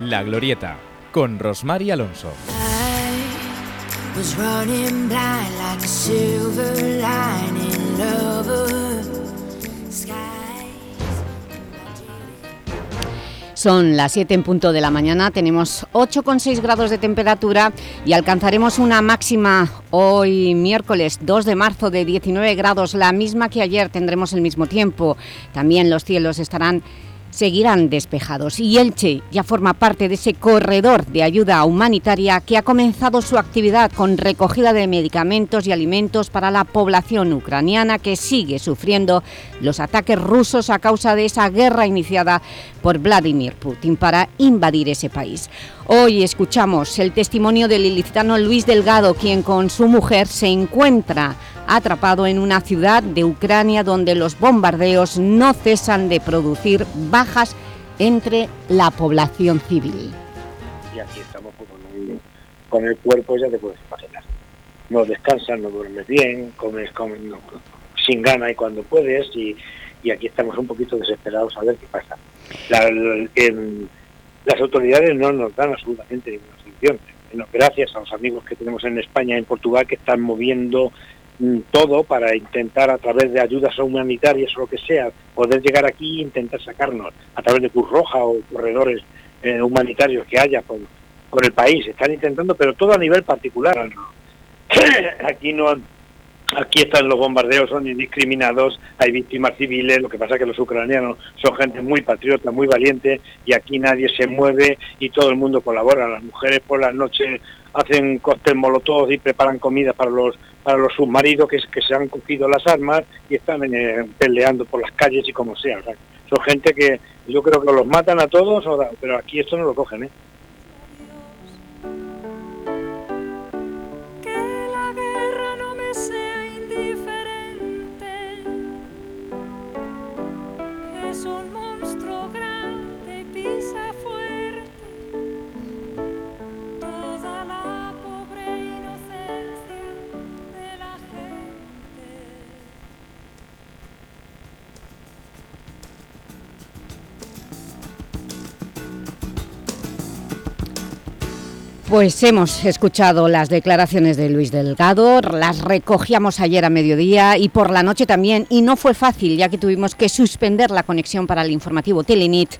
La Glorieta, con Rosmar y Alonso. Son las 7 en punto de la mañana, tenemos 8,6 grados de temperatura y alcanzaremos una máxima hoy miércoles 2 de marzo de 19 grados, la misma que ayer, tendremos el mismo tiempo. También los cielos estarán seguirán despejados y Elche ya forma parte de ese corredor de ayuda humanitaria que ha comenzado su actividad con recogida de medicamentos y alimentos para la población ucraniana que sigue sufriendo los ataques rusos a causa de esa guerra iniciada por Vladimir Putin para invadir ese país. Hoy escuchamos el testimonio del ilicitano Luis Delgado, quien con su mujer se encuentra atrapado en una ciudad de Ucrania donde los bombardeos no cesan de producir bajas entre la población civil. Y aquí estamos pues, con, el, cuerpo, ya te puedes imaginar. No descansas, no duermes bien, comes, comes sin gana y cuando puedes y, aquí estamos un poquito desesperados a ver qué pasa. Las autoridades no nos dan absolutamente ninguna solución. gracias a los amigos que tenemos en España y en Portugal que están moviendo todo para intentar a través de ayudas humanitarias o lo que sea, poder llegar aquí e intentar sacarnos a través de Cruz Roja o corredores eh, humanitarios que haya por, por el país. Están intentando, pero todo a nivel particular. aquí no Aquí están los bombardeos, son indiscriminados, hay víctimas civiles, lo que pasa es que los ucranianos son gente muy patriota, muy valiente y aquí nadie se mueve y todo el mundo colabora. Las mujeres por las noches hacen cóctel molotov y preparan comida para los para los submarinos que, que se han cogido las armas y están eh, peleando por las calles y como sea. son gente que yo creo que los matan a todos, pero aquí esto no lo cogen, ¿eh? Pues hemos escuchado las declaraciones de Luis Delgado, las recogíamos ayer a mediodía y por la noche también, y no fue fácil ya que tuvimos que suspender la conexión para el informativo Telenit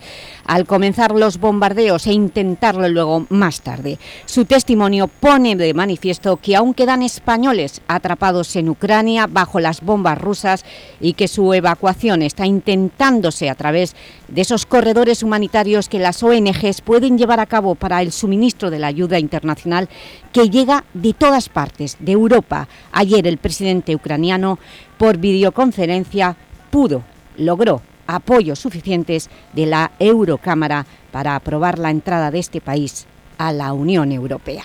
al comenzar los bombardeos e intentarlo luego más tarde. Su testimonio pone de manifiesto que aún quedan españoles atrapados en Ucrania bajo las bombas rusas y que su evacuación está intentándose a través de esos corredores humanitarios que las ONGs pueden llevar a cabo para el suministro de la ayuda internacional que llega de todas partes, de Europa. Ayer el presidente ucraniano, por videoconferencia, pudo, logró apoyos suficientes de la Eurocámara para aprobar la entrada de este país a la Unión Europea.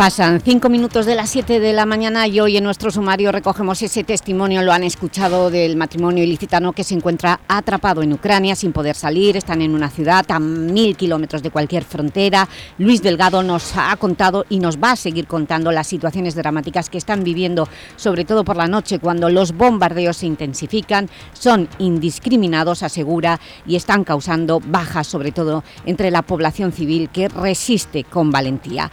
Pasan cinco minutos de las siete de la mañana y hoy en nuestro sumario recogemos ese testimonio, lo han escuchado, del matrimonio ilicitano que se encuentra atrapado en Ucrania sin poder salir, están en una ciudad a mil kilómetros de cualquier frontera. Luis Delgado nos ha contado y nos va a seguir contando las situaciones dramáticas que están viviendo, sobre todo por la noche, cuando los bombardeos se intensifican, son indiscriminados, asegura, y están causando bajas, sobre todo entre la población civil que resiste con valentía.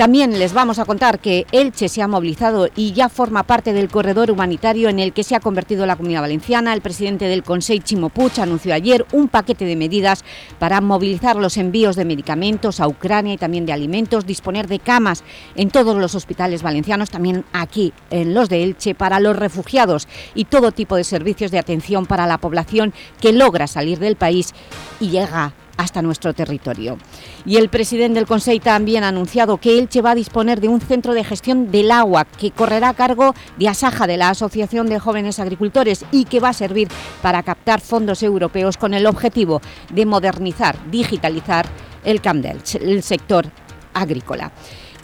También les vamos a contar que Elche se ha movilizado y ya forma parte del corredor humanitario en el que se ha convertido la Comunidad Valenciana. El presidente del Consejo, Chimo Puig, anunció ayer un paquete de medidas para movilizar los envíos de medicamentos a Ucrania y también de alimentos, disponer de camas en todos los hospitales valencianos, también aquí en los de Elche, para los refugiados y todo tipo de servicios de atención para la población que logra salir del país y llega hasta nuestro territorio. Y el presidente del Consejo también ha anunciado que Elche va a disponer de un centro de gestión del agua que correrá a cargo de Asaja, de la Asociación de Jóvenes Agricultores, y que va a servir para captar fondos europeos con el objetivo de modernizar, digitalizar el Camp el sector agrícola.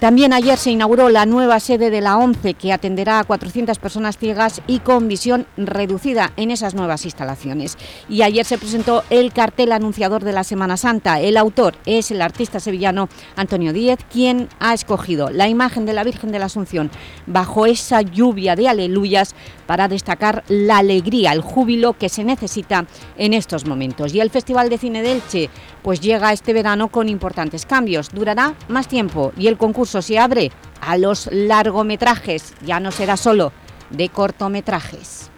También ayer se inauguró la nueva sede de la ONCE que atenderá a 400 personas ciegas y con visión reducida en esas nuevas instalaciones. Y ayer se presentó el cartel anunciador de la Semana Santa. El autor es el artista sevillano Antonio Díez, quien ha escogido la imagen de la Virgen de la Asunción bajo esa lluvia de aleluyas para destacar la alegría, el júbilo que se necesita en estos momentos. Y el Festival de Cine de Elche pues llega este verano con importantes cambios. Durará más tiempo y el concurso se abre a los largometrajes, ya no será solo de cortometrajes.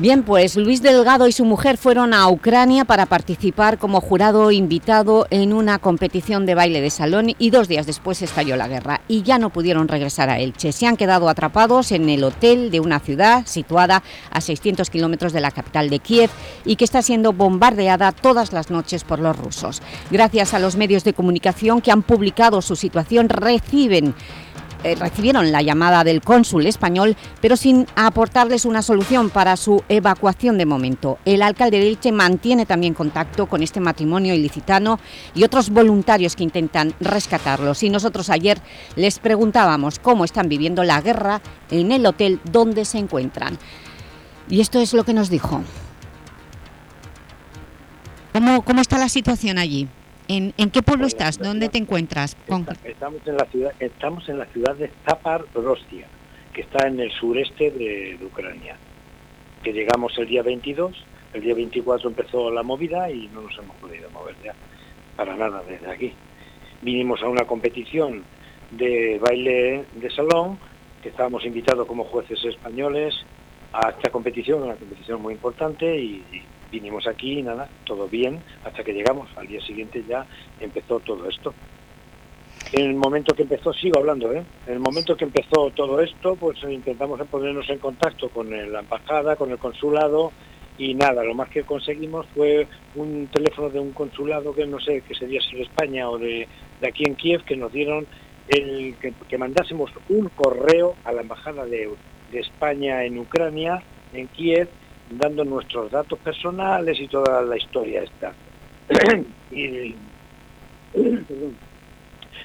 Bien, pues Luis Delgado y su mujer fueron a Ucrania para participar como jurado invitado en una competición de baile de salón y dos días después estalló la guerra y ya no pudieron regresar a Elche. Se han quedado atrapados en el hotel de una ciudad situada a 600 kilómetros de la capital de Kiev y que está siendo bombardeada todas las noches por los rusos. Gracias a los medios de comunicación que han publicado su situación, reciben eh, recibieron la llamada del cónsul español, pero sin aportarles una solución para su evacuación de momento. El alcalde de Elche mantiene también contacto con este matrimonio ilicitano y otros voluntarios que intentan rescatarlos. Y nosotros ayer les preguntábamos cómo están viviendo la guerra en el hotel donde se encuentran. Y esto es lo que nos dijo. ¿Cómo, cómo está la situación allí? ¿En, qué pueblo estás? ¿Dónde te encuentras? Estamos en la ciudad, estamos en la ciudad de Zaparostia, que está en el sureste de, Ucrania. Que llegamos el día 22, el día 24 empezó la movida y no nos hemos podido mover ya para nada desde aquí. Vinimos a una competición de baile de salón, que estábamos invitados como jueces españoles a esta competición, una competición muy importante y vinimos aquí y nada, todo bien, hasta que llegamos. Al día siguiente ya empezó todo esto. En el momento que empezó, sigo hablando, ¿eh? En el momento que empezó todo esto, pues intentamos ponernos en contacto con la embajada, con el consulado, y nada, lo más que conseguimos fue un teléfono de un consulado que no sé, que sería si de España o de, aquí en Kiev, que nos dieron el que, mandásemos un correo a la embajada de, de España en Ucrania, en Kiev, dando nuestros datos personales y toda la historia esta. y,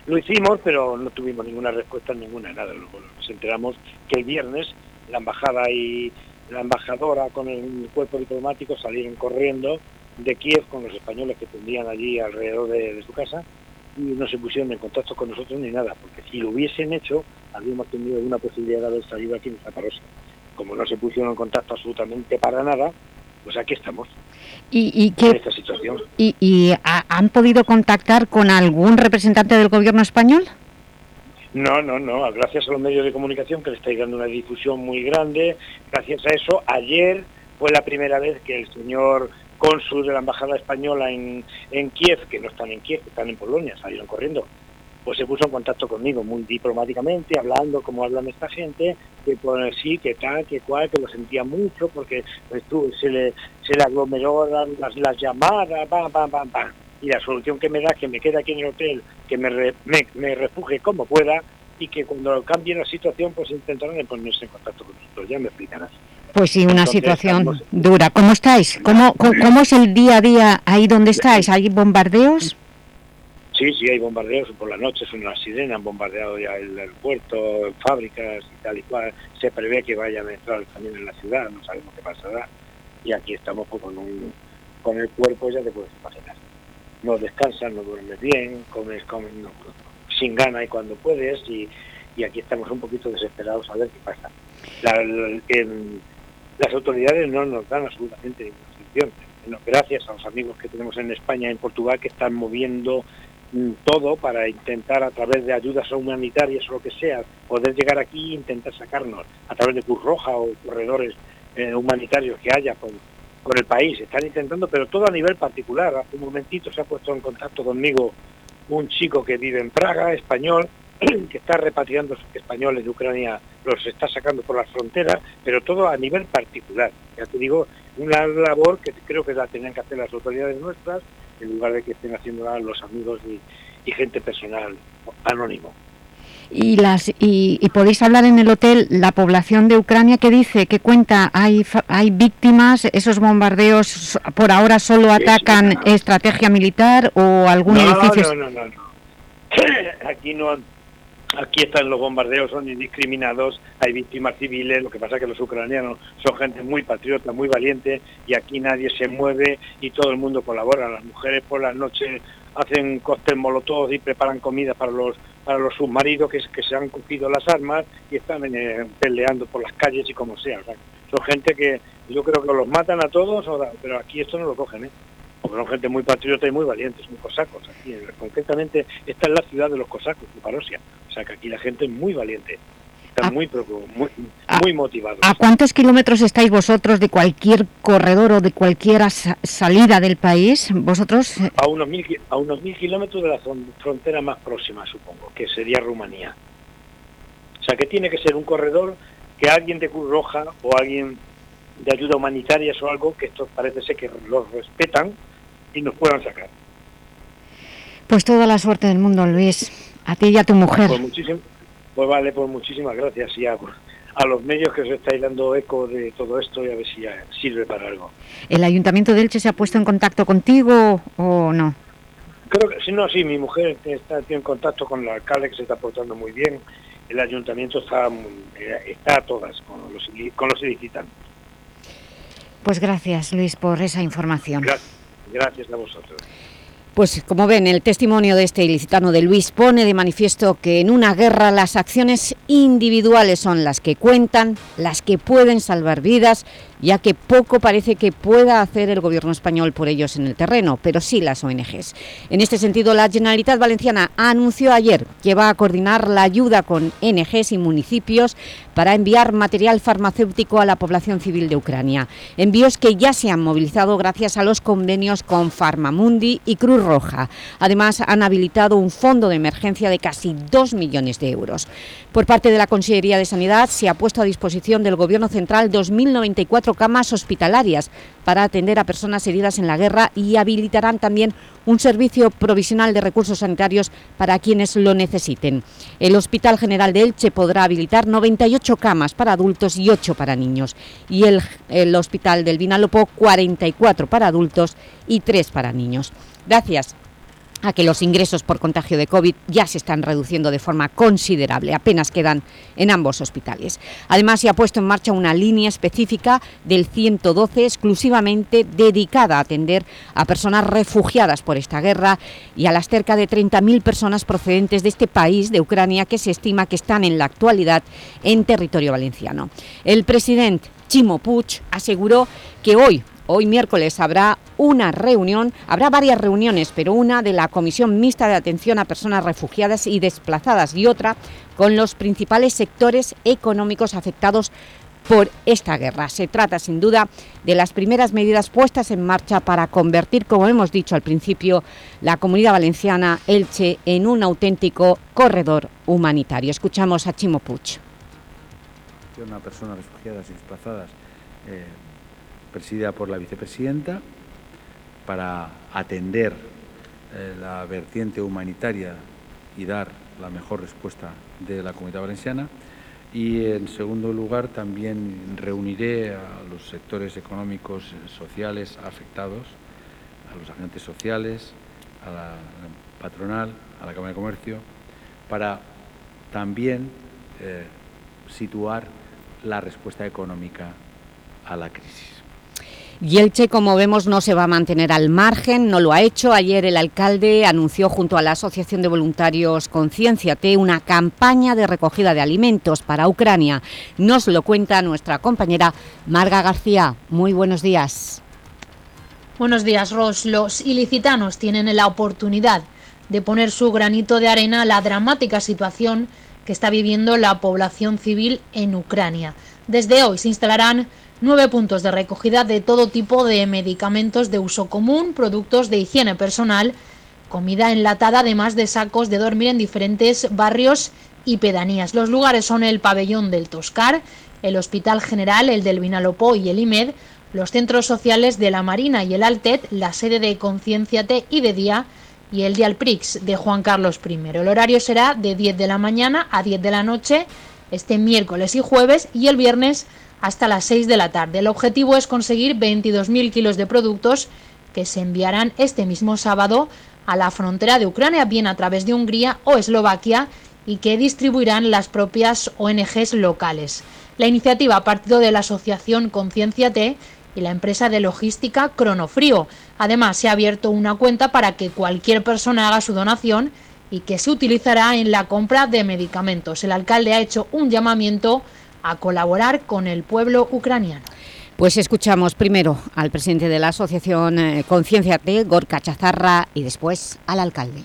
lo hicimos, pero no tuvimos ninguna respuesta, ninguna nada. Luego nos enteramos que el viernes la embajada y la embajadora con el cuerpo diplomático salieron corriendo de Kiev con los españoles que tendrían allí alrededor de, su casa y no se pusieron en contacto con nosotros ni nada, porque si lo hubiesen hecho, habríamos tenido una posibilidad de haber salido aquí en Zaparosa como no se pusieron en contacto absolutamente para nada, pues aquí estamos. ¿Y, qué, en esta situación. ¿Y, han podido contactar con algún representante del gobierno español? No, no, no, gracias a los medios de comunicación que le estáis dando una difusión muy grande, gracias a eso, ayer fue la primera vez que el señor cónsul de la Embajada Española en, en Kiev, que no están en Kiev, están en Polonia, salieron corriendo, pues se puso en contacto conmigo muy diplomáticamente, hablando como hablan esta gente, que pues sí, que tal, que cual, que lo sentía mucho, porque pues, tú, se, le, se le aglomeró las, las llamadas, pam, pam, pam, pam. y la solución que me da es que me quede aquí en el hotel, que me, me, refugie como pueda y que cuando cambie la situación pues intentarán ponerse en contacto con nosotros, ya me explicarás. Pues sí, una situación dura. ¿Cómo estáis? ¿Cómo, ¿Cómo es el día a día ahí donde estáis? ¿Hay bombardeos? Sí, sí, hay bombardeos por la noche, son las sirenas, han bombardeado ya el aeropuerto, fábricas y tal y cual. Se prevé que vayan a entrar también en la ciudad, no sabemos qué pasará. Y aquí estamos pues, con, el cuerpo, ya te puedes imaginar. No descansas, no duermes bien, comes, comes sin gana y cuando puedes, y, aquí estamos un poquito desesperados a ver qué pasa. las autoridades no nos dan absolutamente ninguna solución. gracias a los amigos que tenemos en España en Portugal que están moviendo todo para intentar a través de ayudas humanitarias o lo que sea, poder llegar aquí e intentar sacarnos a través de Cruz Roja o corredores eh, humanitarios que haya por, el país. Están intentando, pero todo a nivel particular. Hace un momentito se ha puesto en contacto conmigo un chico que vive en Praga, español, que está repatriando españoles de Ucrania, los está sacando por las fronteras, pero todo a nivel particular. Ya te digo, una labor que creo que la tenían que hacer las autoridades nuestras, en lugar de que estén haciendo los amigos y, gente personal, anónimo. Y, las, y, podéis hablar en el hotel la población de Ucrania que dice, que cuenta, hay, hay víctimas, esos bombardeos por ahora solo atacan estrategia militar o algún edificio... No, no, no, no. Aquí no Aquí están los bombardeos, son indiscriminados, hay víctimas civiles, lo que pasa es que los ucranianos son gente muy patriota, muy valiente, y aquí nadie se mueve y todo el mundo colabora. Las mujeres por las noches hacen cóctel molotov y preparan comida para los para los submarinos que, se han cogido las armas y están eh, peleando por las calles y como sea. son gente que yo creo que los matan a todos, pero aquí esto no lo cogen, ¿eh? Porque son gente muy patriota y muy valientes, muy cosacos. Aquí, concretamente, esta es la ciudad de los cosacos, de Parosia. O sea que aquí la gente es muy valiente. Están ah. muy, muy, ah. muy motivados. ¿A cuántos kilómetros estáis vosotros de cualquier corredor o de cualquier salida del país? ¿Vosotros? A unos mil, a unos mil kilómetros de la frontera más próxima, supongo, que sería Rumanía. O sea que tiene que ser un corredor que alguien de Cruz Roja o alguien de ayuda humanitaria o algo, que esto parece ser que los respetan, y nos puedan sacar. Pues toda la suerte del mundo, Luis, a ti y a tu mujer. Pues, muchísimo, pues vale, pues muchísimas gracias y a, los medios que os estáis dando eco de todo esto y a ver si sirve para algo. ¿El Ayuntamiento de Elche se ha puesto en contacto contigo o no? Creo que sí, no, sí, mi mujer está en contacto con el alcalde que se está portando muy bien. El ayuntamiento está, eh, está a todas con los, con los solicitantes. Pues gracias, Luis, por esa información. Gracias. Gracias a vosotros. Pues como ven, el testimonio de este ilicitano de Luis pone de manifiesto que en una guerra las acciones individuales son las que cuentan, las que pueden salvar vidas ya que poco parece que pueda hacer el gobierno español por ellos en el terreno, pero sí las ONGs. En este sentido, la Generalitat Valenciana anunció ayer que va a coordinar la ayuda con ONGs y municipios para enviar material farmacéutico a la población civil de Ucrania. Envíos que ya se han movilizado gracias a los convenios con Farmamundi y Cruz Roja. Además, han habilitado un fondo de emergencia de casi 2 millones de euros. Por parte de la Consellería de Sanidad se ha puesto a disposición del Gobierno Central 2.094 camas hospitalarias para atender a personas heridas en la guerra y habilitarán también un servicio provisional de recursos sanitarios para quienes lo necesiten. El Hospital General de Elche podrá habilitar 98 camas para adultos y 8 para niños y el, Hospital del Vinalopó 44 para adultos y 3 para niños. Gracias a que los ingresos por contagio de COVID ya se están reduciendo de forma considerable, apenas quedan en ambos hospitales. Además, se ha puesto en marcha una línea específica del 112 exclusivamente dedicada a atender a personas refugiadas por esta guerra y a las cerca de 30.000 personas procedentes de este país, de Ucrania, que se estima que están en la actualidad en territorio valenciano. El presidente Chimo Puig aseguró que hoy Hoy miércoles habrá una reunión, habrá varias reuniones, pero una de la Comisión Mixta de Atención a Personas Refugiadas y Desplazadas y otra con los principales sectores económicos afectados por esta guerra. Se trata, sin duda, de las primeras medidas puestas en marcha para convertir, como hemos dicho al principio, la Comunidad Valenciana Elche en un auténtico corredor humanitario. Escuchamos a Chimo Puig. A personas refugiadas y desplazadas eh, presidida por la vicepresidenta, para atender eh, la vertiente humanitaria y dar la mejor respuesta de la comunidad valenciana. Y en segundo lugar, también reuniré a los sectores económicos, sociales afectados, a los agentes sociales, a la patronal, a la Cámara de Comercio, para también eh, situar la respuesta económica a la crisis. Y como vemos, no se va a mantener al margen, no lo ha hecho. Ayer el alcalde anunció junto a la Asociación de Voluntarios Concienciate una campaña de recogida de alimentos para Ucrania. Nos lo cuenta nuestra compañera Marga García. Muy buenos días. Buenos días, Ros. Los ilicitanos tienen la oportunidad de poner su granito de arena a la dramática situación que está viviendo la población civil en Ucrania. Desde hoy se instalarán nueve puntos de recogida de todo tipo de medicamentos de uso común, productos de higiene personal, comida enlatada, además de sacos de dormir en diferentes barrios y pedanías. Los lugares son el pabellón del Toscar, el Hospital General, el del Vinalopó y el IMED, los centros sociales de la Marina y el Altet, la sede de Concienciate y de Día y el Dialprix de Juan Carlos I. El horario será de 10 de la mañana a 10 de la noche este miércoles y jueves y el viernes hasta las 6 de la tarde. El objetivo es conseguir 22.000 kilos de productos que se enviarán este mismo sábado a la frontera de Ucrania, bien a través de Hungría o Eslovaquia, y que distribuirán las propias ONGs locales. La iniciativa ha partido de la asociación Conciencia T y la empresa de logística Cronofrío. Además, se ha abierto una cuenta para que cualquier persona haga su donación y que se utilizará en la compra de medicamentos. El alcalde ha hecho un llamamiento a colaborar con el pueblo ucraniano. Pues escuchamos primero al presidente de la asociación eh, Conciencia T, Gorka Chazarra, y después al alcalde.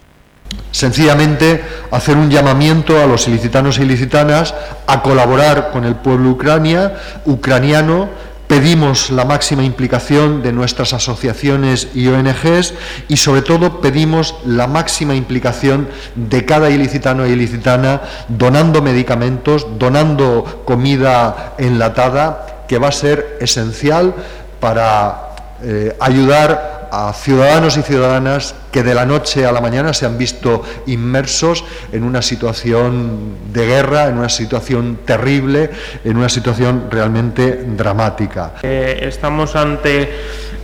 Sencillamente hacer un llamamiento a los ilicitanos e ilicitanas a colaborar con el pueblo ucrania, ucraniano Pedimos la máxima implicación de nuestras asociaciones y ONGs y sobre todo pedimos la máxima implicación de cada ilicitano e ilicitana donando medicamentos, donando comida enlatada, que va a ser esencial para eh, ayudar a ciudadanos y ciudadanas que de la noche a la mañana se han visto inmersos en una situación de guerra, en una situación terrible, en una situación realmente dramática. Eh, estamos ante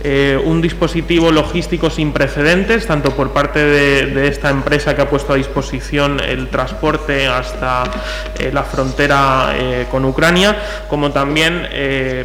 eh, un dispositivo logístico sin precedentes, tanto por parte de, esta empresa que ha puesto a disposición el transporte hasta eh, la frontera con Ucrania, como también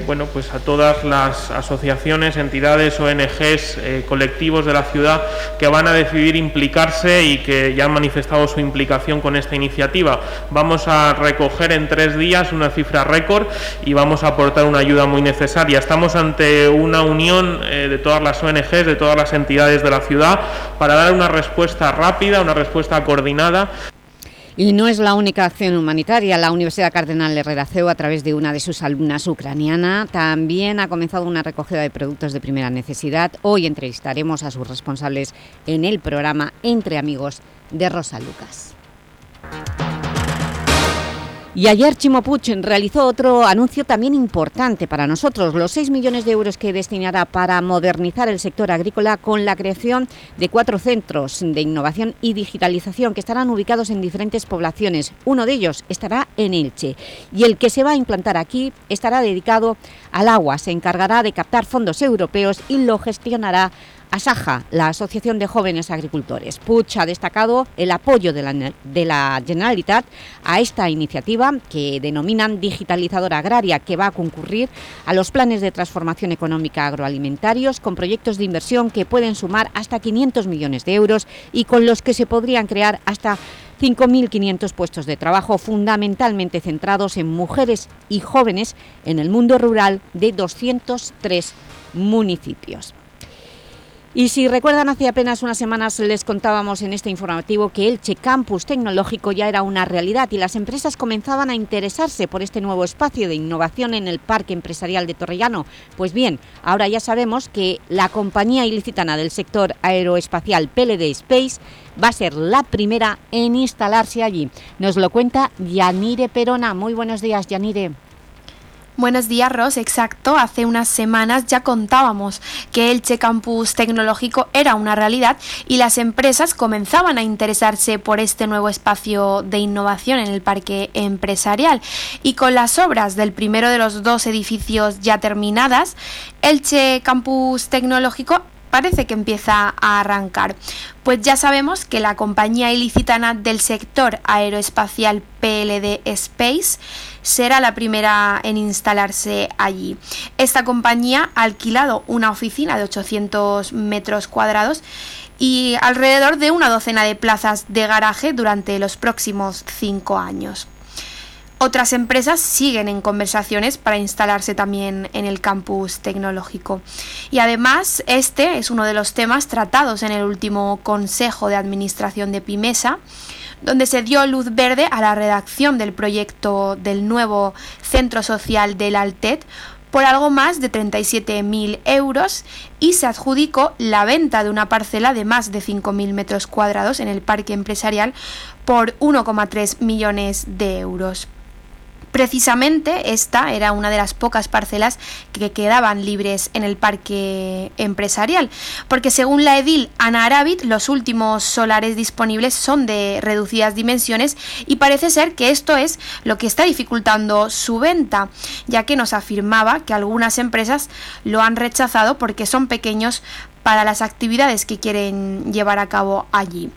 bueno, pues a todas las asociaciones, entidades, ONGs, colectivos de la ciudad que van a decidir implicarse y que ya han manifestado su implicación con esta iniciativa. Vamos a recoger en tres días una cifra récord y vamos a aportar una ayuda muy necesaria. Estamos ante una unión eh, de todas las ONGs, de todas las entidades de la ciudad, para dar una respuesta rápida, una respuesta coordinada. Y no es la única acción humanitaria. La Universidad Cardenal Herrera CEU, a través de una de sus alumnas ucraniana, también ha comenzado una recogida de productos de primera necesidad. Hoy entrevistaremos a sus responsables en el programa Entre Amigos de Rosa Lucas. Y ayer Chimo Puig realizó otro anuncio también importante para nosotros, los 6 millones de euros que destinará para modernizar el sector agrícola con la creación de cuatro centros de innovación y digitalización que estarán ubicados en diferentes poblaciones. Uno de ellos estará en Elche y el que se va a implantar aquí estará dedicado al agua, se encargará de captar fondos europeos y lo gestionará Asaja, la Asociación de Jóvenes Agricultores. Puig ha destacado el apoyo de la, de la Generalitat a esta iniciativa que denominan digitalizadora agraria que va a concurrir a los planes de transformación económica agroalimentarios con proyectos de inversión que pueden sumar hasta 500 millones de euros y con los que se podrían crear hasta 5.500 puestos de trabajo fundamentalmente centrados en mujeres y jóvenes en el mundo rural de 203 municipios. Y si recuerdan, hace apenas unas semanas les contábamos en este informativo que Elche Campus Tecnológico ya era una realidad y las empresas comenzaban a interesarse por este nuevo espacio de innovación en el Parque Empresarial de Torrellano. Pues bien, ahora ya sabemos que la compañía ilicitana del sector aeroespacial PLD Space va a ser la primera en instalarse allí. Nos lo cuenta Yanire Perona. Muy buenos días, Yanire. Buenos días, Ros. Exacto. Hace unas semanas ya contábamos que el Che Campus Tecnológico era una realidad y las empresas comenzaban a interesarse por este nuevo espacio de innovación en el parque empresarial. Y con las obras del primero de los dos edificios ya terminadas, el Che Campus Tecnológico parece que empieza a arrancar. Pues ya sabemos que la compañía ilicitana del sector aeroespacial PLD Space será la primera en instalarse allí. Esta compañía ha alquilado una oficina de 800 metros cuadrados y alrededor de una docena de plazas de garaje durante los próximos cinco años. Otras empresas siguen en conversaciones para instalarse también en el campus tecnológico. Y además, este es uno de los temas tratados en el último Consejo de Administración de Pimesa, donde se dio luz verde a la redacción del proyecto del nuevo Centro Social del Altet por algo más de 37.000 euros y se adjudicó la venta de una parcela de más de 5.000 metros cuadrados en el parque empresarial por 1,3 millones de euros. Precisamente esta era una de las pocas parcelas que quedaban libres en el parque empresarial, porque según la edil Ana los últimos solares disponibles son de reducidas dimensiones y parece ser que esto es lo que está dificultando su venta, ya que nos afirmaba que algunas empresas lo han rechazado porque son pequeños para las actividades que quieren llevar a cabo allí.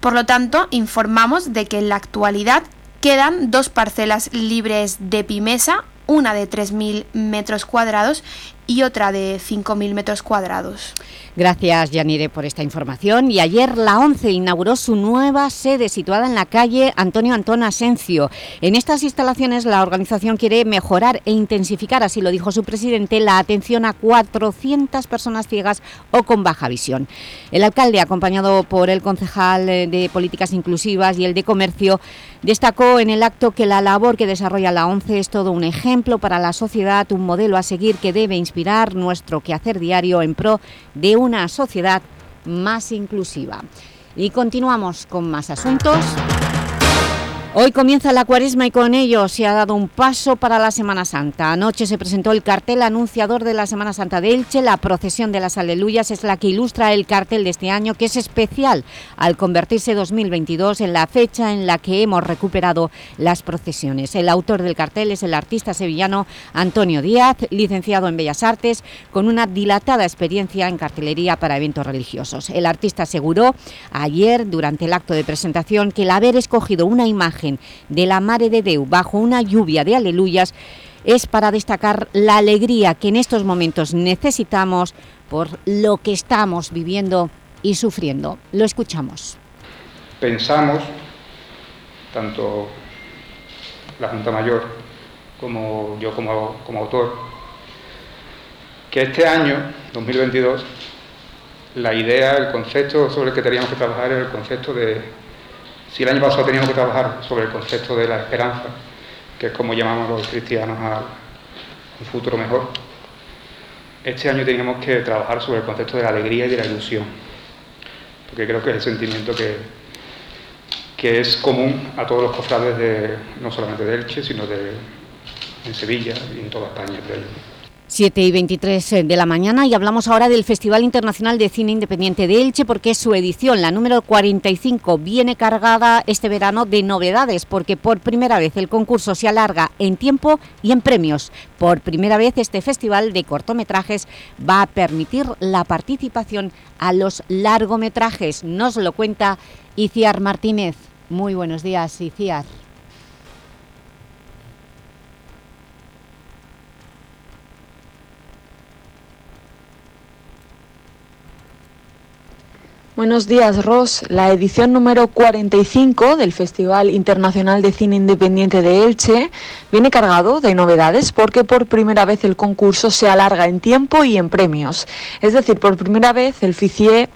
Por lo tanto, informamos de que en la actualidad Quedan dos parcelas libres de Pimesa, una de 3.000 metros cuadrados y otra de 5.000 metros cuadrados. Gracias, Yanire, por esta información. Y ayer la ONCE inauguró su nueva sede situada en la calle Antonio Antón Asencio. En estas instalaciones la organización quiere mejorar e intensificar, así lo dijo su presidente, la atención a 400 personas ciegas o con baja visión. El alcalde, acompañado por el concejal de Políticas Inclusivas y el de Comercio, destacó en el acto que la labor que desarrolla la ONCE es todo un ejemplo para la sociedad, un modelo a seguir que debe inspirar nuestro quehacer diario en pro de un una sociedad más inclusiva. Y continuamos con más asuntos. Hoy comienza la cuaresma y con ello se ha dado un paso para la Semana Santa. Anoche se presentó el cartel anunciador de la Semana Santa de Elche. La procesión de las Aleluyas es la que ilustra el cartel de este año, que es especial al convertirse 2022 en la fecha en la que hemos recuperado las procesiones. El autor del cartel es el artista sevillano Antonio Díaz, licenciado en Bellas Artes, con una dilatada experiencia en cartelería para eventos religiosos. El artista aseguró ayer, durante el acto de presentación, que el haber escogido una imagen de la Mare de Deu bajo una lluvia de aleluyas es para destacar la alegría que en estos momentos necesitamos por lo que estamos viviendo y sufriendo. Lo escuchamos. Pensamos, tanto la Junta Mayor como yo como, como autor, que este año, 2022, la idea, el concepto sobre el que teníamos que trabajar era el concepto de si el año pasado teníamos que trabajar sobre el concepto de la esperanza, que es como llamamos los cristianos a un futuro mejor, este año teníamos que trabajar sobre el concepto de la alegría y de la ilusión, porque creo que es el sentimiento que, que es común a todos los cofrades de, no solamente de Elche, sino de en Sevilla y en toda España, creo 7 y 23 eh, de la mañana y hablamos ahora del Festival Internacional de Cine Independiente de Elche porque su edición, la número 45, viene cargada este verano de novedades porque por primera vez el concurso se alarga en tiempo y en premios. Por primera vez este festival de cortometrajes va a permitir la participación a los largometrajes. Nos lo cuenta Iciar Martínez. Muy buenos días, Iciar. Buenos días, Ross. La edición número 45 del Festival Internacional de Cine Independiente de Elche viene cargado de novedades porque por primera vez el concurso se alarga en tiempo y en premios. Es decir, por primera vez el FICIE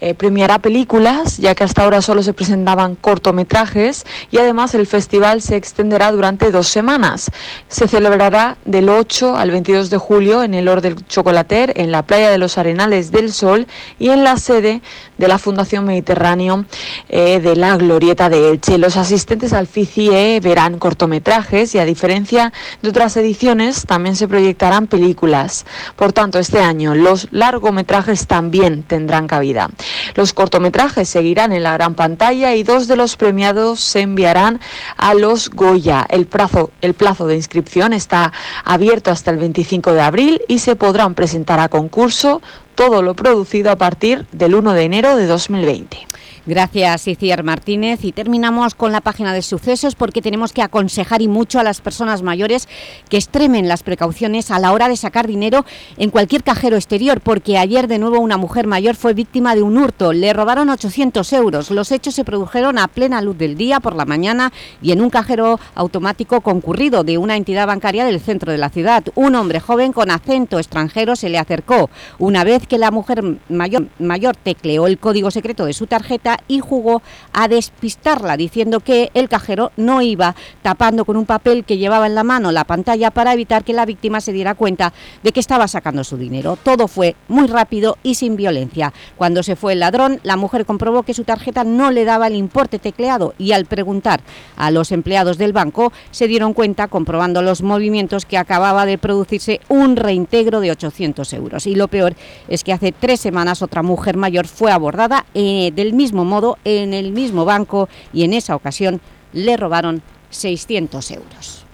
eh, premiará películas, ya que hasta ahora solo se presentaban cortometrajes y además el festival se extenderá durante dos semanas. Se celebrará del 8 al 22 de julio en el Or del Chocolater, en la playa de los Arenales del Sol y en la sede de la Fundación Mediterráneo eh, de la Glorieta de Elche. Los asistentes al FICIE verán cortometrajes y a diferencia de otras ediciones también se proyectarán películas. Por tanto, este año los largometrajes también tendrán cabida. Los cortometrajes seguirán en la gran pantalla y dos de los premiados se enviarán a los Goya. El plazo, el plazo de inscripción está abierto hasta el 25 de abril y se podrán presentar a concurso todo lo producido a partir del 1 de enero de 2020. Gracias, Iciar Martínez. Y terminamos con la página de sucesos porque tenemos que aconsejar y mucho a las personas mayores que extremen las precauciones a la hora de sacar dinero en cualquier cajero exterior, porque ayer de nuevo una mujer mayor fue víctima de un hurto. Le robaron 800 euros. Los hechos se produjeron a plena luz del día, por la mañana, y en un cajero automático concurrido de una entidad bancaria del centro de la ciudad. Un hombre joven con acento extranjero se le acercó. Una vez que la mujer mayor, mayor tecleó el código secreto de su tarjeta, y jugó a despistarla diciendo que el cajero no iba tapando con un papel que llevaba en la mano la pantalla para evitar que la víctima se diera cuenta de que estaba sacando su dinero. Todo fue muy rápido y sin violencia. Cuando se fue el ladrón, la mujer comprobó que su tarjeta no le daba el importe tecleado y al preguntar a los empleados del banco se dieron cuenta, comprobando los movimientos, que acababa de producirse un reintegro de 800 euros. Y lo peor es que hace tres semanas otra mujer mayor fue abordada eh, del mismo modo en el mismo banco y en esa ocasión le robaron 600 euros.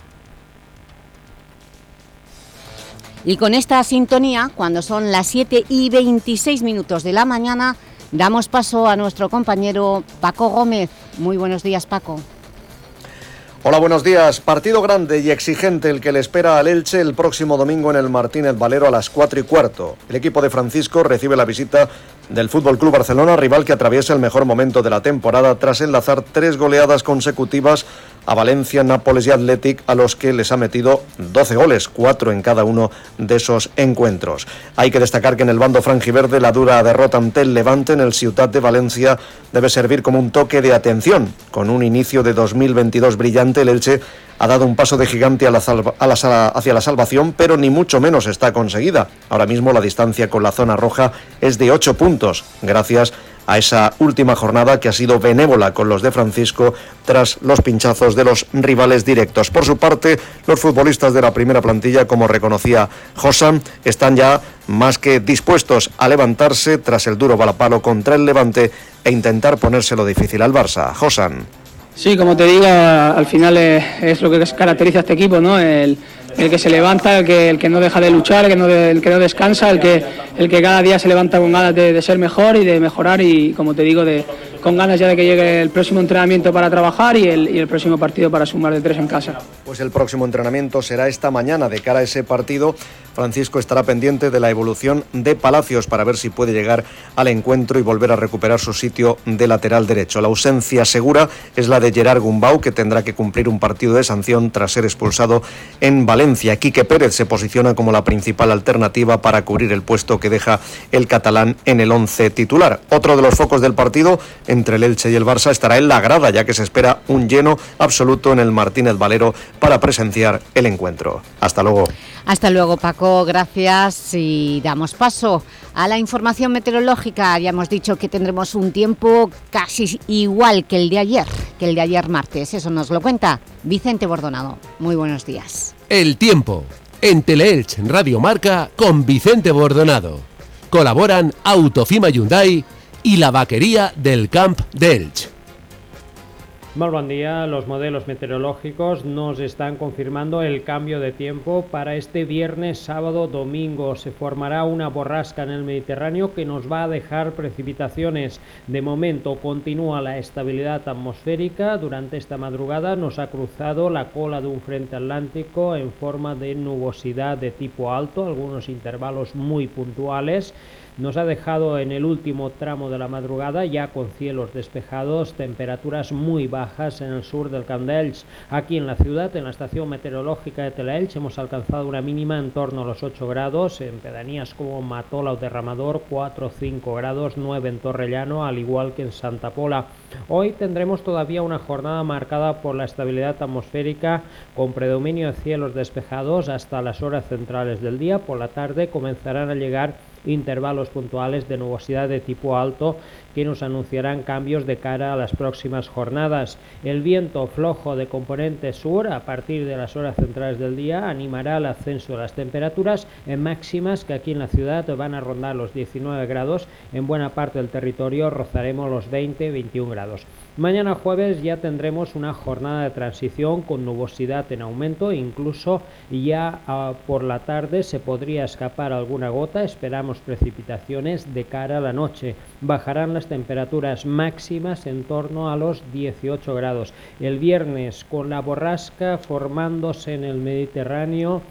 Y con esta sintonía, cuando son las 7 y 26 minutos de la mañana, damos paso a nuestro compañero Paco Gómez. Muy buenos días, Paco. Hola, buenos días. Partido grande y exigente el que le espera al Elche el próximo domingo en el Martínez Valero a las 4 y cuarto. El equipo de Francisco recibe la visita del Fútbol Club Barcelona, rival que atraviesa el mejor momento de la temporada tras enlazar tres goleadas consecutivas a Valencia, Nápoles y Athletic, a los que les ha metido 12 goles, cuatro en cada uno de esos encuentros. Hay que destacar que en el bando franjiverde la dura derrota ante el Levante en el Ciudad de Valencia debe servir como un toque de atención. Con un inicio de 2022 brillante, el Elche ha dado un paso de gigante hacia la salvación, pero ni mucho menos está conseguida. Ahora mismo la distancia con la zona roja es de 8 puntos, gracias a esa última jornada que ha sido benévola con los de Francisco tras los pinchazos de los rivales directos. Por su parte, los futbolistas de la primera plantilla, como reconocía Josan, están ya más que dispuestos a levantarse tras el duro balapalo contra el Levante e intentar ponérselo difícil al Barça. Josan. Sí, como te digo, al final es, lo que caracteriza a este equipo, ¿no? El, que se levanta, el que, el que no deja de luchar, el que no, el que no descansa, el que, el que cada día se levanta con ganas de, de ser mejor y de mejorar y, como te digo, de, con ganas ya de que llegue el próximo entrenamiento para trabajar y el, el, próximo partido para sumar de tres en casa. Pues el próximo entrenamiento será esta mañana de cara a ese partido. Francisco estará pendiente de la evolución de Palacios para ver si puede llegar al encuentro y volver a recuperar su sitio de lateral derecho. La ausencia segura es la de Gerard Gumbau, que tendrá que cumplir un partido de sanción tras ser expulsado en Valencia. Quique Pérez se posiciona como la principal alternativa para cubrir el puesto que deja el catalán en el once titular. Otro de los focos del partido entre el Elche y el Barça estará en la grada, ya que se espera un lleno absoluto en el Martínez Valero para presenciar el encuentro. Hasta luego. Hasta luego, Paco. Gracias y damos paso a la información meteorológica. Ya hemos dicho que tendremos un tiempo casi igual que el de ayer, que el de ayer martes. Eso nos lo cuenta Vicente Bordonado. Muy buenos días. El tiempo en Teleelch Radio Marca con Vicente Bordonado. Colaboran Autofima Hyundai y la vaquería del Camp de Elche. Muy buen día. Los modelos meteorológicos nos están confirmando el cambio de tiempo para este viernes, sábado, domingo. Se formará una borrasca en el Mediterráneo que nos va a dejar precipitaciones. De momento continúa la estabilidad atmosférica. Durante esta madrugada nos ha cruzado la cola de un frente atlántico en forma de nubosidad de tipo alto, algunos intervalos muy puntuales nos ha dejado en el último tramo de la madrugada ya con cielos despejados, temperaturas muy bajas en el sur del Candelch. Aquí en la ciudad, en la estación meteorológica de Telaelch, hemos alcanzado una mínima en torno a los 8 grados, en pedanías como Matola o Derramador 4 o 5 grados, 9 en Torrellano, al igual que en Santa Pola. Hoy tendremos todavía una jornada marcada por la estabilidad atmosférica con predominio de cielos despejados hasta las horas centrales del día. Por la tarde comenzarán a llegar intervalos puntuales de nubosidad de tipo alto que nos anunciarán cambios de cara a las próximas jornadas. El viento flojo de componente sur a partir de las horas centrales del día animará el ascenso de las temperaturas en máximas que aquí en la ciudad van a rondar los 19 grados, en buena parte del territorio rozaremos los 20-21 grados. Mañana jueves ya tendremos una jornada de transición con nubosidad en aumento, incluso ya ah, por la tarde se podría escapar alguna gota, esperamos precipitaciones de cara a la noche. Bajarán las temperaturas máximas en torno a los 18 grados. El viernes con la borrasca formándose en el Mediterráneo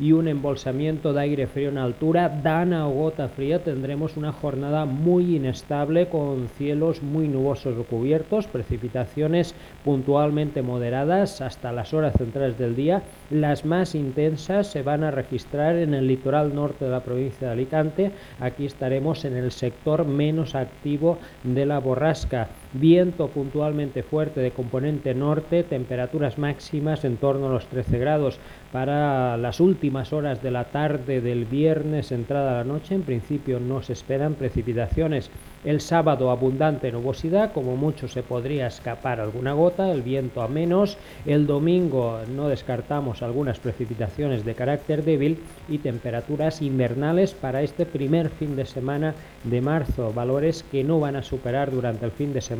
y un embolsamiento de aire frío en altura, dana o gota fría, tendremos una jornada muy inestable con cielos muy nubosos o cubiertos, precipitaciones puntualmente moderadas hasta las horas centrales del día. Las más intensas se van a registrar en el litoral norte de la provincia de Alicante. Aquí estaremos en el sector menos activo de la borrasca. Viento puntualmente fuerte de componente norte, temperaturas máximas en torno a los 13 grados. Para las últimas horas de la tarde del viernes, entrada a la noche, en principio no se esperan precipitaciones. El sábado abundante nubosidad, como mucho se podría escapar alguna gota, el viento a menos. El domingo no descartamos algunas precipitaciones de carácter débil y temperaturas invernales para este primer fin de semana de marzo, valores que no van a superar durante el fin de semana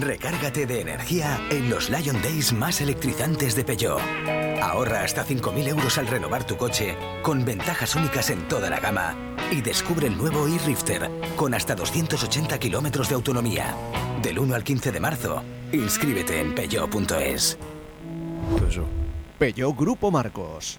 Recárgate de energía en los Lion Days más electrizantes de Peugeot. Ahorra hasta 5.000 euros al renovar tu coche, con ventajas únicas en toda la gama. Y descubre el nuevo e-Rifter, con hasta 280 kilómetros de autonomía. Del 1 al 15 de marzo, inscríbete en peugeot.es. Peugeot Grupo Marcos.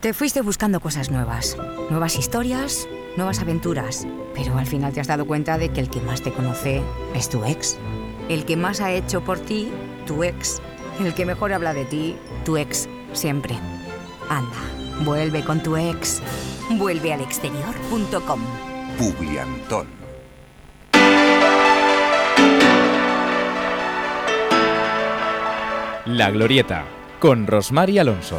Te fuiste buscando cosas nuevas, nuevas historias, nuevas aventuras, pero al final te has dado cuenta de que el que más te conoce es tu ex. El que más ha hecho por ti, tu ex. El que mejor habla de ti, tu ex, siempre. Anda, vuelve con tu ex. Vuelve al exterior.com. Publiantón. La Glorieta, con Rosmar y Alonso.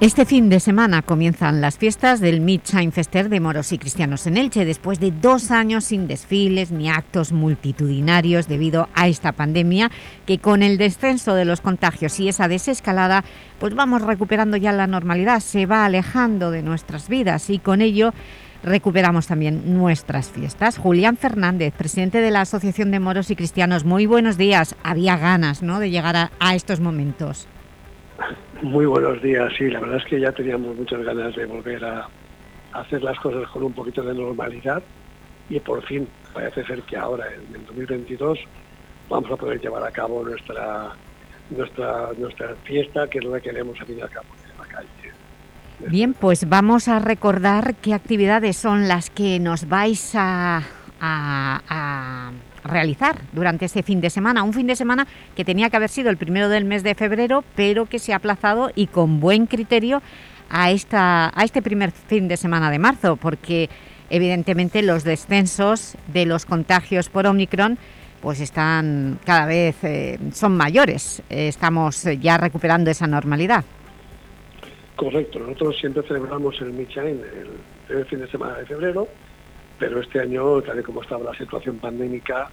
Este fin de semana comienzan las fiestas del Midtime Fester de moros y cristianos en Elche, después de dos años sin desfiles ni actos multitudinarios debido a esta pandemia, que con el descenso de los contagios y esa desescalada, pues vamos recuperando ya la normalidad, se va alejando de nuestras vidas y con ello recuperamos también nuestras fiestas. Julián Fernández, presidente de la Asociación de Moros y Cristianos, muy buenos días. Había ganas ¿no? de llegar a estos momentos. Muy buenos días, sí, la verdad es que ya teníamos muchas ganas de volver a hacer las cosas con un poquito de normalidad y por fin parece ser que ahora, en el 2022, vamos a poder llevar a cabo nuestra nuestra nuestra fiesta, que es la que queremos al fin cabo en la calle. Bien, pues vamos a recordar qué actividades son las que nos vais a, a- a- a realizar durante este fin de semana. Un fin de semana que tenía que haber sido el primero del mes de febrero, pero que se ha aplazado y con buen criterio a, esta, a este primer fin de semana de marzo, porque evidentemente los descensos de los contagios por Omicron pues están cada vez, eh, son mayores. estamos ya recuperando esa normalidad. Correcto, nosotros siempre celebramos el Michain el, el fin de semana de febrero, pero este año, tal y como estaba la situación pandémica,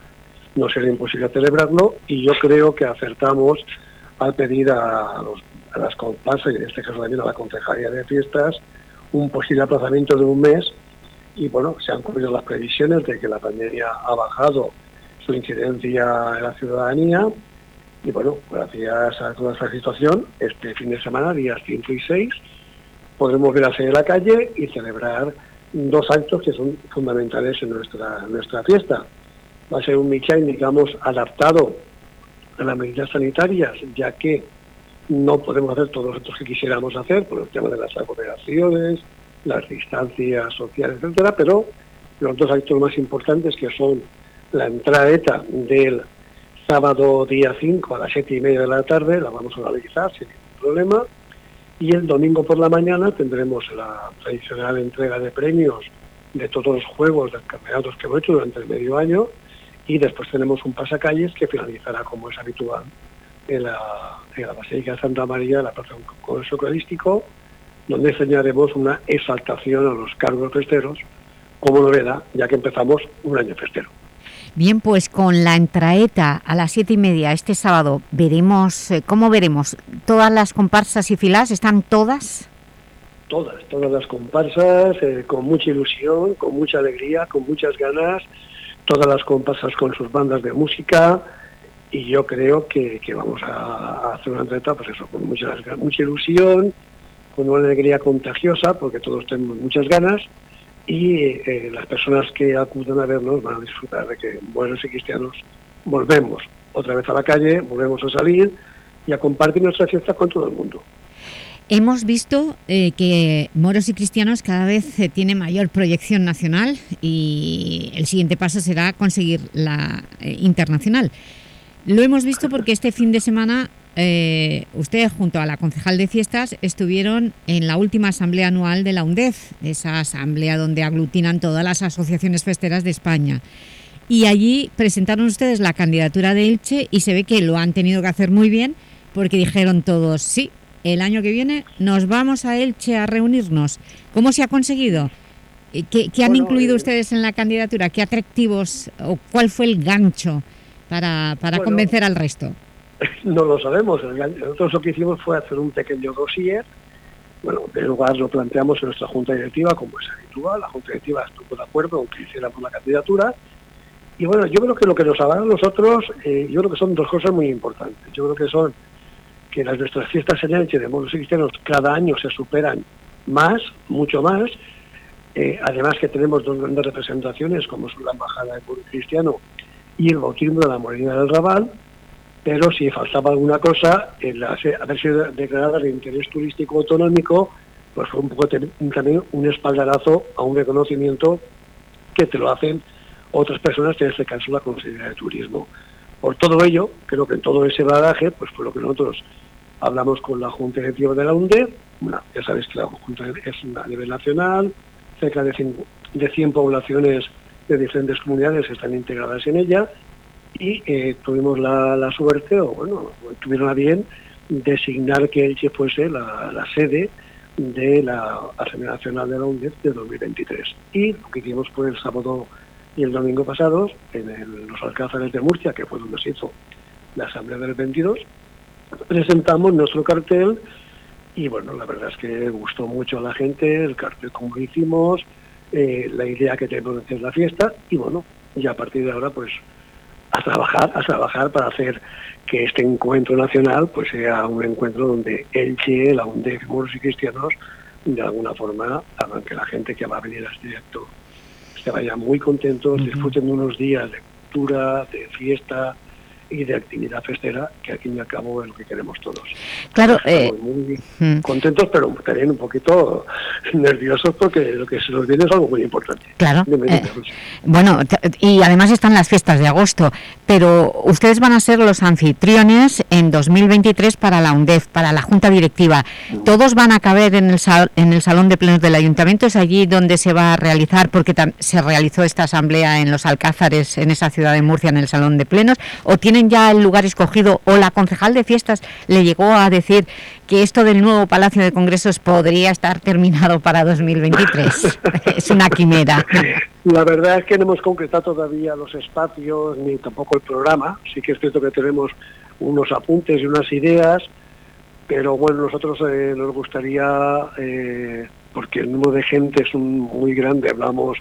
no sería imposible celebrarlo y yo creo que acertamos al pedir a, las comparsas, y en este caso también a la Concejalía de Fiestas, un posible aplazamiento de un mes y bueno, se han cumplido las previsiones de que la pandemia ha bajado su incidencia en la ciudadanía y bueno, gracias a toda esta situación, este fin de semana, días 5 y 6, podremos ver a la calle y celebrar dos actos que son fundamentales en nuestra, nuestra fiesta. Va a ser un Michael, digamos, adaptado a las medidas sanitarias, ya que no podemos hacer todos los actos que quisiéramos hacer por el tema de las aglomeraciones, las distancias sociales, etcétera, pero los dos actos más importantes que son la entrada del sábado día 5 a las 7 y media de la tarde, la vamos a realizar sin ningún problema, y el domingo por la mañana tendremos la tradicional entrega de premios de todos los juegos de campeonatos que hemos hecho durante el medio año y después tenemos un pasacalles que finalizará como es habitual en la, en la Basílica de Santa María, la Plaza Congreso Eucarístico, donde enseñaremos una exaltación a los cargos festeros como novedad, ya que empezamos un año festero. Bien, pues con la entraeta a las siete y media este sábado, veremos, eh, ¿cómo veremos? ¿Todas las comparsas y filas están todas? Todas, todas las comparsas, eh, con mucha ilusión, con mucha alegría, con muchas ganas, todas las comparsas con sus bandas de música y yo creo que, vamos a, hacer una entraeta, pues eso, con mucha, mucha ilusión, con una alegría contagiosa, porque todos tenemos muchas ganas y eh, las personas que acuden a vernos van a disfrutar de que buenos y cristianos volvemos otra vez a la calle, volvemos a salir y a compartir nuestra fiesta con todo el mundo. Hemos visto eh, que Moros y Cristianos cada vez eh, tiene mayor proyección nacional y el siguiente paso será conseguir la internacional. Lo hemos visto porque este fin de semana eh, usted junto a la concejal de fiestas estuvieron en la última asamblea anual de la UNDEF, esa asamblea donde aglutinan todas las asociaciones festeras de España. Y allí presentaron ustedes la candidatura de Elche y se ve que lo han tenido que hacer muy bien porque dijeron todos, sí, el año que viene nos vamos a Elche a reunirnos. ¿Cómo se ha conseguido? Eh, ¿Qué, han incluido eh, ustedes en la candidatura? ¿Qué atractivos o cuál fue el gancho para, convencer al resto? no lo sabemos. Nosotros lo que hicimos fue hacer un pequeño dossier. Bueno, de lugar lo planteamos en nuestra junta directiva, como es habitual. La junta directiva estuvo de acuerdo con que hiciéramos la candidatura. Y bueno, yo creo que lo que nos hablan nosotros, eh, yo creo que son dos cosas muy importantes. Yo creo que son que nuestras fiestas en Elche de modos cristianos cada año se superan más, mucho más. Eh, además que tenemos dos grandes representaciones, como son la Embajada del Pueblo Cristiano y el bautismo de la Morena del Raval, pero si faltaba alguna cosa, el haber sido declarada de interés turístico autonómico, pues fue un poco también un espaldarazo a un reconocimiento que te lo hacen otras personas, en este caso la Consejería de Turismo. Por todo ello, creo que en todo ese bagaje, pues fue lo que nosotros hablamos con la Junta Ejecutiva de la UNDE, ya sabéis que la Junta es a nivel nacional, cerca de 100, de 100 poblaciones de diferentes comunidades están integradas en ella, y eh, tuvimos la, suerte, o bueno, tuvieron a bien designar que Elche fuese la, sede de la Asamblea Nacional de la UNED de 2023. Y lo que hicimos fue el sábado y el domingo pasados en los Alcázares de Murcia, que fue donde se hizo la Asamblea del 22, presentamos nuestro cartel y bueno, la verdad es que gustó mucho a la gente el cartel como hicimos, eh, la idea que tenemos de hacer la fiesta y bueno, y a partir de ahora pues a trabajar, a trabajar para hacer que este encuentro nacional pues sea un encuentro donde Elche, la UNDEF, moros y cristianos, de alguna forma hagan que la gente que va a venir a este directo se vaya muy contentos, disfruten de unos días de cultura, de fiesta y de actividad festera, que al fin y al cabo es lo que queremos todos. Claro, Estamos eh, muy mm. contentos, pero también un poquito nerviosos porque lo que se nos viene es algo muy importante. Claro, eh. Bueno, y además están las fiestas de agosto, pero ustedes van a ser los anfitriones en 2023 para la UNDEF, para la Junta Directiva. ¿Todos van a caber en el, sal- en el Salón de Plenos del Ayuntamiento? ¿Es allí donde se va a realizar, porque se realizó esta asamblea en los Alcázares, en esa ciudad de Murcia, en el Salón de Plenos? ¿O tienen ya el lugar escogido? ¿O la concejal de fiestas le llegó a decir que esto del nuevo Palacio de Congresos podría estar terminado para 2023? es una quimera. La verdad es que no hemos concretado todavía los espacios ni tampoco el programa. Sí que es cierto que tenemos unos apuntes y unas ideas, pero bueno, nosotros eh, nos gustaría, eh, porque el número de gente es un- muy grande, hablamos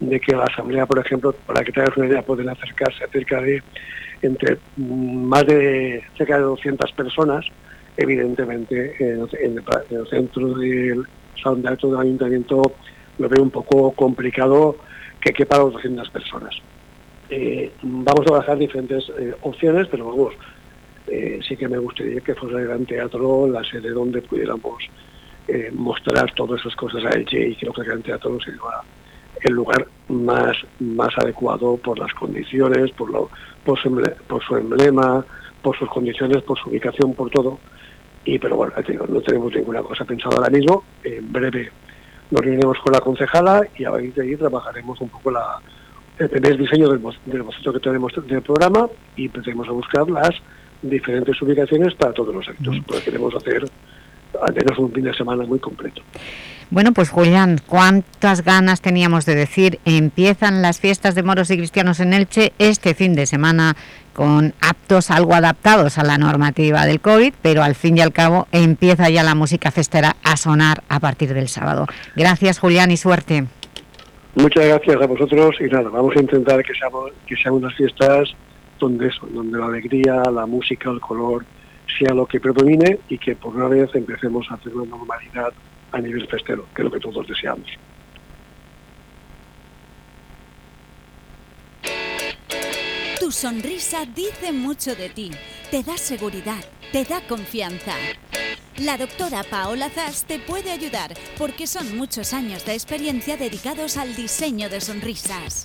de que la asamblea, por ejemplo, para que te hagas una idea, pueden acercarse a cerca de entre más de cerca de 200 personas, evidentemente en, el- centro del salón de actos del ayuntamiento lo veo un poco complicado que quepa las 200 personas. Eh, vamos a bajar diferentes eh, opciones, pero vamos, eh, sí que me gustaría que fuese el Gran Teatro la sede donde pudiéramos mostrar todas esas cosas a Elche y creo que el Gran Teatro sería el lugar más, más adecuado por las condiciones, por, lo, por, su, por su emblema, por sus condiciones, por su ubicación, por todo. Y pero bueno, no tenemos ninguna cosa pensada ahora mismo. En breve nos reuniremos con la concejala y a partir de ahí trabajaremos un poco la, el primer diseño del, del boceto que tenemos del programa y empezaremos a buscar las diferentes ubicaciones para todos los actos, porque queremos hacer al menos un fin de semana muy completo. Bueno, pues Julián, ¿cuántas ganas teníamos de decir? Empiezan las fiestas de moros y cristianos en Elche este fin de semana con aptos algo adaptados a la normativa del COVID, pero al fin y al cabo empieza ya la música festera a sonar a partir del sábado. Gracias Julián y suerte. Muchas gracias a vosotros y nada, vamos a intentar que sean, que sean unas fiestas donde eso, donde la alegría, la música, el color sea lo que predomine y que por una vez empecemos a hacer una normalidad a nivel festero, que es lo que todos deseamos. Tu sonrisa dice mucho de ti, te da seguridad, te da confianza. La doctora Paola Zas te puede ayudar porque son muchos años de experiencia dedicados al diseño de sonrisas.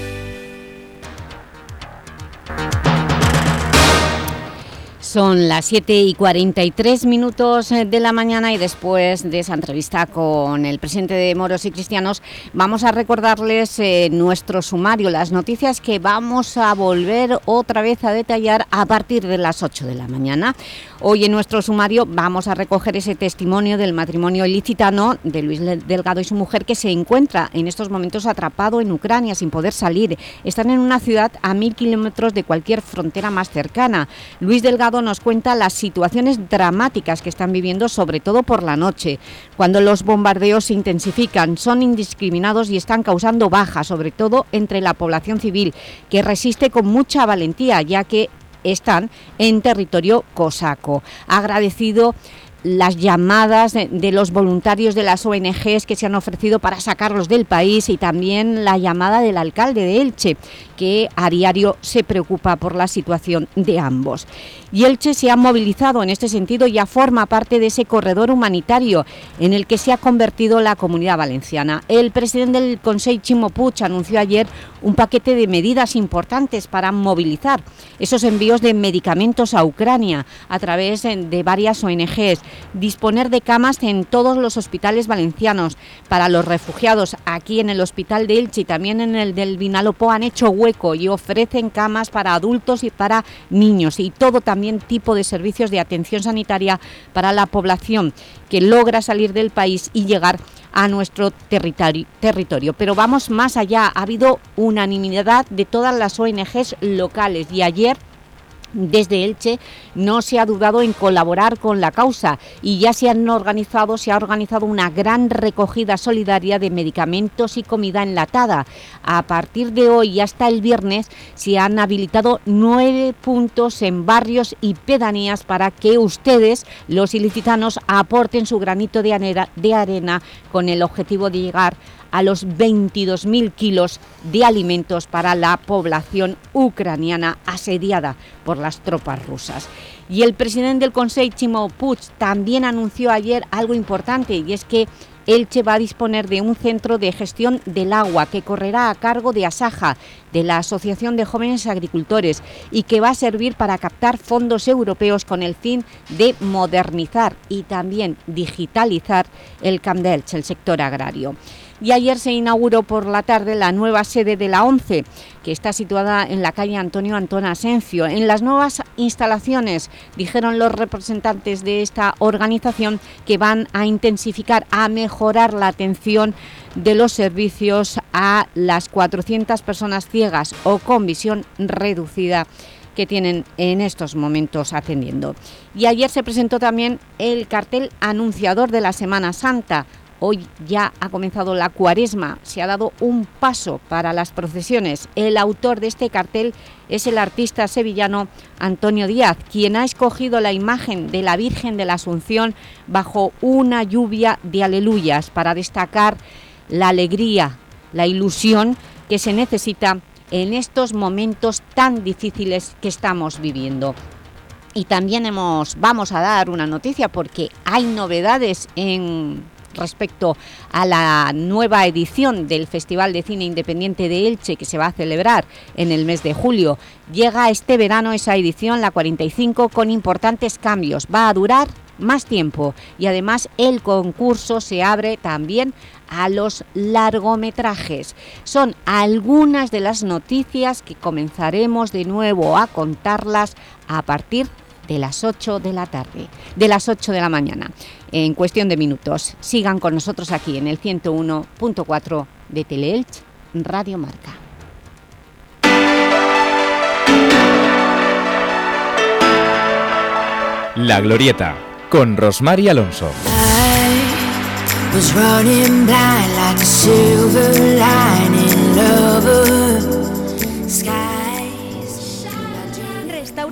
Son las 7 y 43 minutos eh, de la mañana y después de esa entrevista con el presidente de Moros y Cristianos vamos a recordarles eh, nuestro sumario, las noticias que vamos a volver otra vez a detallar a partir de las 8 de la mañana. Hoy en nuestro sumario vamos a recoger ese testimonio del matrimonio ilicitano de Luis Delgado y su mujer que se encuentra en estos momentos atrapado en Ucrania sin poder salir. Están en una ciudad a mil kilómetros de cualquier frontera más cercana. Luis Delgado nos cuenta las situaciones dramáticas que están viviendo, sobre todo por la noche, cuando los bombardeos se intensifican, son indiscriminados y están causando bajas, sobre todo entre la población civil, que resiste con mucha valentía, ya que están en territorio cosaco. Ha agradecido las llamadas de, los voluntarios de las ONGs que se han ofrecido para sacarlos del país y también la llamada del alcalde de Elche, que a diario se preocupa por la situación de ambos. Y Elche se ha movilizado en este sentido y ya forma parte de ese corredor humanitario en el que se ha convertido la Comunidad Valenciana. El presidente del Consejo, Chimo anunció ayer un paquete de medidas importantes para movilizar esos envíos de medicamentos a Ucrania a través de varias ONGs, disponer de camas en todos los hospitales valencianos para los refugiados. Aquí en el hospital de Elche y también en el del Vinalopó han hecho hueco y ofrecen camas para adultos y para niños y todo también tipo de servicios de atención sanitaria para la población que logra salir del país y llegar a nuestro territorio. Pero vamos más allá, ha habido unanimidad de todas las ONGs locales y ayer desde Elche no se ha dudado en colaborar con la causa y ya se han organizado, se ha organizado una gran recogida solidaria de medicamentos y comida enlatada. A partir de hoy hasta el viernes se han habilitado nueve puntos en barrios y pedanías para que ustedes, los ilicitanos, aporten su granito de arena con el objetivo de llegar a los 22.000 kilos de alimentos para la población ucraniana asediada por las tropas rusas. Y el presidente del Consejo, Chimo Puig, también anunció ayer algo importante y es que Elche va a disponer de un centro de gestión del agua que correrá a cargo de Asaja, de la Asociación de Jóvenes Agricultores, y que va a servir para captar fondos europeos con el fin de modernizar y también digitalizar el Camp de Elche, el sector agrario y ayer se inauguró por la tarde la nueva sede de la ONCE, que está situada en la calle Antonio Antón Asencio. En las nuevas instalaciones, dijeron los representantes de esta organización, que van a intensificar, a mejorar la atención de los servicios a las 400 personas ciegas o con visión reducida que tienen en estos momentos atendiendo. Y ayer se presentó también el cartel anunciador de la Semana Santa, Hoy ya ha comenzado la cuaresma, se ha dado un paso para las procesiones. El autor de este cartel es el artista sevillano Antonio Díaz, quien ha escogido la imagen de la Virgen de la Asunción bajo una lluvia de aleluyas para destacar la alegría, la ilusión que se necesita en estos momentos tan difíciles que estamos viviendo. Y también hemos, vamos a dar una noticia porque hay novedades en respecto a la nueva edición del Festival de Cine Independiente de Elche que se va a celebrar en el mes de julio. Llega este verano esa edición, la 45, con importantes cambios. Va a durar más tiempo y además el concurso se abre también a los largometrajes. Son algunas de las noticias que comenzaremos de nuevo a contarlas a partir de las 8 de la tarde, de las 8 de la mañana en cuestión de minutos. Sigan con nosotros aquí en el 101.4 de Teleelch, Radio Marca. La Glorieta, con Rosmar Alonso.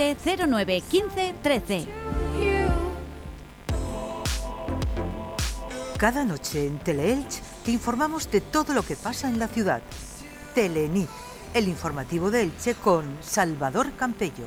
09 15 13. Cada noche en Teleelch te informamos de todo lo que pasa en la ciudad. Telenit, el informativo de Elche con Salvador Campello.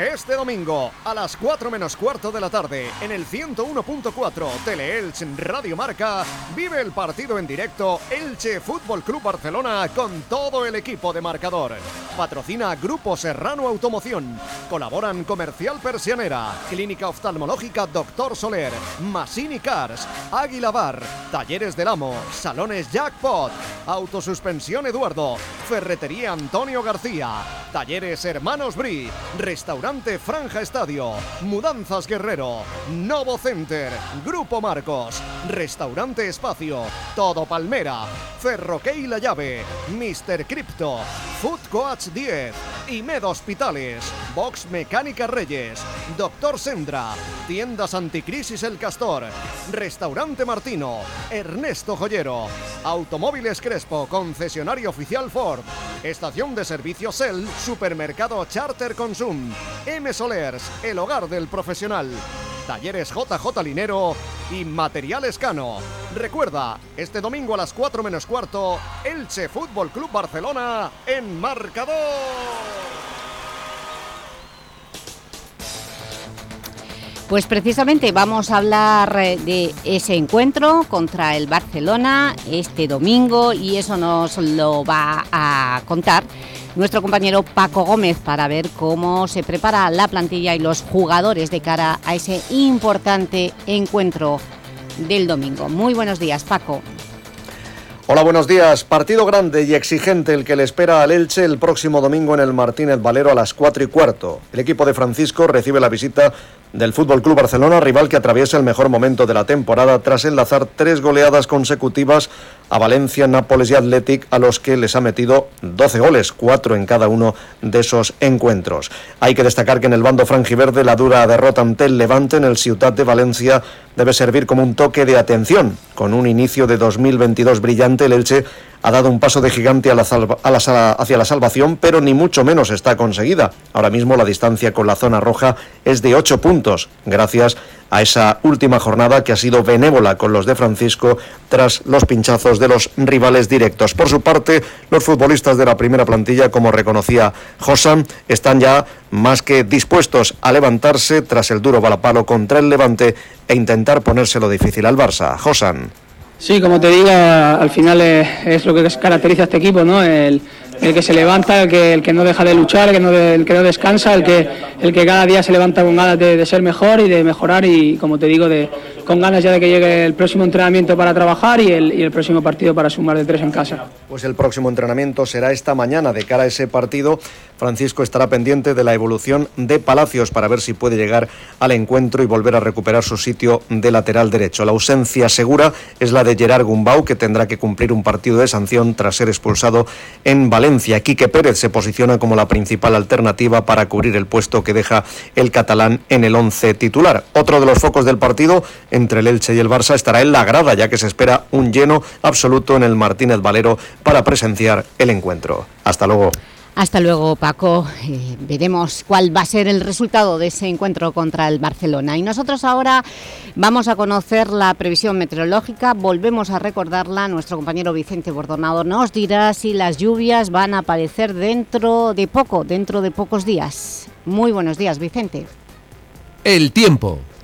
Este domingo, a las 4 menos cuarto de la tarde, en el 101.4 Tele-Elche Radio Marca, vive el partido en directo Elche Fútbol Club Barcelona con todo el equipo de marcador. Patrocina Grupo Serrano Automoción. Colaboran Comercial Persianera, Clínica Oftalmológica Doctor Soler, Masini Cars, Águila Bar, Talleres del Amo, Salones Jackpot, Autosuspensión Eduardo, Ferretería Antonio García, Talleres Hermanos Bri, Restaurante Franja Estadio, Mudanzas Guerrero, Novo Center, Grupo Marcos, Restaurante Espacio, Todo Palmera, Ferroquey La Llave, Mr. Crypto, Food Coach 10, Imed Hospitales, Box Mecánica Reyes, Doctor Sendra, Tiendas Anticrisis El Castor, Restaurante Martino, Ernesto Joyero, Automóviles Crespo, concesionario oficial Ford, Estación de Servicio Cell, Supermercado Charter Consum, M Solers, el hogar del profesional. Talleres JJ Linero y Materiales Cano. Recuerda, este domingo a las 4 menos cuarto, Elche Fútbol Club Barcelona en marcador. Pues precisamente vamos a hablar eh, de ese encuentro contra el Barcelona este domingo y eso nos lo va a contar nuestro compañero Paco Gómez para ver cómo se prepara la plantilla y los jugadores de cara a ese importante encuentro del domingo. Muy buenos días, Paco. Hola, buenos días. Partido grande y exigente el que le espera al Elche el próximo domingo en el Martínez Valero a las 4 y cuarto. El equipo de Francisco recibe la visita del Fútbol Club Barcelona, rival que atraviesa el mejor momento de la temporada tras enlazar tres goleadas consecutivas a Valencia, Nápoles y Athletic, a los que les ha metido 12 goles, cuatro en cada uno de esos encuentros. Hay que destacar que en el bando franjiverde la dura derrota ante el Levante en el Ciutat de Valencia debe servir como un toque de atención. Con un inicio de 2022 brillante, el Elche ha dado un paso de gigante a la a la hacia la salvación, pero ni mucho menos está conseguida. Ahora mismo la distancia con la zona roja es de 8 puntos, gracias a esa última jornada que ha sido benévola con los de Francisco tras los pinchazos de los rivales directos. Por su parte, los futbolistas de la primera plantilla, como reconocía Josan, están ya más que dispuestos a levantarse tras el duro balapalo contra el Levante e intentar ponérselo difícil al Barça. Josan. Sí, como te diga, al final es, lo que caracteriza a este equipo, ¿no? El, que se levanta, el que, el que no deja de luchar, el que no, el que no descansa, el que, el que cada día se levanta con ganas de ser mejor y de mejorar y, como te digo, de, con ganas ya de que llegue el próximo entrenamiento para trabajar y el, el próximo partido para sumar de tres en casa. Pues el próximo entrenamiento será esta mañana. De cara a ese partido, Francisco estará pendiente de la evolución de Palacios para ver si puede llegar al encuentro y volver a recuperar su sitio de lateral derecho. La ausencia segura es la de Gerard Gumbau, que tendrá que cumplir un partido de sanción tras ser expulsado en Valencia. Quique Pérez se posiciona como la principal alternativa para cubrir el puesto que deja el catalán en el once titular. Otro de los focos del partido entre el Elche y el Barça estará en la grada, ya que se espera un lleno absoluto en el Martínez Valero para presenciar el encuentro. Hasta luego. Hasta luego, Paco. Eh, veremos cuál va a ser el resultado de ese encuentro contra el Barcelona. Y nosotros ahora vamos a conocer la previsión meteorológica. Volvemos a recordarla. Nuestro compañero Vicente Bordonado nos dirá si las lluvias van a aparecer dentro de poco, dentro de pocos días. Muy buenos días, Vicente. El tiempo.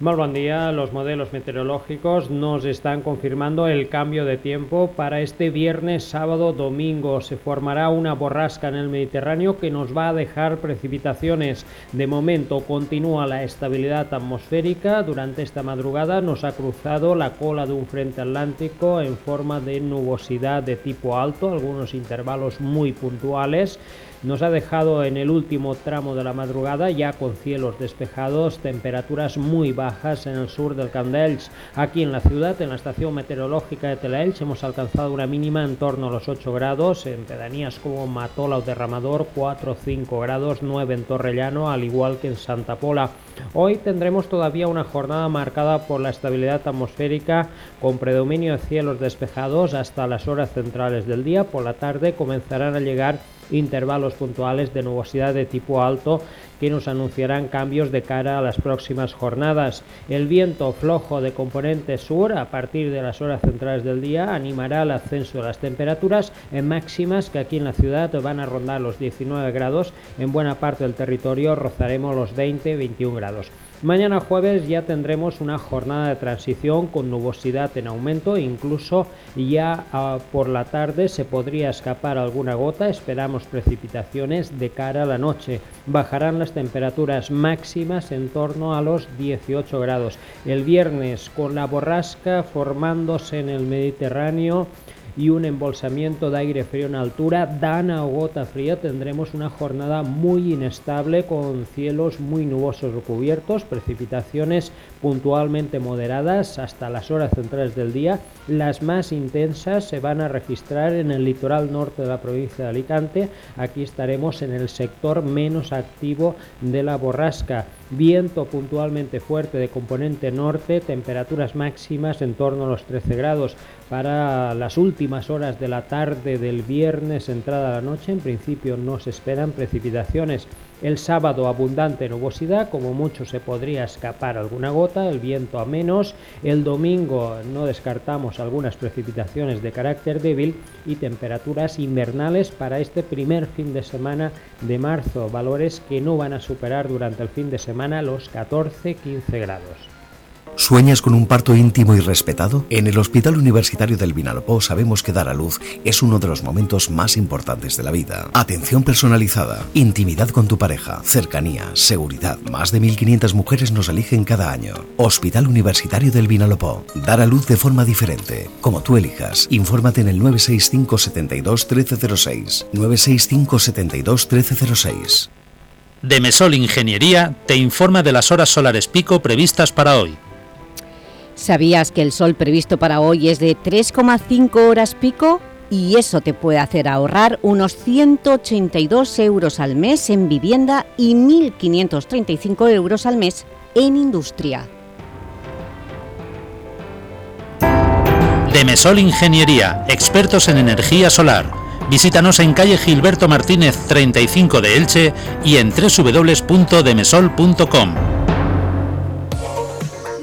Muy buen día. Los modelos meteorológicos nos están confirmando el cambio de tiempo para este viernes, sábado, domingo. Se formará una borrasca en el Mediterráneo que nos va a dejar precipitaciones. De momento continúa la estabilidad atmosférica. Durante esta madrugada nos ha cruzado la cola de un frente atlántico en forma de nubosidad de tipo alto, algunos intervalos muy puntuales nos ha dejado en el último tramo de la madrugada ya con cielos despejados, temperaturas muy bajas en el sur del Candelch. Aquí en la ciudad, en la estación meteorológica de Telaelch, hemos alcanzado una mínima en torno a los 8 grados, en pedanías como Matola o Derramador 4 o 5 grados, 9 en Torrellano, al igual que en Santa Pola. Hoy tendremos todavía una jornada marcada por la estabilidad atmosférica con predominio de cielos despejados hasta las horas centrales del día. Por la tarde comenzarán a llegar intervalos puntuales de nubosidad de tipo alto que nos anunciarán cambios de cara a las próximas jornadas. El viento flojo de componente sur a partir de las horas centrales del día animará el ascenso de las temperaturas en máximas que aquí en la ciudad van a rondar los 19 grados, en buena parte del territorio rozaremos los 20-21 grados. Mañana jueves ya tendremos una jornada de transición con nubosidad en aumento, incluso ya ah, por la tarde se podría escapar alguna gota, esperamos precipitaciones de cara a la noche. Bajarán las temperaturas máximas en torno a los 18 grados. El viernes con la borrasca formándose en el Mediterráneo y un embolsamiento de aire frío en altura, dana o gota fría, tendremos una jornada muy inestable con cielos muy nubosos o cubiertos, precipitaciones puntualmente moderadas hasta las horas centrales del día. Las más intensas se van a registrar en el litoral norte de la provincia de Alicante. Aquí estaremos en el sector menos activo de la borrasca. Viento puntualmente fuerte de componente norte, temperaturas máximas en torno a los 13 grados. Para las últimas horas de la tarde del viernes, entrada la noche, en principio no se esperan precipitaciones. El sábado abundante nubosidad, como mucho se podría escapar alguna gota, el viento a menos. El domingo no descartamos algunas precipitaciones de carácter débil y temperaturas invernales para este primer fin de semana de marzo, valores que no van a superar durante el fin de semana los 14-15 grados. ¿Sueñas con un parto íntimo y respetado? En el Hospital Universitario del Vinalopó sabemos que dar a luz es uno de los momentos más importantes de la vida. Atención personalizada, intimidad con tu pareja, cercanía, seguridad. Más de 1.500 mujeres nos eligen cada año. Hospital Universitario del Vinalopó. Dar a luz de forma diferente. Como tú elijas. Infórmate en el 965 72 1306. 965 72 1306. Demesol Ingeniería te informa de las horas solares pico previstas para hoy. ¿Sabías que el sol previsto para hoy es de 3,5 horas pico? Y eso te puede hacer ahorrar unos 182 euros al mes en vivienda y 1.535 euros al mes en industria. Demesol Ingeniería, expertos en energía solar. Visítanos en calle Gilberto Martínez 35 de Elche y en www.demesol.com.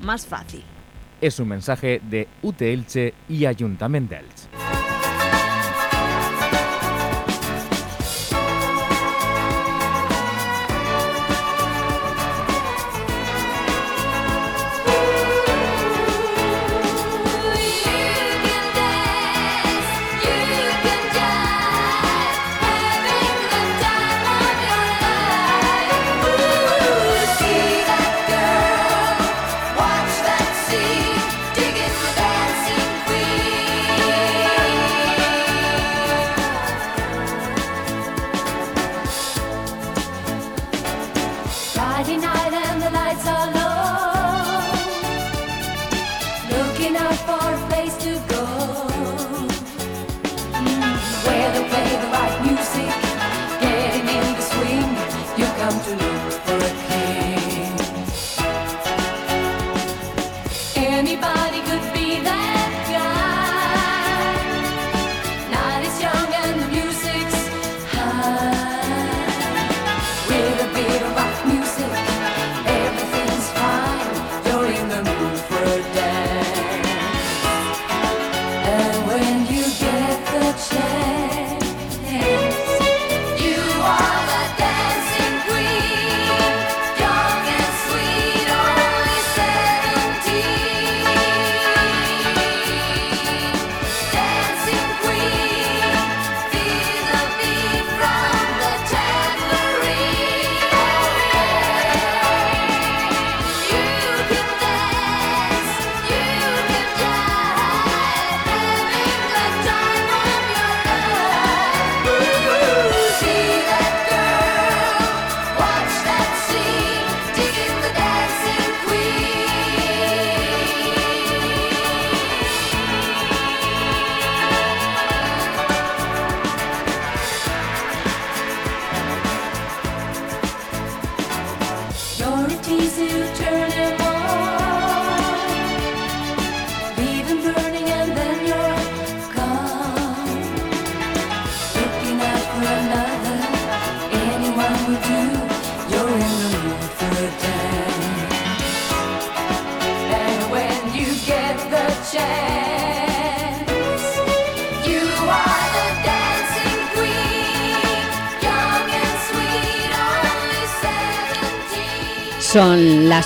más fácil. Es un mensaje de UT Elche y Ayuntamiento de Elche.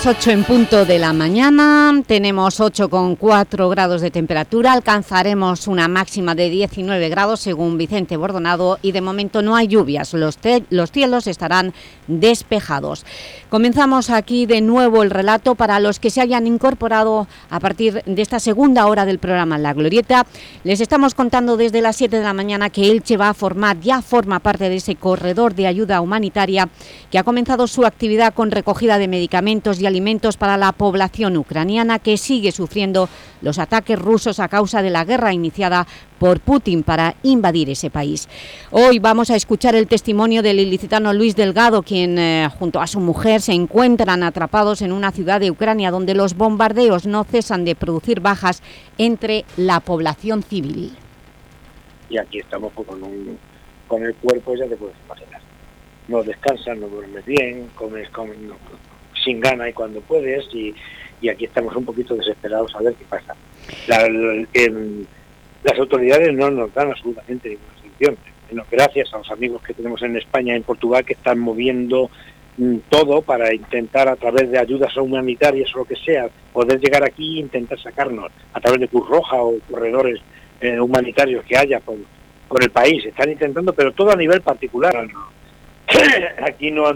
Las 8 en punto de la mañana, tenemos 8,4 grados de temperatura, alcanzaremos una máxima de 19 grados según Vicente Bordonado y de momento no hay lluvias, los, los cielos estarán despejados. Comenzamos aquí de nuevo el relato para los que se hayan incorporado a partir de esta segunda hora del programa La Glorieta. Les estamos contando desde las 7 de la mañana que Elche va a formar, ya forma parte de ese corredor de ayuda humanitaria que ha comenzado su actividad con recogida de medicamentos y alimentos para la población ucraniana que sigue sufriendo los ataques rusos a causa de la guerra iniciada por Putin para invadir ese país. Hoy vamos a escuchar el testimonio del ilicitano Luis Delgado, quien eh, junto a su mujer se encuentran atrapados en una ciudad de Ucrania donde los bombardeos no cesan de producir bajas entre la población civil. y aquí estamos pues, con un con el cuerpo ya te puedes imaginar no descansas no duermes bien comes, comes no- sin gana y cuando puedes y, y aquí estamos un poquito desesperados a ver qué pasa em, las autoridades no nos dan absolutamente ninguna solución Bueno, gracias a los amigos que tenemos en España y en Portugal que están moviendo mm, todo para intentar a través de ayudas humanitarias o lo que sea poder llegar aquí e intentar sacarnos a través de Cruz Roja o corredores eh, humanitarios que haya por, por el país. Están intentando, pero todo a nivel particular. aquí no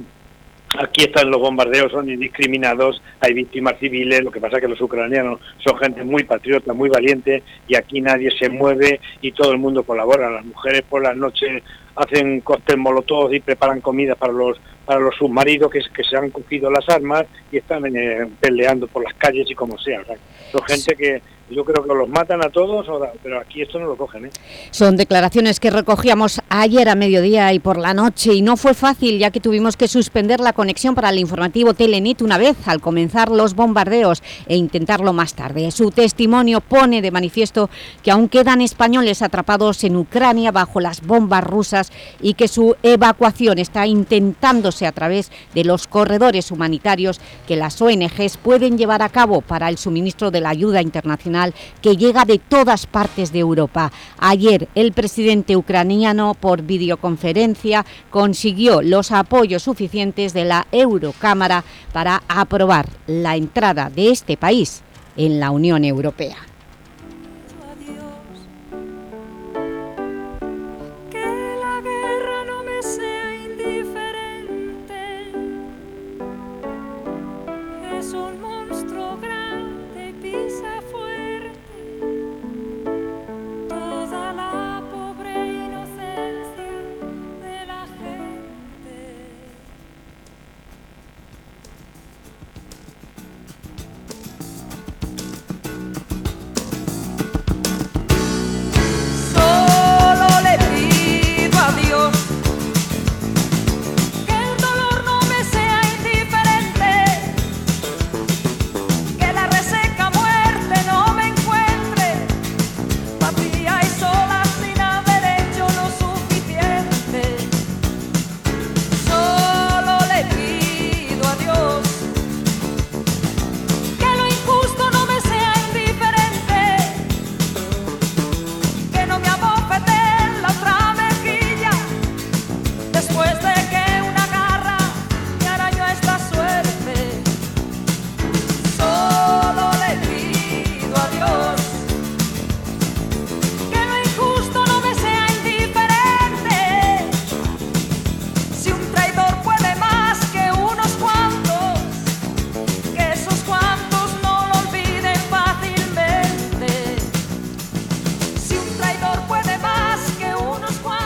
aquí están los bombardeos, son indiscriminados, hay víctimas civiles, lo que pasa es que los ucranianos son gente muy patriota, muy valiente, y aquí nadie se mueve y todo el mundo colabora. Las mujeres por las noches hacen cóctel molotov y preparan comida para los para los submarinos que, que se han cogido las armas y están eh, peleando por las calles y como sea. O sea, son gente que yo creo que los matan a todos, pero aquí esto no lo cogen. ¿eh? Son declaraciones que recogíamos ayer a mediodía y por la noche y no fue fácil ya que tuvimos que suspender la conexión para el informativo Telenit una vez al comenzar los bombardeos e intentarlo más tarde. Su testimonio pone de manifiesto que aún quedan españoles atrapados en Ucrania bajo las bombas rusas y que su evacuación está intentándose a través de los corredores humanitarios que las ONGs pueden llevar a cabo para el suministro de la ayuda internacional que llega de todas partes de Europa. Ayer el presidente ucraniano por videoconferencia consiguió los apoyos suficientes de la Eurocámara para aprobar la entrada de este país en la Unión Europea.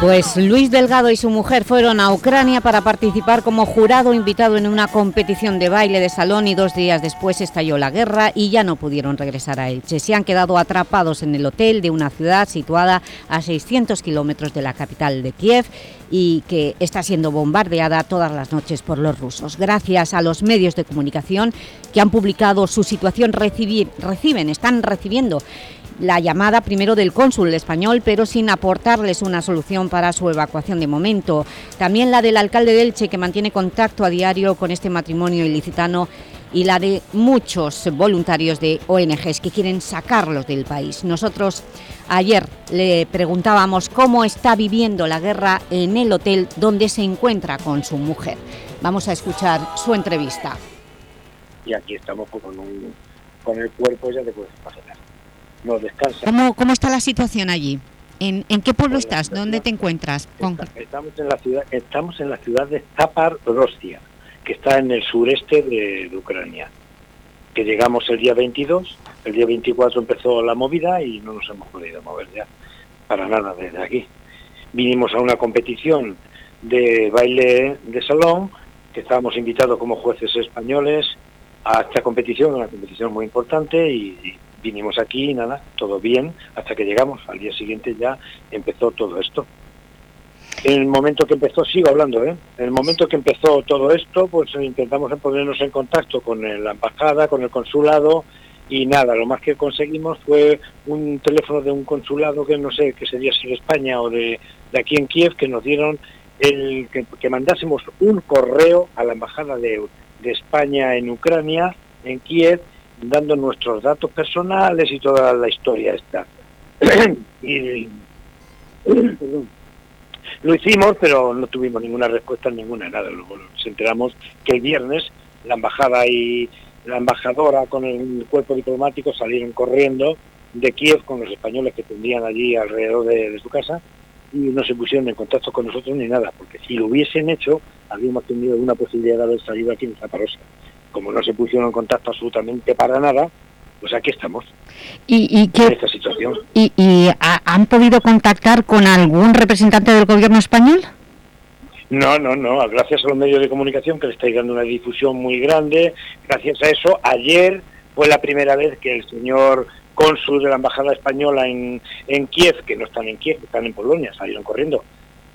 Pues Luis Delgado y su mujer fueron a Ucrania para participar como jurado invitado en una competición de baile de salón y dos días después estalló la guerra y ya no pudieron regresar a Elche. Se han quedado atrapados en el hotel de una ciudad situada a 600 kilómetros de la capital de Kiev y que está siendo bombardeada todas las noches por los rusos. Gracias a los medios de comunicación que han publicado su situación, reciben, están recibiendo la llamada primero del cónsul español, pero sin aportarles una solución para su evacuación de momento. También la del alcalde de Elche, que mantiene contacto a diario con este matrimonio ilicitano y la de muchos voluntarios de ONGs que quieren sacarlos del país. Nosotros ayer le preguntábamos cómo está viviendo la guerra en el hotel donde se encuentra con su mujer. Vamos a escuchar su entrevista. Y aquí estamos con, el cuerpo ya imaginar. No descansa. ¿Cómo, cómo está la situación allí? ¿En, en qué pueblo estás? ¿Dónde te encuentras? Con- Estamos en la ciudad, estamos en la ciudad de Zaporozhia, que está en el sureste de, de Ucrania. Que llegamos el día 22, el día 24 empezó la movida y no nos hemos podido mover ya para nada desde aquí. Vinimos a una competición de baile de salón, que estábamos invitados como jueces españoles a esta competición, una competición muy importante y, y vinimos aquí y nada, todo bien, hasta que llegamos. Al día siguiente ya empezó todo esto. En el momento que empezó, sigo hablando, ¿eh? En el momento que empezó todo esto, pues intentamos ponernos en contacto con la embajada, con el consulado y nada, lo más que conseguimos fue un teléfono de un consulado que no sé, que sería si de España o de, de aquí en Kiev, que nos dieron el que, que mandásemos un correo a la embajada de, de España en Ucrania, en Kiev, dando nuestros datos personales y toda la historia esta. Lo hicimos, pero no tuvimos ninguna respuesta, ninguna nada. Luego nos enteramos que el viernes la embajada y la embajadora con el cuerpo diplomático salieron corriendo de Kiev con los españoles que tendrían allí alrededor de, su casa y no se pusieron en contacto con nosotros ni nada, porque si lo hubiesen hecho, habríamos tenido una posibilidad de haber salido aquí en Zaparosa. Como no se pusieron en contacto absolutamente para nada, pues aquí estamos, ¿Y, y en qué- esta situación. y- y ha- han podido contactar con algún representante del gobierno español? No, no, no, gracias a los medios de comunicación que le estáis dando una difusión muy grande, gracias a eso, ayer fue la primera vez que el señor cónsul de la Embajada Española en, en Kiev, que no están en Kiev, están en Polonia, salieron corriendo,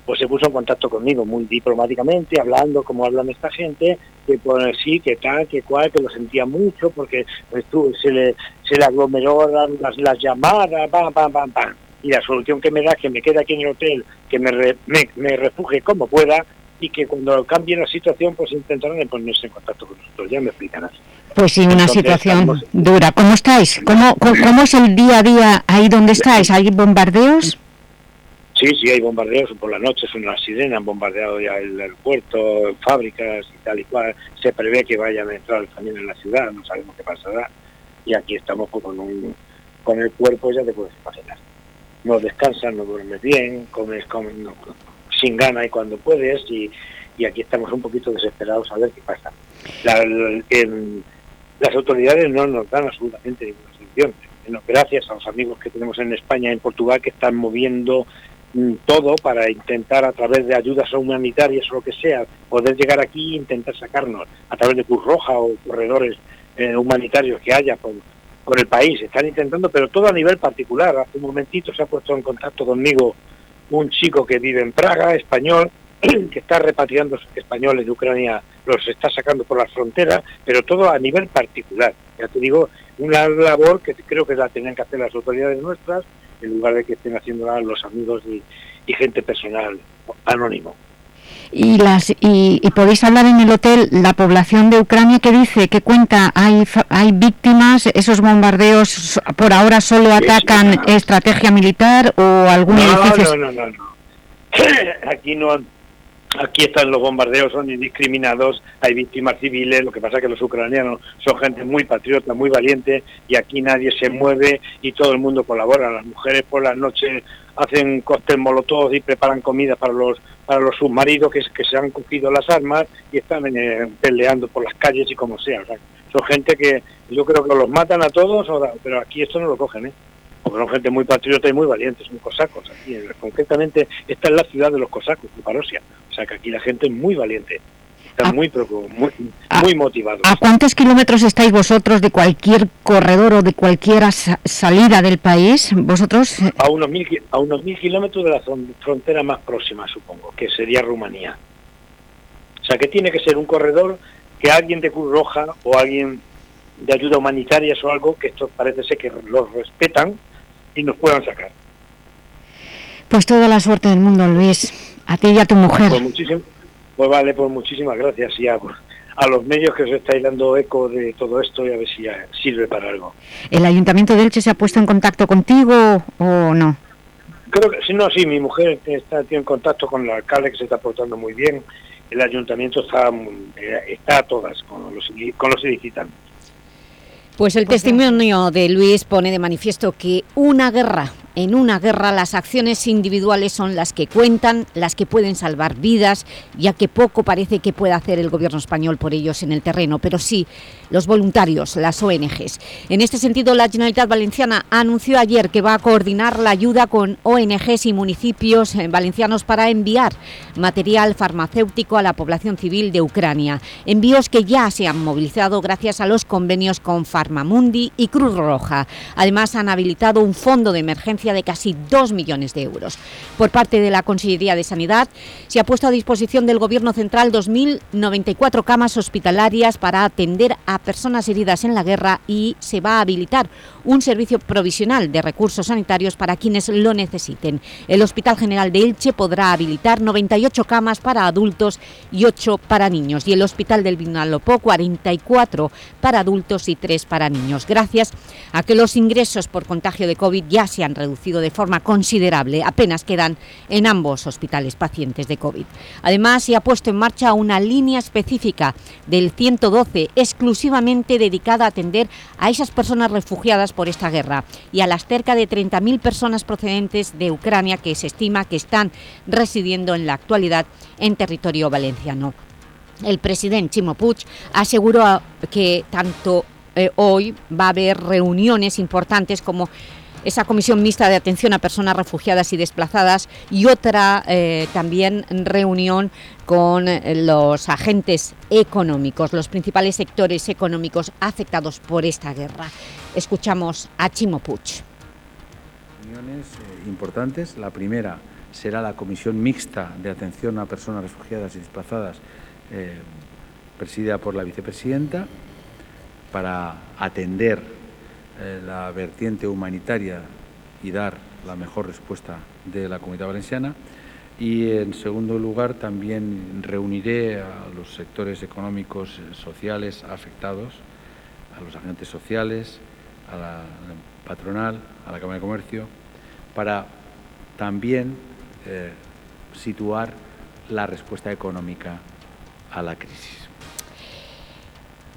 pues se puso en contacto conmigo muy diplomáticamente, hablando como hablan esta gente, que pues sí, que tal, que cual, que lo sentía mucho, porque pues, tú, se, le, se le aglomeraron las, las llamadas, pam, pam, pam, pam. Y la solución que me da es que me quede aquí en el hotel, que me, re- me, me refugie como pueda y que cuando cambie la situación pues intentarán en ponerse en contacto con nosotros, ya me explicarás. Pues sí, una Entonces, situación estamos- dura. ¿Cómo estáis? ¿Cómo, cómo, cómo es el día a día ahí donde estáis? ¿Hay bombardeos? Sí, sí, hay bombardeos por la noche, son las sirenas, han bombardeado ya el aeropuerto, fábricas y tal y cual. Se prevé que vayan a entrar también en la ciudad, no sabemos qué pasará. Y aquí estamos pues, con, un, con el cuerpo, ya te puedes imaginar. No descansas, no duermes bien, comes, sin gana y cuando puedes. Y, aquí estamos un poquito desesperados a ver qué pasa. Las autoridades no nos dan absolutamente ninguna solución. Gracias a los amigos que tenemos en España en Portugal que están moviendo todo para intentar a través de ayudas humanitarias o lo que sea, poder llegar aquí e intentar sacarnos a través de Cruz Roja o corredores eh, humanitarios que haya por, el país. Están intentando, pero todo a nivel particular. Hace un momentito se ha puesto en contacto conmigo un chico que vive en Praga, español, que está repatriando españoles de Ucrania, los está sacando por las fronteras, pero todo a nivel particular. Ya te digo, una labor que creo que la tenían que hacer las autoridades nuestras, en lugar de que estén haciéndola los amigos y, y gente personal anónimo. Y, las, y, y podéis hablar en el hotel la población de Ucrania que dice, que cuenta, hay, hay víctimas, esos bombardeos por ahora solo atacan estrategia militar o algún edificio. No, no, no, no. Aquí no, aquí están los bombardeos, son indiscriminados, hay víctimas civiles, lo que pasa es que los ucranianos son gente muy patriota, muy valiente, y aquí nadie se mueve y todo el mundo colabora. Las mujeres por las noches hacen cóctel molotov y preparan comida para los para los submarinos que, que se han cogido las armas y están eh, peleando por las calles y como sea. O sea, son gente que yo creo que los matan a todos, pero aquí esto no lo cogen, ¿eh? Son gente muy patriota y muy valientes, muy cosacos. Aquí, en- concretamente, esta es la ciudad de los cosacos, de Parosia. O sea que aquí la gente es muy valiente, está muy, preocup- muy, muy motivado. ¿A cuántos kilómetros estáis vosotros de cualquier corredor o de cualquier sa- salida del país? ¿Vosotros? A unos mil, a unos mil kilómetros de la fron- frontera más próxima, supongo, que sería Rumanía. O sea que tiene que ser un corredor que alguien de Cruz Roja o alguien de ayuda humanitaria o algo, que esto parece ser que los respetan y nos puedan sacar. Pues toda la suerte del mundo, Luis. A ti y a tu mujer. Pues pues vale, pues muchísimas gracias y a, a los medios que os estáis dando eco de todo esto y a ver si ya sirve para algo. ¿El Ayuntamiento de Elche se ha puesto en contacto contigo o no? Creo que sí, no, sí, mi mujer está tiene contacto con el alcalde que se está portando muy bien. El ayuntamiento está muy- eh, está a todas con los con los solicitantes. Pues el testimonio de Luis pone de manifiesto que una guerra, en una guerra las acciones individuales son las que cuentan, las que pueden salvar vidas, ya que poco parece que pueda hacer el gobierno español por ellos en el terreno, pero sí los voluntarios, las ONGs. En este sentido, la Generalitat Valenciana anunció ayer que va a coordinar la ayuda con ONGs y municipios eh, valencianos para enviar material farmacéutico a la población civil de Ucrania. Envíos que ya se han movilizado gracias a los convenios con Farmamundi y Cruz Roja. Además, han habilitado un fondo de emergencia de casi 2 millones de euros. Por parte de la Consellería de Sanidad, se ha puesto a disposición del Gobierno Central 2.094 camas hospitalarias para atender a personas heridas en la guerra y se va a habilitar un servicio provisional de recursos sanitarios para quienes lo necesiten. El Hospital General de Elche podrá habilitar 98 camas para adultos y 8 para niños y el Hospital del Vinalopó 44 para adultos y 3 para niños, gracias a que los ingresos por contagio de COVID ya se han reducido de forma considerable, apenas quedan en ambos hospitales pacientes de COVID. Además, se ha puesto en marcha una línea específica del 112 exclusivamente dedicada a atender a esas personas refugiadas por esta guerra y a las cerca de 30.000 personas procedentes de Ucrania que se estima que están residiendo en la actualidad en territorio valenciano. El presidente Chimo aseguró que tanto eh, hoy va a haber reuniones importantes como esa comisión mixta de atención a personas refugiadas y desplazadas y otra eh, también reunión con eh, los agentes económicos, los principales sectores económicos afectados por esta guerra. Escuchamos a Chimo Puig. reuniones eh, importantes. La primera será la Comisión Mixta de Atención a Personas Refugiadas y Desplazadas, eh, presidida por la vicepresidenta, para atender eh, la vertiente humanitaria y dar la mejor respuesta de la Comunidad Valenciana. Y en segundo lugar también reuniré a los sectores económicos, eh, sociales afectados, a los agentes sociales, a la patronal, a la Cámara de Comercio, para también eh, situar la respuesta económica a la crisis.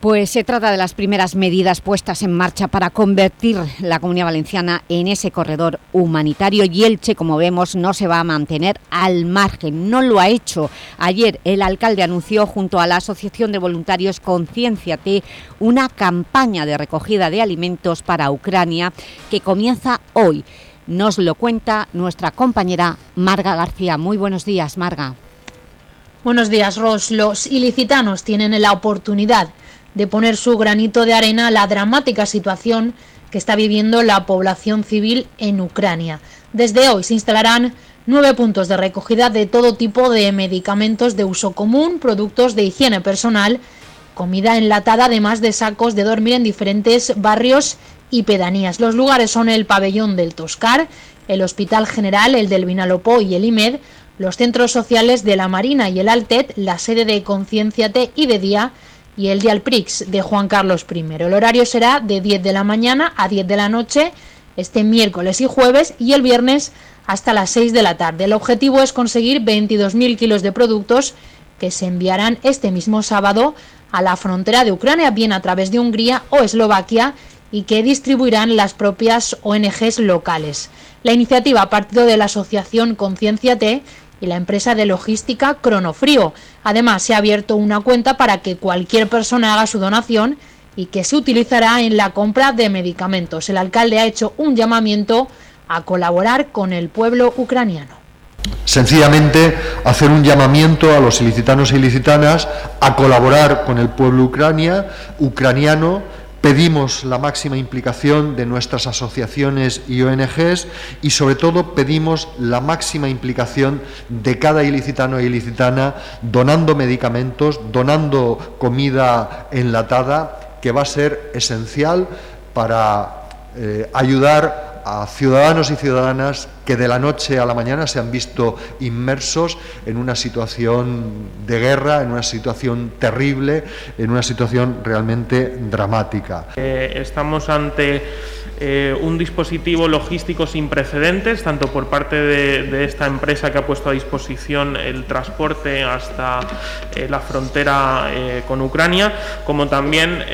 Pues se trata de las primeras medidas puestas en marcha para convertir la Comunidad Valenciana en ese corredor humanitario y Elche, como vemos, no se va a mantener al margen, no lo ha hecho. Ayer el alcalde anunció junto a la Asociación de Voluntarios Concienciate una campaña de recogida de alimentos para Ucrania que comienza hoy. Nos lo cuenta nuestra compañera Marga García. Muy buenos días, Marga. Buenos días, Ros. Los ilicitanos tienen la oportunidad de poner su granito de arena a la dramática situación que está viviendo la población civil en Ucrania. Desde hoy se instalarán nueve puntos de recogida de todo tipo de medicamentos de uso común, productos de higiene personal, comida enlatada, además de sacos de dormir en diferentes barrios y pedanías. Los lugares son el pabellón del Toscar, el Hospital General, el del Vinalopó y el IMED, los centros sociales de la Marina y el Altet, la sede de Concienciate y de Día y el Dialprix de Juan Carlos I. El horario será de 10 de la mañana a 10 de la noche este miércoles y jueves y el viernes hasta las 6 de la tarde. El objetivo es conseguir 22.000 kilos de productos que se enviarán este mismo sábado a la frontera de Ucrania, bien a través de Hungría o Eslovaquia, y que distribuirán las propias ONGs locales. La iniciativa ha partido de la asociación Concienciate y la empresa de logística Cronofrío. Además, se ha abierto una cuenta para que cualquier persona haga su donación y que se utilizará en la compra de medicamentos. El alcalde ha hecho un llamamiento a colaborar con el pueblo ucraniano. Sencillamente hacer un llamamiento a los ilicitanos y ilicitanas a colaborar con el pueblo ucrania, ucraniano. Pedimos la máxima implicación de nuestras asociaciones y ONGs y sobre todo pedimos la máxima implicación de cada ilicitano e ilicitana donando medicamentos, donando comida enlatada, que va a ser esencial para eh, ayudar a ciudadanos y ciudadanas que de la noche a la mañana se han visto inmersos en una situación de guerra, en una situación terrible, en una situación realmente dramática. Eh, estamos ante eh, un dispositivo logístico sin precedentes, tanto por parte de, esta empresa que ha puesto a disposición el transporte hasta eh, la frontera eh, con Ucrania, como también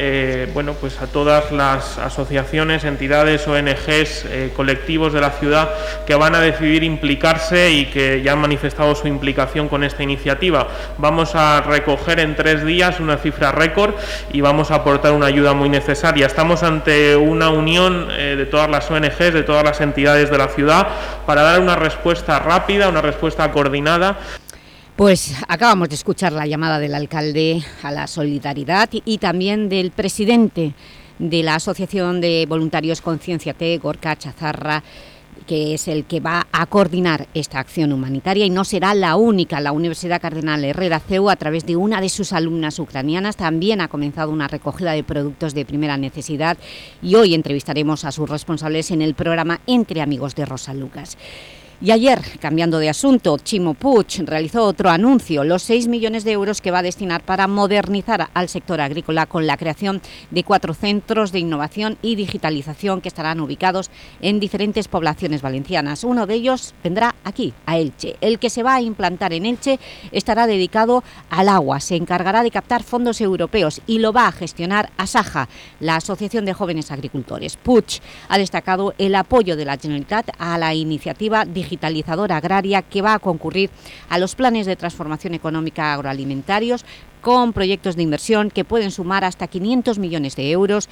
bueno, pues a todas las asociaciones, entidades, ONGs, colectivos de la ciudad que van a decidir implicarse y que ya han manifestado su implicación con esta iniciativa. Vamos a recoger en tres días una cifra récord y vamos a aportar una ayuda muy necesaria. Estamos ante una unión eh, de todas las ONGs, de todas las entidades de la ciudad, para dar una respuesta rápida, una respuesta coordinada. Pues acabamos de escuchar la llamada del alcalde a la solidaridad y, también del presidente de la Asociación de Voluntarios Conciencia T, Gorka Chazarra, que es el que va a coordinar esta acción humanitaria y no será la única. La Universidad Cardenal Herrera CEU, a través de una de sus alumnas ucranianas, también ha comenzado una recogida de productos de primera necesidad y hoy entrevistaremos a sus responsables en el programa Entre Amigos de Rosa Lucas. Y ayer, cambiando de asunto, Chimo Puig realizó otro anuncio, los 6 millones de euros que va a destinar para modernizar al sector agrícola con la creación de cuatro centros de innovación y digitalización que estarán ubicados en diferentes poblaciones valencianas. Uno de ellos vendrá aquí, a Elche. El que se va a implantar en Elche estará dedicado al agua, se encargará de captar fondos europeos y lo va a gestionar Asaja, la Asociación de Jóvenes Agricultores. Puig ha destacado el apoyo de la Generalitat a la iniciativa digital digitalizadora agraria que va a concurrir a los planes de transformación económica agroalimentarios con proyectos de inversión que pueden sumar hasta 500 millones de euros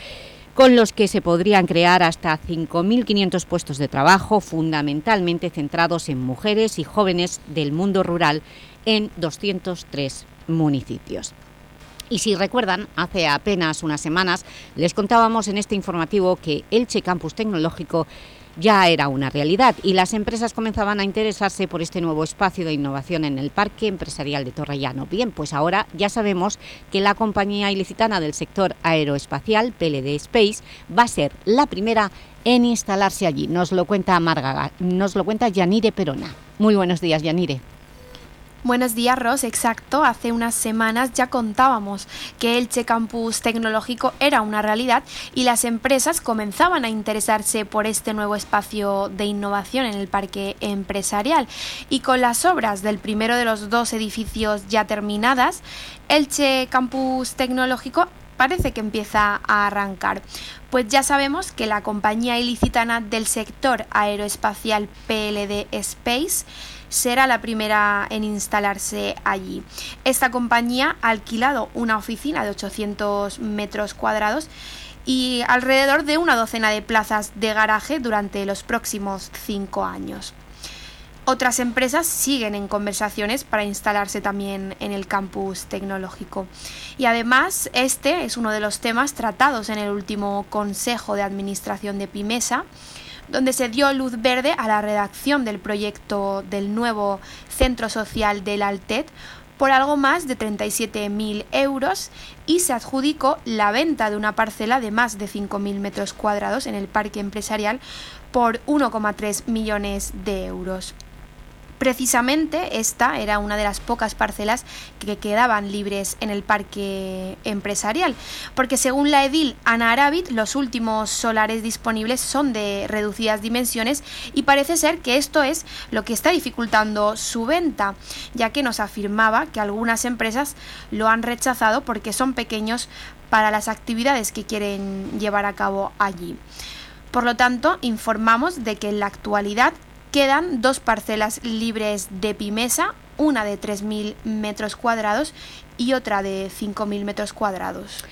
con los que se podrían crear hasta 5.500 puestos de trabajo, fundamentalmente centrados en mujeres y jóvenes del mundo rural en 203 municipios. Y si recuerdan, hace apenas unas semanas les contábamos en este informativo que Elche Campus Tecnológico ya era una realidad y las empresas comenzaban a interesarse por este nuevo espacio de innovación en el Parque Empresarial de Torrellano. Bien, pues ahora ya sabemos que la compañía ilicitana del sector aeroespacial, PLD Space, va a ser la primera en instalarse allí. Nos lo cuenta, Marga, nos lo cuenta Yanire Perona. Muy buenos días, Yanire. Buenos días, Ros. Exacto, hace unas semanas ya contábamos que Elche Campus Tecnológico era una realidad y las empresas comenzaban a interesarse por este nuevo espacio de innovación en el parque empresarial. Y con las obras del primero de los dos edificios ya terminadas, Elche Campus Tecnológico parece que empieza a arrancar. Pues ya sabemos que la compañía ilicitana del sector aeroespacial PLD Space será la primera en instalarse allí. Esta compañía ha alquilado una oficina de 800 metros cuadrados y alrededor de una docena de plazas de garaje durante los próximos cinco años. Otras empresas siguen en conversaciones para instalarse también en el campus tecnológico. Y además, este es uno de los temas tratados en el último Consejo de Administración de Pimesa, donde se dio luz verde a la redacción del proyecto del nuevo Centro Social del Altet por algo más de 37.000 euros y se adjudicó la venta de una parcela de más de 5.000 metros cuadrados en el parque empresarial por 1,3 millones de euros. Precisamente esta era una de las pocas parcelas que quedaban libres en el parque empresarial, porque según la edil Ana Arabit, los últimos solares disponibles son de reducidas dimensiones y parece ser que esto es lo que está dificultando su venta, ya que nos afirmaba que algunas empresas lo han rechazado porque son pequeños para las actividades que quieren llevar a cabo allí. Por lo tanto, informamos de que en la actualidad quedan dos parcelas libres de Pimesa, una de 3.000 metros cuadrados y otra de 5.000 metros cuadrados.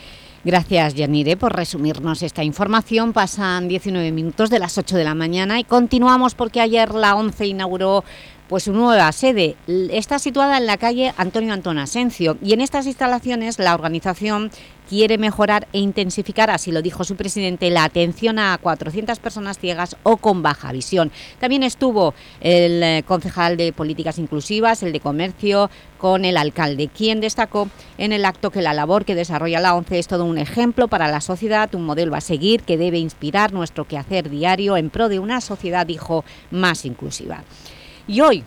Gracias, Yanire, por resumirnos esta información. Pasan 19 minutos de las 8 de la mañana y continuamos porque ayer la ONCE inauguró pues su nueva sede. Está situada en la calle Antonio Antón Asencio y en estas instalaciones la organización quiere mejorar e intensificar, así lo dijo su presidente, la atención a 400 personas ciegas o con baja visión. También estuvo el eh, concejal de Políticas Inclusivas, el de Comercio, con el alcalde, quien destacó en el acto que la labor que desarrolla la ONCE es todo un ejemplo para la sociedad, un modelo a seguir que debe inspirar nuestro quehacer diario en pro de una sociedad, dijo, más inclusiva. Y hoy,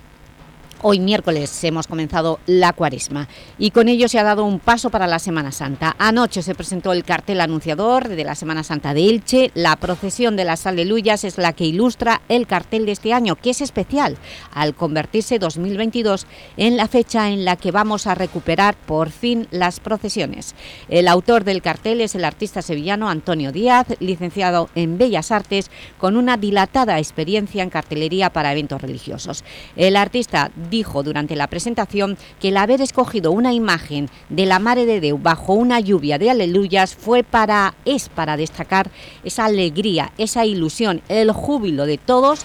Hoy miércoles hemos comenzado la cuaresma y con ello se ha dado un paso para la Semana Santa. Anoche se presentó el cartel anunciador de la Semana Santa de Elche. La procesión de las Aleluyas es la que ilustra el cartel de este año, que es especial al convertirse 2022 en la fecha en la que vamos a recuperar por fin las procesiones. El autor del cartel es el artista sevillano Antonio Díaz, licenciado en Bellas Artes, con una dilatada experiencia en cartelería para eventos religiosos. El artista dijo durante la presentación que el haber escogido una imagen de la Mare de Déu bajo una lluvia de aleluyas fue para, es para destacar esa alegría, esa ilusión, el júbilo de todos,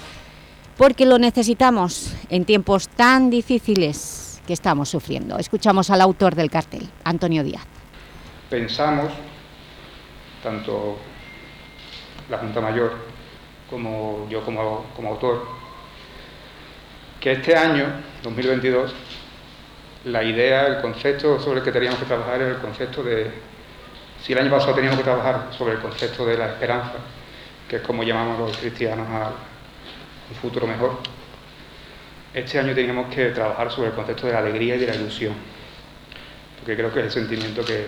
porque lo necesitamos en tiempos tan difíciles que estamos sufriendo. Escuchamos al autor del cartel, Antonio Díaz. Pensamos, tanto la Junta Mayor como yo como, como autor, que este año, 2022, la idea, el concepto sobre el que teníamos que trabajar era el concepto de, si el año pasado teníamos que trabajar sobre el concepto de la esperanza, que es como llamamos los cristianos a un futuro mejor, este año teníamos que trabajar sobre el concepto de la alegría y de la ilusión, porque creo que es el sentimiento que,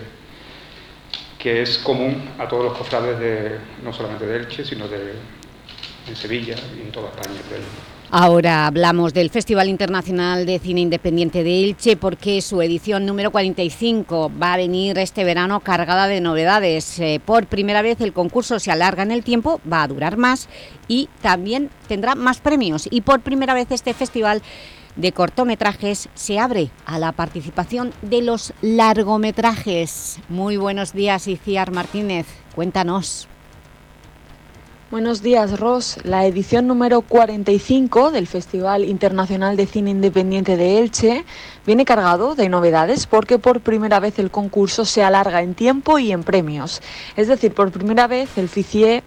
que es común a todos los cofrades, de, no solamente de Elche, sino de en Sevilla y en toda España. creo. Ahora hablamos del Festival Internacional de Cine Independiente de Elche porque su edición número 45 va a venir este verano cargada de novedades. Eh, por primera vez el concurso se alarga en el tiempo, va a durar más y también tendrá más premios. Y por primera vez este festival de cortometrajes se abre a la participación de los largometrajes. Muy buenos días, Iciar Martínez. Cuéntanos. Buenos días, Ros. La edición número 45 del Festival Internacional de Cine Independiente de Elche viene cargado de novedades porque por primera vez el concurso se alarga en tiempo y en premios. Es decir, por primera vez el FICIE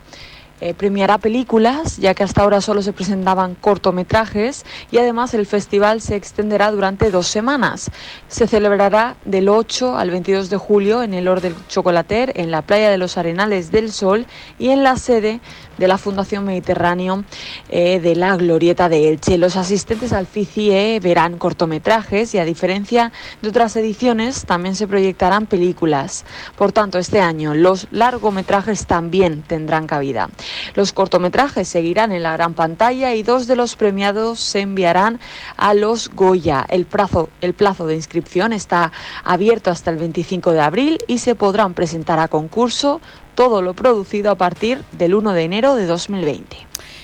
eh, premiará películas, ya que hasta ahora solo se presentaban cortometrajes y además el festival se extenderá durante dos semanas. Se celebrará del 8 al 22 de julio en el Or del Chocolater, en la playa de los Arenales del Sol y en la sede de la Fundación Mediterráneo eh, de la Glorieta de Elche. Los asistentes al FICIE verán cortometrajes y a diferencia de otras ediciones también se proyectarán películas. Por tanto, este año los largometrajes también tendrán cabida. Los cortometrajes seguirán en la gran pantalla y dos de los premiados se enviarán a los Goya. El plazo, el plazo de inscripción está abierto hasta el 25 de abril y se podrán presentar a concurso todo lo producido a partir del 1 de enero de 2020.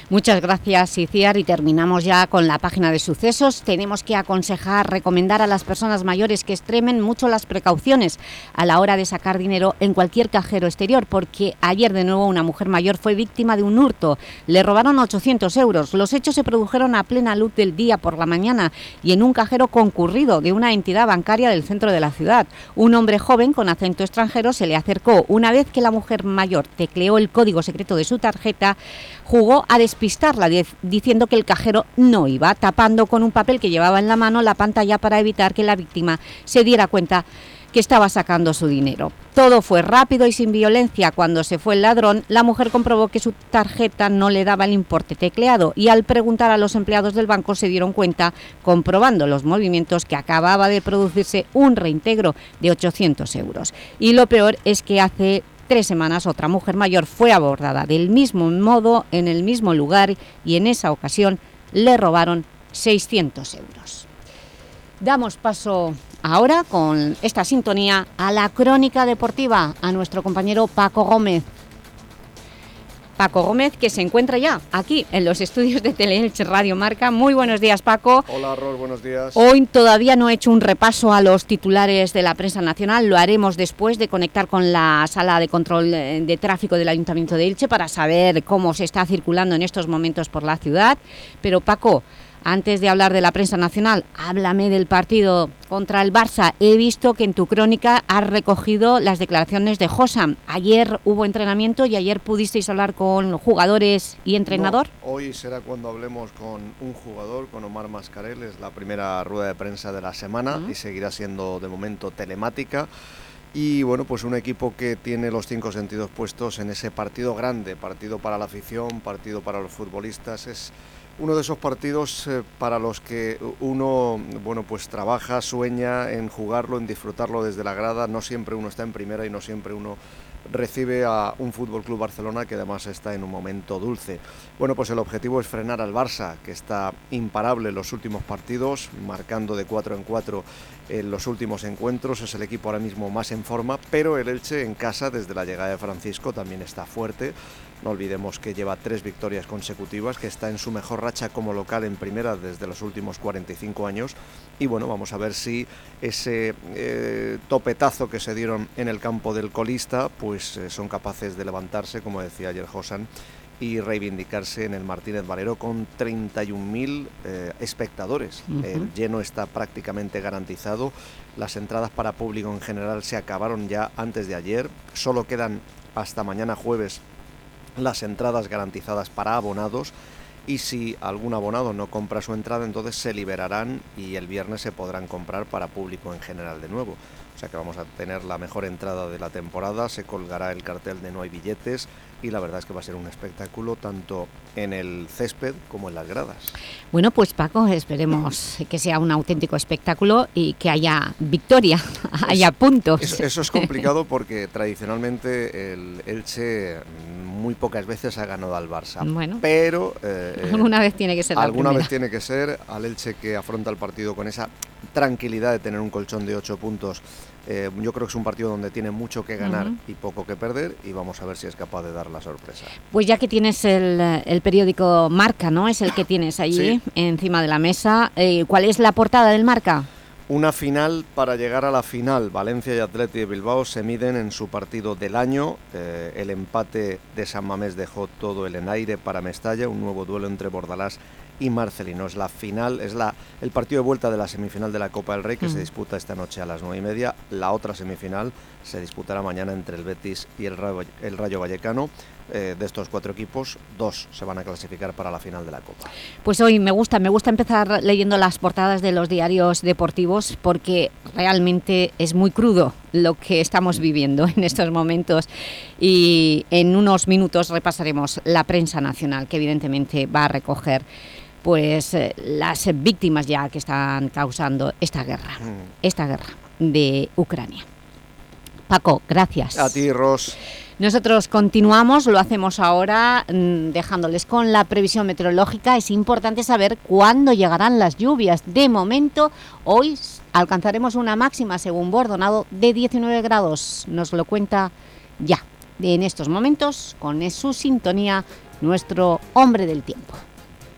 Muchas gracias, Iciar. Y terminamos ya con la página de sucesos. Tenemos que aconsejar, recomendar a las personas mayores que extremen mucho las precauciones a la hora de sacar dinero en cualquier cajero exterior, porque ayer de nuevo una mujer mayor fue víctima de un hurto. Le robaron 800 euros. Los hechos se produjeron a plena luz del día por la mañana y en un cajero concurrido de una entidad bancaria del centro de la ciudad. Un hombre joven con acento extranjero se le acercó. Una vez que la mujer mayor tecleó el código secreto de su tarjeta, jugó a despistarla diciendo que el cajero no iba, tapando con un papel que llevaba en la mano la pantalla para evitar que la víctima se diera cuenta que estaba sacando su dinero. Todo fue rápido y sin violencia. Cuando se fue el ladrón, la mujer comprobó que su tarjeta no le daba el importe tecleado y al preguntar a los empleados del banco se dieron cuenta, comprobando los movimientos, que acababa de producirse un reintegro de 800 euros. Y lo peor es que hace tres semanas otra mujer mayor fue abordada del mismo modo, en el mismo lugar y en esa ocasión le robaron 600 euros. Damos paso ahora con esta sintonía a la crónica deportiva, a nuestro compañero Paco Gómez. Paco Gómez, que se encuentra ya aquí en los estudios de Teleelch Radio Marca. Muy buenos días, Paco. Hola, Rol, buenos días. Hoy todavía no he hecho un repaso a los titulares de la prensa nacional, lo haremos después de conectar con la sala de control eh, de tráfico del Ayuntamiento de Elche para saber cómo se está circulando en estos momentos por la ciudad. Pero Paco, antes de hablar de la prensa nacional, háblame del partido contra el Barça. He visto que en tu crónica has recogido las declaraciones de Josam. Ayer hubo entrenamiento y ayer pudisteis hablar con jugadores y entrenador. No, hoy será cuando hablemos con un jugador, con Omar Mascarel, es la primera rueda de prensa de la semana y seguirá siendo de momento telemática. Y bueno, pues un equipo que tiene los cinco sentidos puestos en ese partido grande, partido para la afición, partido para los futbolistas. Es uno de esos partidos eh, para los que uno bueno pues trabaja, sueña en jugarlo, en disfrutarlo desde la grada. No siempre uno está en primera y no siempre uno recibe a un Fútbol Club Barcelona que además está en un momento dulce. Bueno, pues el objetivo es frenar al Barça, que está imparable en los últimos partidos, marcando de 4 en 4 en los últimos encuentros. Es el equipo ahora mismo más en forma, pero el Elche en casa desde la llegada de Francisco también está fuerte. No olvidemos que lleva tres victorias consecutivas, que está en su mejor racha como local en primera desde los últimos 45 años. Y bueno, vamos a ver si ese eh, topetazo que se dieron en el campo del colista, pues eh, son capaces de levantarse, como decía ayer Josan, y reivindicarse en el Martínez Valero con 31.000 eh, espectadores. Ujú. El lleno está prácticamente garantizado. Las entradas para público en general se acabaron ya antes de ayer. Solo quedan hasta mañana jueves las entradas garantizadas para abonados y si algún abonado no compra su entrada entonces se liberarán y el viernes se podrán comprar para público en general de nuevo. O sea que vamos a tener la mejor entrada de la temporada, se colgará el cartel de no hay billetes y la verdad es que va a ser un espectáculo tanto en el césped como en las gradas. Bueno, pues Paco, esperemos que sea un auténtico espectáculo y que haya victoria, haya puntos. Eso, eso es complicado porque tradicionalmente el Elche muy pocas veces ha ganado al Barça. Bueno. pero eh, Alguna vez tiene que ser alguna vez tiene que ser al Elche que afronta el partido con esa tranquilidad de tener un colchón de ocho puntos. Eh, yo creo que es un partido donde tiene mucho que ganar y poco que perder y vamos a ver si es capaz de dar la sorpresa. Pues ya que tienes el, el periódico Marca, ¿no? Es el que tienes allí Sí. encima de la mesa. Eh, ¿Cuál es la portada del Marca? Una final para llegar a la final. Valencia y Atleti de Bilbao se miden en su partido del año. Eh, el empate de San Mamés dejó todo el en aire para Mestalla. Un nuevo duelo entre Bordalás y Marcelino. Es la final, es la, el partido de vuelta de la semifinal de la Copa del Rey que se Ujú. disputa esta noche a las nueve y media. La otra semifinal se disputará mañana entre el Betis y el Rayo, el Rayo Vallecano. Eh, de estos cuatro equipos, dos se van a clasificar para la final de la Copa. Pues hoy me gusta, me gusta empezar leyendo las portadas de los diarios deportivos porque realmente es muy crudo lo que estamos viviendo en estos momentos y en unos minutos repasaremos la prensa nacional que evidentemente va a recoger pues eh, las víctimas ya que están causando esta guerra, esta guerra de Ucrania. Paco, gracias. A ti, Ros. Nosotros continuamos, lo hacemos ahora mm, dejándoles con la previsión meteorológica. Es importante saber cuándo llegarán las lluvias. De momento, hoy alcanzaremos una máxima, según Bordonado, de 19 grados. Nos lo cuenta ya, en estos momentos, con su sintonía, nuestro hombre del tiempo.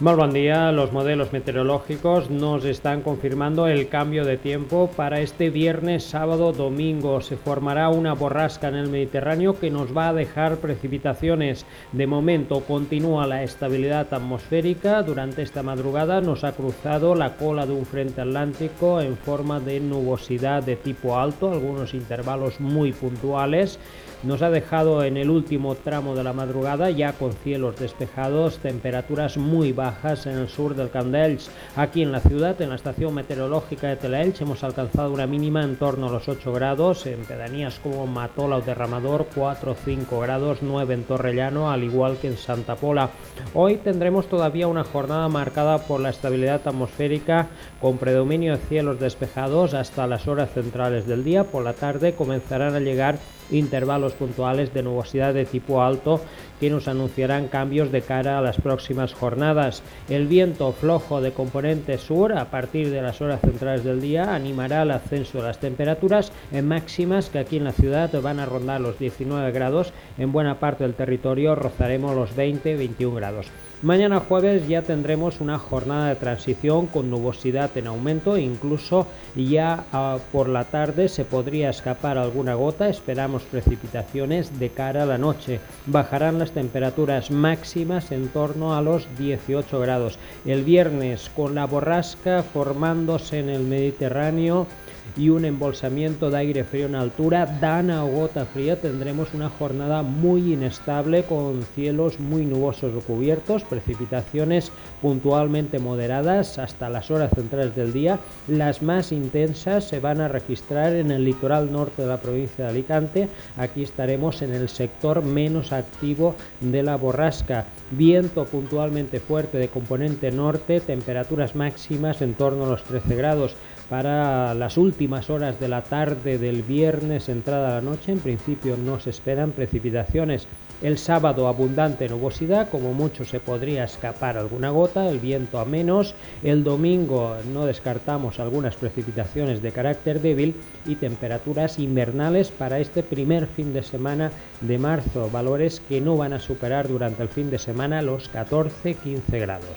Muy buen día. Los modelos meteorológicos nos están confirmando el cambio de tiempo para este viernes, sábado, domingo. Se formará una borrasca en el Mediterráneo que nos va a dejar precipitaciones. De momento continúa la estabilidad atmosférica. Durante esta madrugada nos ha cruzado la cola de un frente atlántico en forma de nubosidad de tipo alto, algunos intervalos muy puntuales. Nos ha dejado en el último tramo de la madrugada ya con cielos despejados, temperaturas muy bajas en el sur del Camp d'Elx. Aquí en la ciudad, en la estación meteorológica de Telaelch, hemos alcanzado una mínima en torno a los 8 grados, en pedanías como Matola o Derramador 4 o 5 grados, 9 en Torrellano, al igual que en Santa Pola. Hoy tendremos todavía una jornada marcada por la estabilidad atmosférica con predominio de cielos despejados hasta las horas centrales del día. Por la tarde comenzarán a llegar intervalos puntuales de nubosidad de tipo alto que nos anunciarán cambios de cara a las próximas jornadas. El viento flojo de componente sur a partir de las horas centrales del día animará el ascenso de las temperaturas en máximas que aquí en la ciudad van a rondar los 19 grados. En buena parte del territorio rozaremos los 20-21 grados. Mañana jueves ya tendremos una jornada de transición con nubosidad en aumento, incluso ya ah, por la tarde se podría escapar alguna gota, esperamos precipitaciones de cara a la noche. Bajarán las temperaturas máximas en torno a los 18 grados. El viernes con la borrasca formándose en el Mediterráneo y un embolsamiento de aire frío en altura, dana o gota fría, tendremos una jornada muy inestable con cielos muy nubosos o cubiertos, precipitaciones puntualmente moderadas hasta las horas centrales del día. Las más intensas se van a registrar en el litoral norte de la provincia de Alicante. Aquí estaremos en el sector menos activo de la borrasca. Viento puntualmente fuerte de componente norte, temperaturas máximas en torno a los 13 grados para las últimas horas de la tarde del viernes entrada la noche en principio no se esperan precipitaciones. El sábado abundante nubosidad como mucho se podría escapar alguna gota el viento a menos. El domingo no descartamos algunas precipitaciones de carácter débil y temperaturas invernales para este primer fin de semana de marzo. Valores que no van a superar durante el fin de semana los 14-15 grados.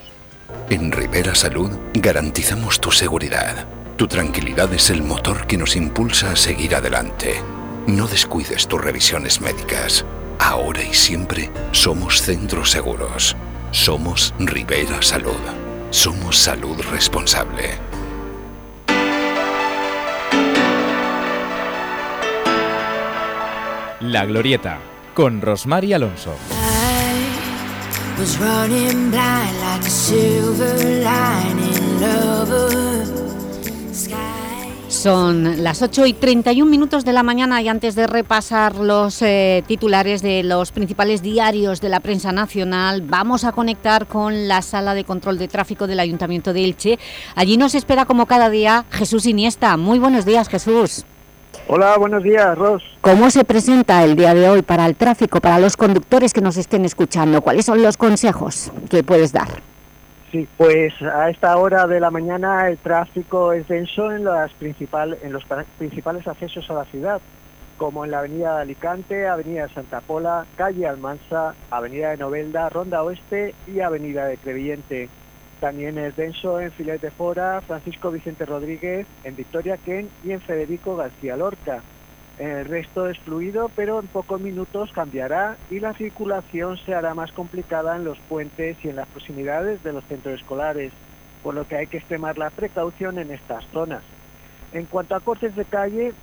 En Rivera Salud garantizamos tu seguridad. Tu tranquilidad es el motor que nos impulsa a seguir adelante. No descuides tus revisiones médicas. Ahora y siempre somos centros seguros. Somos Rivera Salud. Somos salud responsable. La Glorieta, con Rosmar y Alonso. was Son las 8 y 31 minutos de la mañana y antes de repasar los eh, titulares de los principales diarios de la prensa nacional, vamos a conectar con la sala de control de tráfico del Ayuntamiento de Elche. Allí nos espera como cada día Jesús Iniesta. Muy buenos días, Jesús. Hola, buenos días, Ros. ¿Cómo se presenta el día de hoy para el tráfico, para los conductores que nos estén escuchando? ¿Cuáles son los consejos que puedes dar? Sí, pues a esta hora de la mañana el tráfico es denso en, las en los principales accesos a la ciudad, como en la avenida de Alicante, avenida Santa Pola, calle Almansa, avenida de Novelda, Ronda Oeste y avenida de Crevillente. También es denso en Filet de Fora, Francisco Vicente Rodríguez, en Victoria Ken y en Federico García Lorca. El resto es fluido, pero en pocos minutos cambiará y la circulación se hará más complicada en los puentes y en las proximidades de los centros escolares, por lo que hay que extremar la precaución en estas zonas. En cuanto a cortes de calle,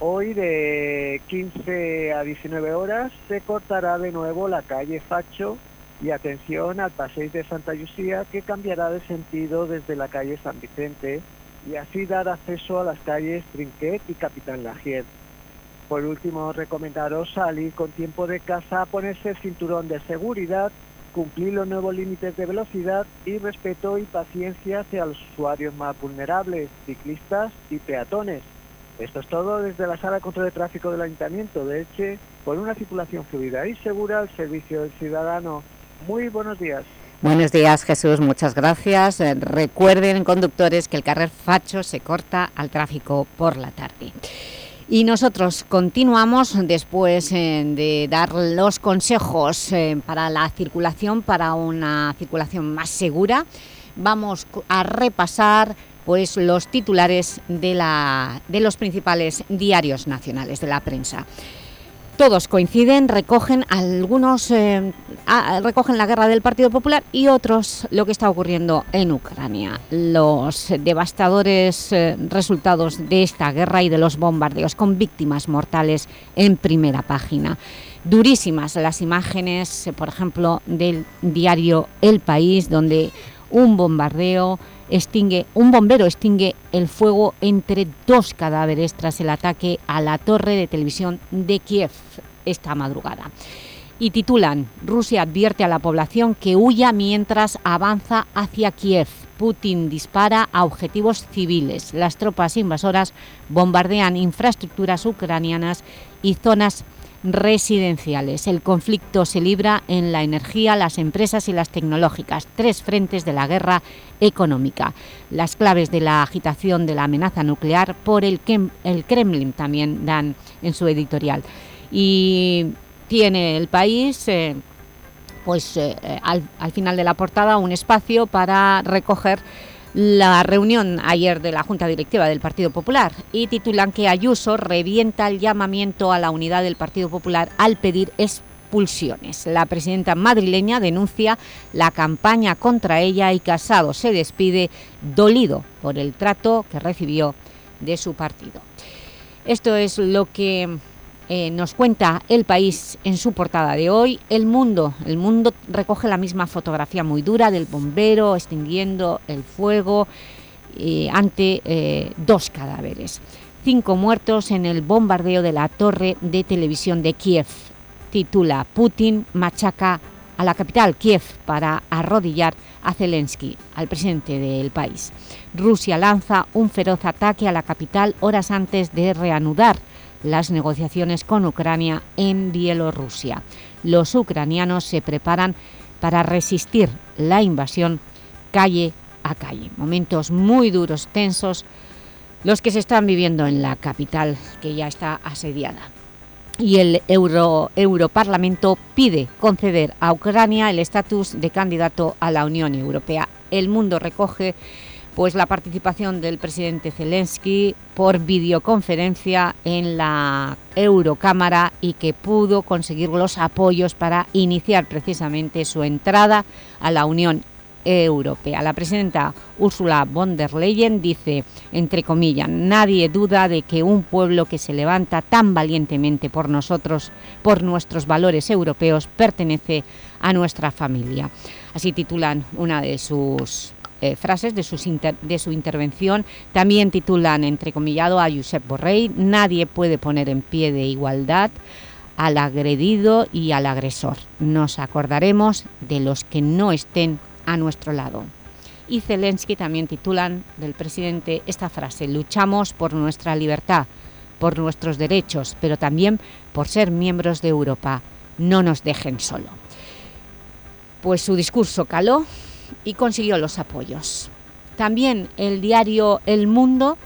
hoy de 15 a 19 horas se cortará de nuevo la calle Facho y atención al paseo de Santa Lucía que cambiará de sentido desde la calle San Vicente y así dar acceso a las calles Trinquet y Capitán Lagier. Por último, recomendaros salir con tiempo de casa, ponerse el cinturón de seguridad, cumplir los nuevos límites de velocidad y respeto y paciencia hacia los usuarios más vulnerables, ciclistas y peatones. Esto es todo desde la Sala de Control de Tráfico del Ayuntamiento de Elche, por una circulación fluida y segura al servicio del ciudadano. Muy buenos días. Buenos días, Jesús. Muchas gracias. Eh, Recuerden, conductores, que el carrer Facho se corta al tráfico por la tarde. Y nosotros continuamos después eh, de dar los consejos eh, para la circulación, para una circulación más segura. Vamos a repasar pues, los titulares de, la, de los principales diarios nacionales de la prensa. Todos coinciden, recogen algunos eh, recogen la guerra del Partido Popular y otros lo que está ocurriendo en Ucrania. Los devastadores eh, resultados de esta guerra y de los bombardeos con víctimas mortales en primera página. Durísimas las imágenes, por ejemplo, del diario El País, donde un bombardeo extingue, un bombero extingue el fuego entre dos cadáveres tras el ataque a la torre de televisión de Kiev esta madrugada. Y titulan, Rusia advierte a la población que huya mientras avanza hacia Kiev. Putin dispara a objetivos civiles. Las tropas invasoras bombardean infraestructuras ucranianas y zonas residenciales. El conflicto se libra en la energía, las empresas y las tecnológicas, tres frentes de la guerra económica. Las claves de la agitación de la amenaza nuclear por el, el Kremlin también dan en su editorial. Y tiene el país... eh, pues eh, al, al final de la portada un espacio para recoger la reunión ayer de la Junta Directiva del Partido Popular y titulan que Ayuso revienta el llamamiento a la unidad del Partido Popular al pedir expulsiones. La presidenta madrileña denuncia la campaña contra ella y Casado se despide dolido por el trato que recibió de su partido. Esto es lo que eh, nos cuenta El País en su portada de hoy. El Mundo, el Mundo recoge la misma fotografía muy dura del bombero extinguiendo el fuego eh, ante eh, dos cadáveres. Cinco muertos en el bombardeo de la torre de televisión de Kiev. Titula Putin machaca a la capital, Kiev, para arrodillar a Zelensky, al presidente del país. Rusia lanza un feroz ataque a la capital horas antes de reanudar las negociaciones con Ucrania en Bielorrusia. Los ucranianos se preparan para resistir la invasión calle a calle. Momentos muy duros, tensos, los que se están viviendo en la capital, que ya está asediada. Y el Euro, Europarlamento pide conceder a Ucrania el estatus de candidato a la Unión Europea. El Mundo recoge pues la participación del presidente Zelensky por videoconferencia en la Eurocámara y que pudo conseguir los apoyos para iniciar precisamente su entrada a la Unión Europea. La presidenta Ursula von der Leyen dice, entre comillas, nadie duda de que un pueblo que se levanta tan valientemente por nosotros, por nuestros valores europeos, pertenece a nuestra familia. Así titulan una de sus eh, frases de, de su intervención. También titulan, entrecomillado, a Josep Borrell, nadie puede poner en pie de igualdad al agredido y al agresor. Nos acordaremos de los que no estén a nuestro lado. Y Zelensky también titulan del presidente esta frase, luchamos por nuestra libertad, por nuestros derechos, pero también por ser miembros de Europa. No nos dejen solo. Pues su discurso caló y consiguió los apoyos. También el diario El Mundo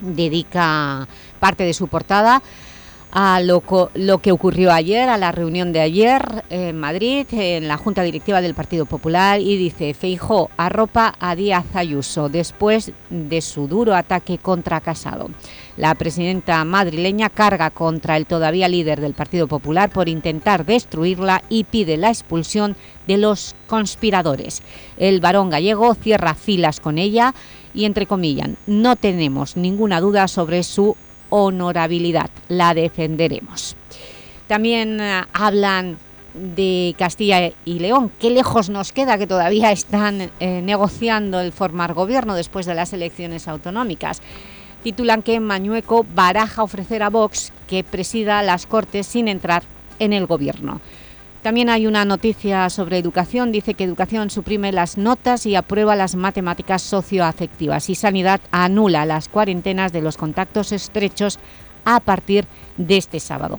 dedica parte de su portada a lo, que ocurrió ayer, a la reunión de ayer en Madrid, en la Junta Directiva del Partido Popular, y dice, Feijó arropa a Díaz Ayuso después de su duro ataque contra Casado. La presidenta madrileña carga contra el todavía líder del Partido Popular por intentar destruirla y pide la expulsión de los conspiradores. El varón gallego cierra filas con ella y, entre comillas, no tenemos ninguna duda sobre su honorabilidad. La defenderemos. También eh, hablan de Castilla y León. Qué lejos nos queda que todavía están eh, negociando el formar gobierno después de las elecciones autonómicas. Titulan que Mañueco baraja ofrecer a Vox que presida las Cortes sin entrar en el gobierno. También hay una noticia sobre educación. Dice que Educación suprime las notas y aprueba las matemáticas socioafectivas y Sanidad anula las cuarentenas de los contactos estrechos a partir de este sábado.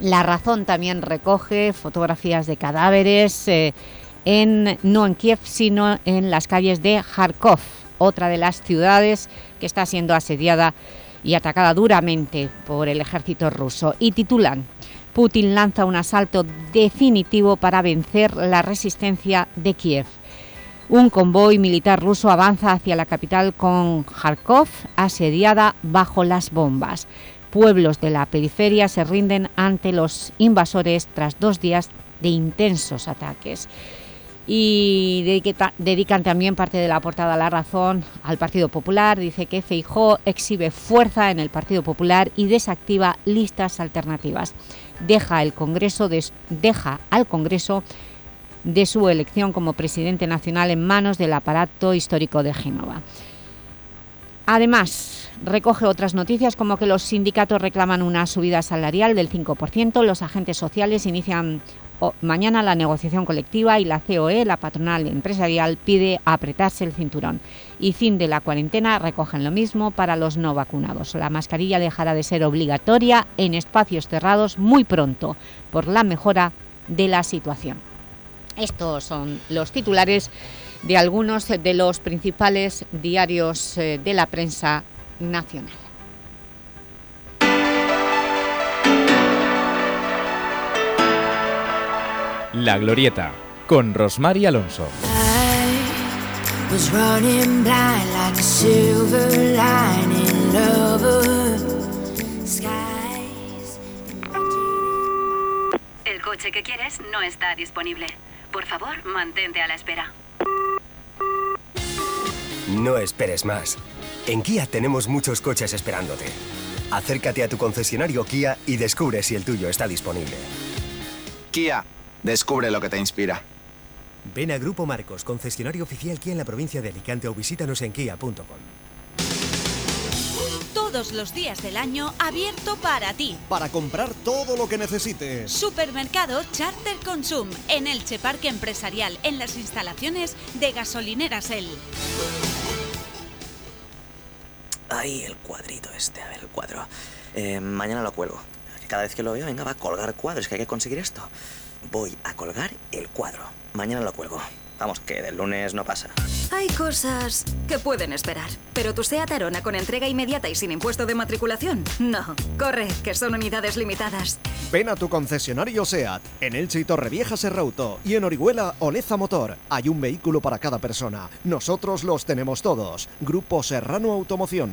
La Razón también recoge fotografías de cadáveres, eh, en, no en Kiev, sino en las calles de Kharkov, otra de las ciudades que está siendo asediada y atacada duramente por el ejército ruso. Y titulan, Putin lanza un asalto definitivo para vencer la resistencia de Kiev. Un convoy militar ruso avanza hacia la capital con Kharkov asediada bajo las bombas. Pueblos de la periferia se rinden ante los invasores tras dos días de intensos ataques. Y dedica- dedican también parte de la portada a La Razón al Partido Popular. Dice que Feijó exhibe fuerza en el Partido Popular y desactiva listas alternativas. Deja, el Congreso deja al Congreso de su elección como presidente nacional en manos del aparato histórico de Génova. Además, recoge otras noticias como que los sindicatos reclaman una subida salarial del 5%, los agentes sociales inician mañana la negociación colectiva y la COE, la patronal empresarial, pide apretarse el cinturón. Y fin de la cuarentena recogen lo mismo para los no vacunados. La mascarilla dejará de ser obligatoria en espacios cerrados muy pronto por la mejora de la situación. Estos son los titulares de algunos de los principales diarios eh, de la prensa nacional. La Glorieta, con Rosmar y Alonso. El coche que quieres no está disponible. Por favor, mantente a la espera. No esperes más. En Kia tenemos muchos coches esperándote. Acércate a tu concesionario Kia y descubre si el tuyo está disponible. Kia, descubre lo que te inspira. Ven a Grupo Marcos, concesionario oficial Kia en la provincia de Alicante o visítanos en kia.com. Todos los días del año abierto para ti. Para comprar todo lo que necesites. Supermercado Charter Consum en Elche Parque Empresarial en las instalaciones de gasolineras El. Ahí el cuadrito este, a ver el cuadro. Eh, mañana lo cuelgo. Cada vez que lo veo, venga, va a colgar cuadros, que hay que conseguir esto. Voy a colgar el cuadro. Mañana lo cuelgo. Vamos, que del lunes no pasa. Hay cosas que pueden esperar, pero tu SEAT Arona con entrega inmediata y sin impuesto de matriculación, no. Corre, que son unidades limitadas. Ven a tu concesionario SEAT, en Elche y Torrevieja Serrauto y en Orihuela Oleza Motor. Hay un vehículo para cada persona. Nosotros los tenemos todos. Grupo Serrano Automoción.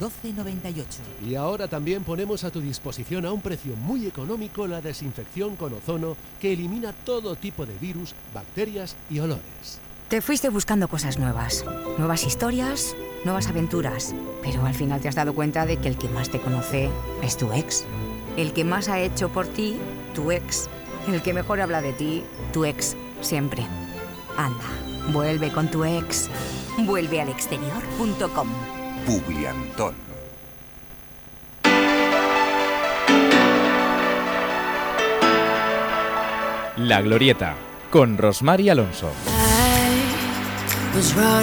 1298. Y ahora también ponemos a tu disposición a un precio muy económico la desinfección con ozono que elimina todo tipo de virus, bacterias y olores. Te fuiste buscando cosas nuevas, nuevas historias, nuevas aventuras, pero al final te has dado cuenta de que el que más te conoce es tu ex. El que más ha hecho por ti, tu ex. El que mejor habla de ti, tu ex, siempre. Anda, vuelve con tu ex. Vuelve al exterior.com. Publiantón. La Glorieta, con Rosmar y Alonso. was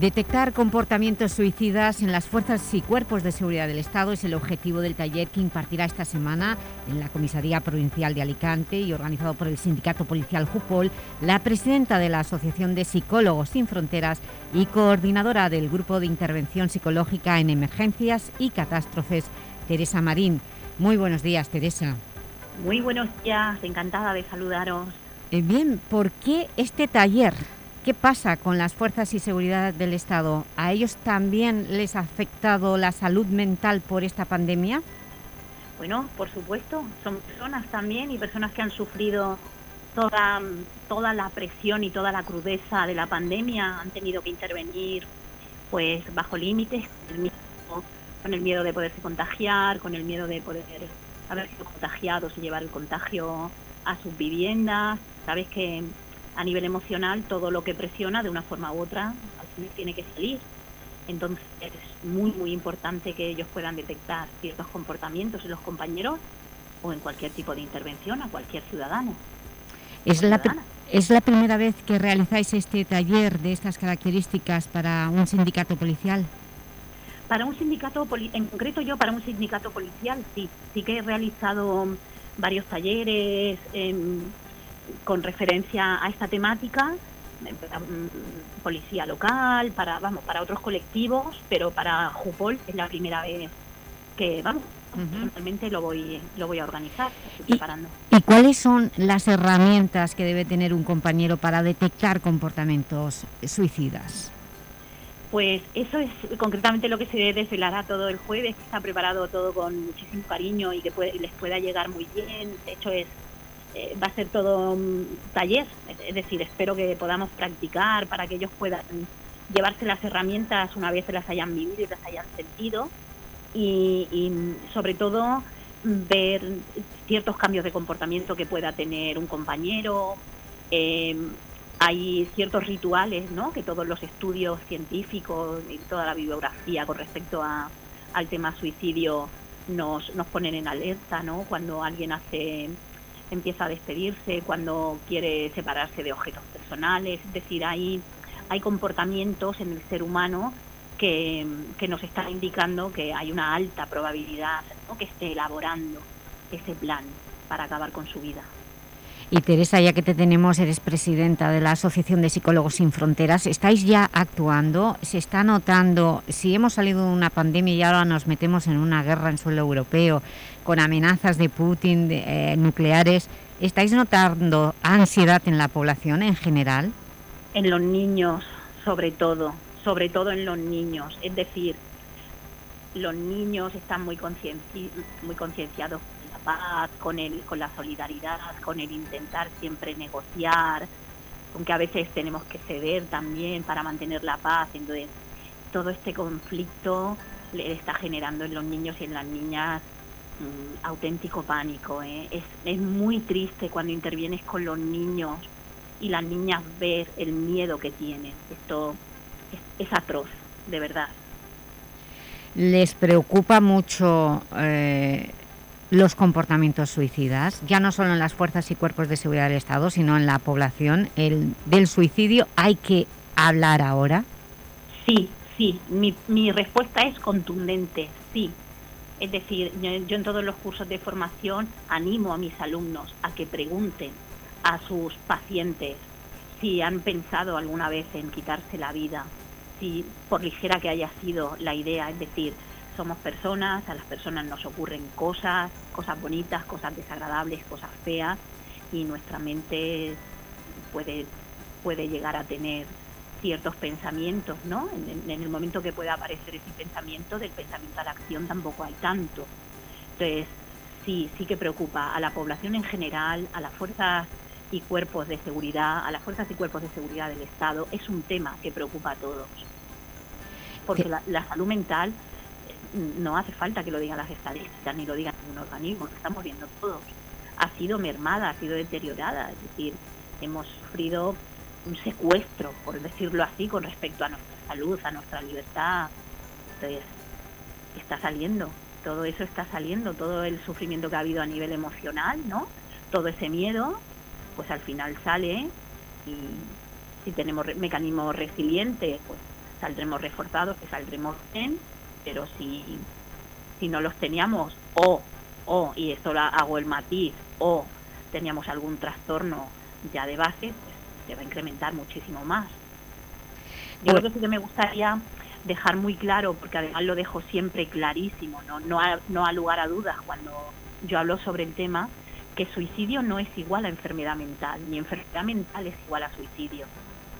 Detectar comportamientos suicidas en las fuerzas y cuerpos de seguridad del Estado es el objetivo del taller que impartirá esta semana en la Comisaría Provincial de Alicante y organizado por el Sindicato Policial Jupol, la presidenta de la Asociación de Psicólogos Sin Fronteras y coordinadora del Grupo de Intervención Psicológica en Emergencias y Catástrofes, Teresa Marín. Muy buenos días, Teresa. Muy buenos días, encantada de saludaros. Eh, bien, ¿por qué este taller? ¿Qué pasa con las fuerzas y seguridad del Estado? ¿A ellos también les ha afectado la salud mental por esta pandemia? Bueno, por supuesto, son personas también y personas que han sufrido toda, toda la presión y toda la crudeza de la pandemia, han tenido que intervenir pues bajo límites, el miedo- con el miedo de poderse contagiar, con el miedo de poder haber sido contagiados y llevar el contagio a sus viviendas. Sabes que a nivel emocional todo lo que presiona de una forma u otra al final tiene que salir. Entonces es muy, muy importante que ellos puedan detectar ciertos comportamientos en los compañeros o en cualquier tipo de intervención a cualquier ciudadano. ¿Es la. ¿Es la primera vez que realizáis este taller de estas características para un sindicato policial? Para un sindicato, en concreto yo para un sindicato policial, sí, sí que he realizado varios talleres em, con referencia a esta temática, eh, para, mm, policía local, para vamos, para otros colectivos, pero para Jupol es la primera vez que vamos, personalmente lo voy lo voy a organizar, estoy preparando. ¿Y cuáles son las herramientas que debe tener un compañero para detectar comportamientos suicidas? Pues eso es concretamente lo que se desvelará todo el jueves, que está preparado todo con muchísimo cariño y que puede- les pueda llegar muy bien. De hecho, es eh, va a ser todo un taller, es- decir, espero que podamos practicar para que ellos puedan llevarse las herramientas una vez se las hayan vivido y las hayan sentido y, sobre todo ver ciertos cambios de comportamiento que pueda tener un compañero. Eh, hay ciertos rituales ¿no? que todos los estudios científicos y toda la bibliografía con respecto al tema suicidio nos, nos ponen en alerta ¿no? cuando alguien hace empieza a despedirse, cuando quiere separarse de objetos personales, es decir, hay, hay comportamientos en el ser humano que, que nos están indicando que hay una alta probabilidad ¿no? que esté elaborando ese plan para acabar con su vida. Y Teresa, ya que te tenemos, eres presidenta de la Asociación de Psicólogos Sin Fronteras, ¿estáis ya actuando? ¿Se está notando, si hemos salido de una pandemia y ahora nos metemos en una guerra en suelo europeo, con amenazas de Putin de, eh, nucleares, ¿estáis notando ansiedad en la población en general? En los niños, sobre todo, sobre todo en los niños, es decir, los niños están muy concienci- muy concienciados con la paz, con el, con la solidaridad, con el intentar siempre negociar, aunque a veces tenemos que ceder también para mantener la paz. Entonces, todo este conflicto le está generando en los niños y en las niñas mm, auténtico pánico. ¿eh? Es, es muy triste cuando intervienes con los niños y las niñas ver el miedo que tienen. Esto es, es atroz, de verdad. ¿Les preocupa mucho eh, los comportamientos suicidas? Ya no solo en las fuerzas y cuerpos de seguridad del Estado, sino en la población. El, ¿Del suicidio hay que hablar ahora? Sí, sí, mi, mi respuesta es contundente, sí. Es decir, yo, en todos los cursos de formación animo a mis alumnos a que pregunten a sus pacientes si han pensado alguna vez en quitarse la vida, si por ligera que haya sido la idea, es decir, somos personas, a las personas nos ocurren cosas, cosas bonitas, cosas desagradables, cosas feas, y nuestra mente puede, puede llegar a tener ciertos pensamientos, ¿no? En, el momento que pueda aparecer ese pensamiento, del pensamiento a la acción tampoco hay tanto. Entonces, sí, sí que preocupa a la población en general, a las fuerzas y cuerpos de seguridad, a las fuerzas y cuerpos de seguridad del Estado, es un tema que preocupa a todos. Porque la, la salud mental eh, no hace falta que lo digan las estadísticas ni lo digan ningún organismo, lo estamos viendo todos. Ha sido mermada, ha sido deteriorada, es decir, hemos sufrido un secuestro, por decirlo así, con respecto a nuestra salud, a nuestra libertad. Entonces, está saliendo, todo eso está saliendo, todo el sufrimiento que ha habido a nivel emocional, ¿no? Todo ese miedo, pues al final sale y si tenemos mecanismos resilientes, pues saldremos reforzados, que saldremos bien, pero si, si no los teníamos o, o, y esto lo hago el matiz, o teníamos algún trastorno ya de base, se va a incrementar muchísimo más. Yo creo que sí que me gustaría dejar muy claro, porque además lo dejo siempre clarísimo, no, no, ha, no ha lugar a dudas cuando yo hablo sobre el tema, que suicidio no es igual a enfermedad mental, ni enfermedad mental es igual a suicidio.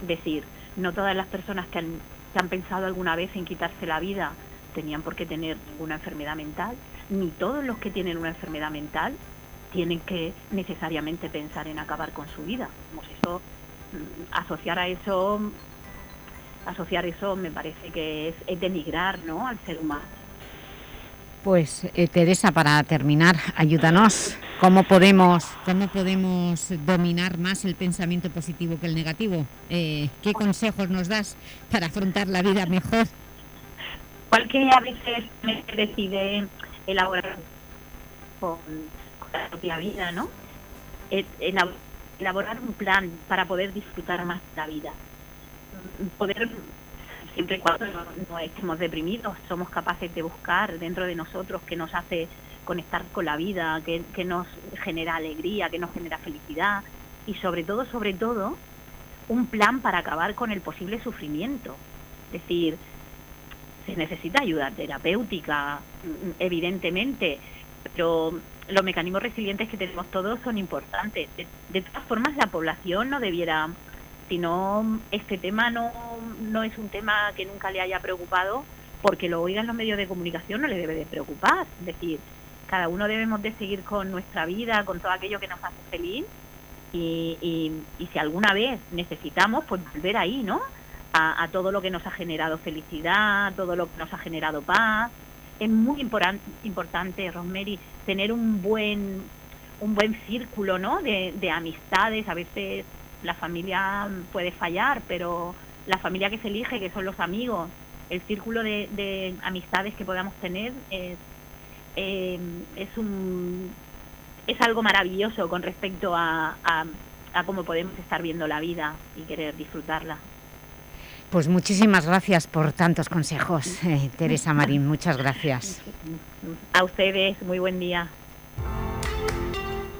Es decir, no todas las personas que han, que han pensado alguna vez en quitarse la vida tenían por qué tener ninguna enfermedad mental, ni todos los que tienen una enfermedad mental tienen que necesariamente pensar en acabar con su vida. Como si eso, asociar a eso, asociar eso me parece que es, es denigrar ¿no? al ser humano. Pues eh, Teresa, para terminar, ayúdanos. ¿Cómo podemos, ¿Cómo podemos dominar más el pensamiento positivo que el negativo? Eh, ¿Qué consejos nos das para afrontar la vida mejor? Igual que a veces me decide elaborar con, con la propia vida, ¿no? Elab- Elaborar un plan para poder disfrutar más la vida. Poder, siempre y cuando no, estemos deprimidos, somos capaces de buscar dentro de nosotros qué nos hace conectar con la vida, qué, qué nos genera alegría, qué nos genera felicidad y sobre todo, sobre todo, un plan para acabar con el posible sufrimiento. Es decir, se necesita ayuda terapéutica, evidentemente, pero los mecanismos resilientes que tenemos todos son importantes. De, todas formas, la población no debiera si no, este tema no, no es un tema que nunca le haya preocupado, porque lo oigan los medios de comunicación no le debe de preocupar. Es decir, cada uno debemos de seguir con nuestra vida, con todo aquello que nos hace feliz y, y- si alguna vez necesitamos, pues volver ahí, ¿no? A todo lo que nos ha generado felicidad, todo lo que nos ha generado paz. Es muy importante, Rosemary, tener un buen un buen círculo, ¿no? De, de amistades. A veces la familia puede fallar, pero la familia que se elige, que son los amigos, el círculo de, de amistades que podamos tener es, eh, es un es algo maravilloso con respecto a, a cómo podemos estar viendo la vida y querer disfrutarla. Pues muchísimas gracias por tantos consejos, eh, Teresa Marín, muchas gracias. A ustedes, muy buen día.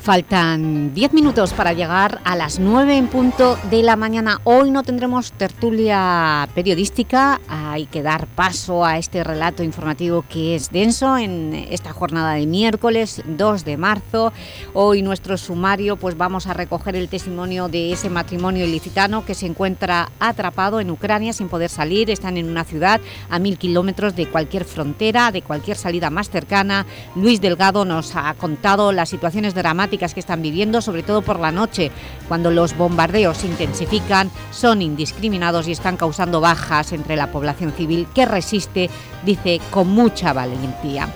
Faltan 10 minutos para llegar a las 9 en punto de la mañana. Hoy no tendremos tertulia periodística, hay que dar paso a este relato informativo que es denso en esta jornada de miércoles 2 de marzo. Hoy nuestro sumario pues vamos a recoger el testimonio de ese matrimonio ilicitano que se encuentra atrapado en Ucrania sin poder salir. Están en una ciudad a mil kilómetros de cualquier frontera, de cualquier salida más cercana. Luis Delgado nos ha contado las situaciones dramáticas que están viviendo, sobre todo por la noche, cuando los bombardeos se intensifican, son indiscriminados y están causando bajas entre la población civil que resiste, dice, con mucha valentía.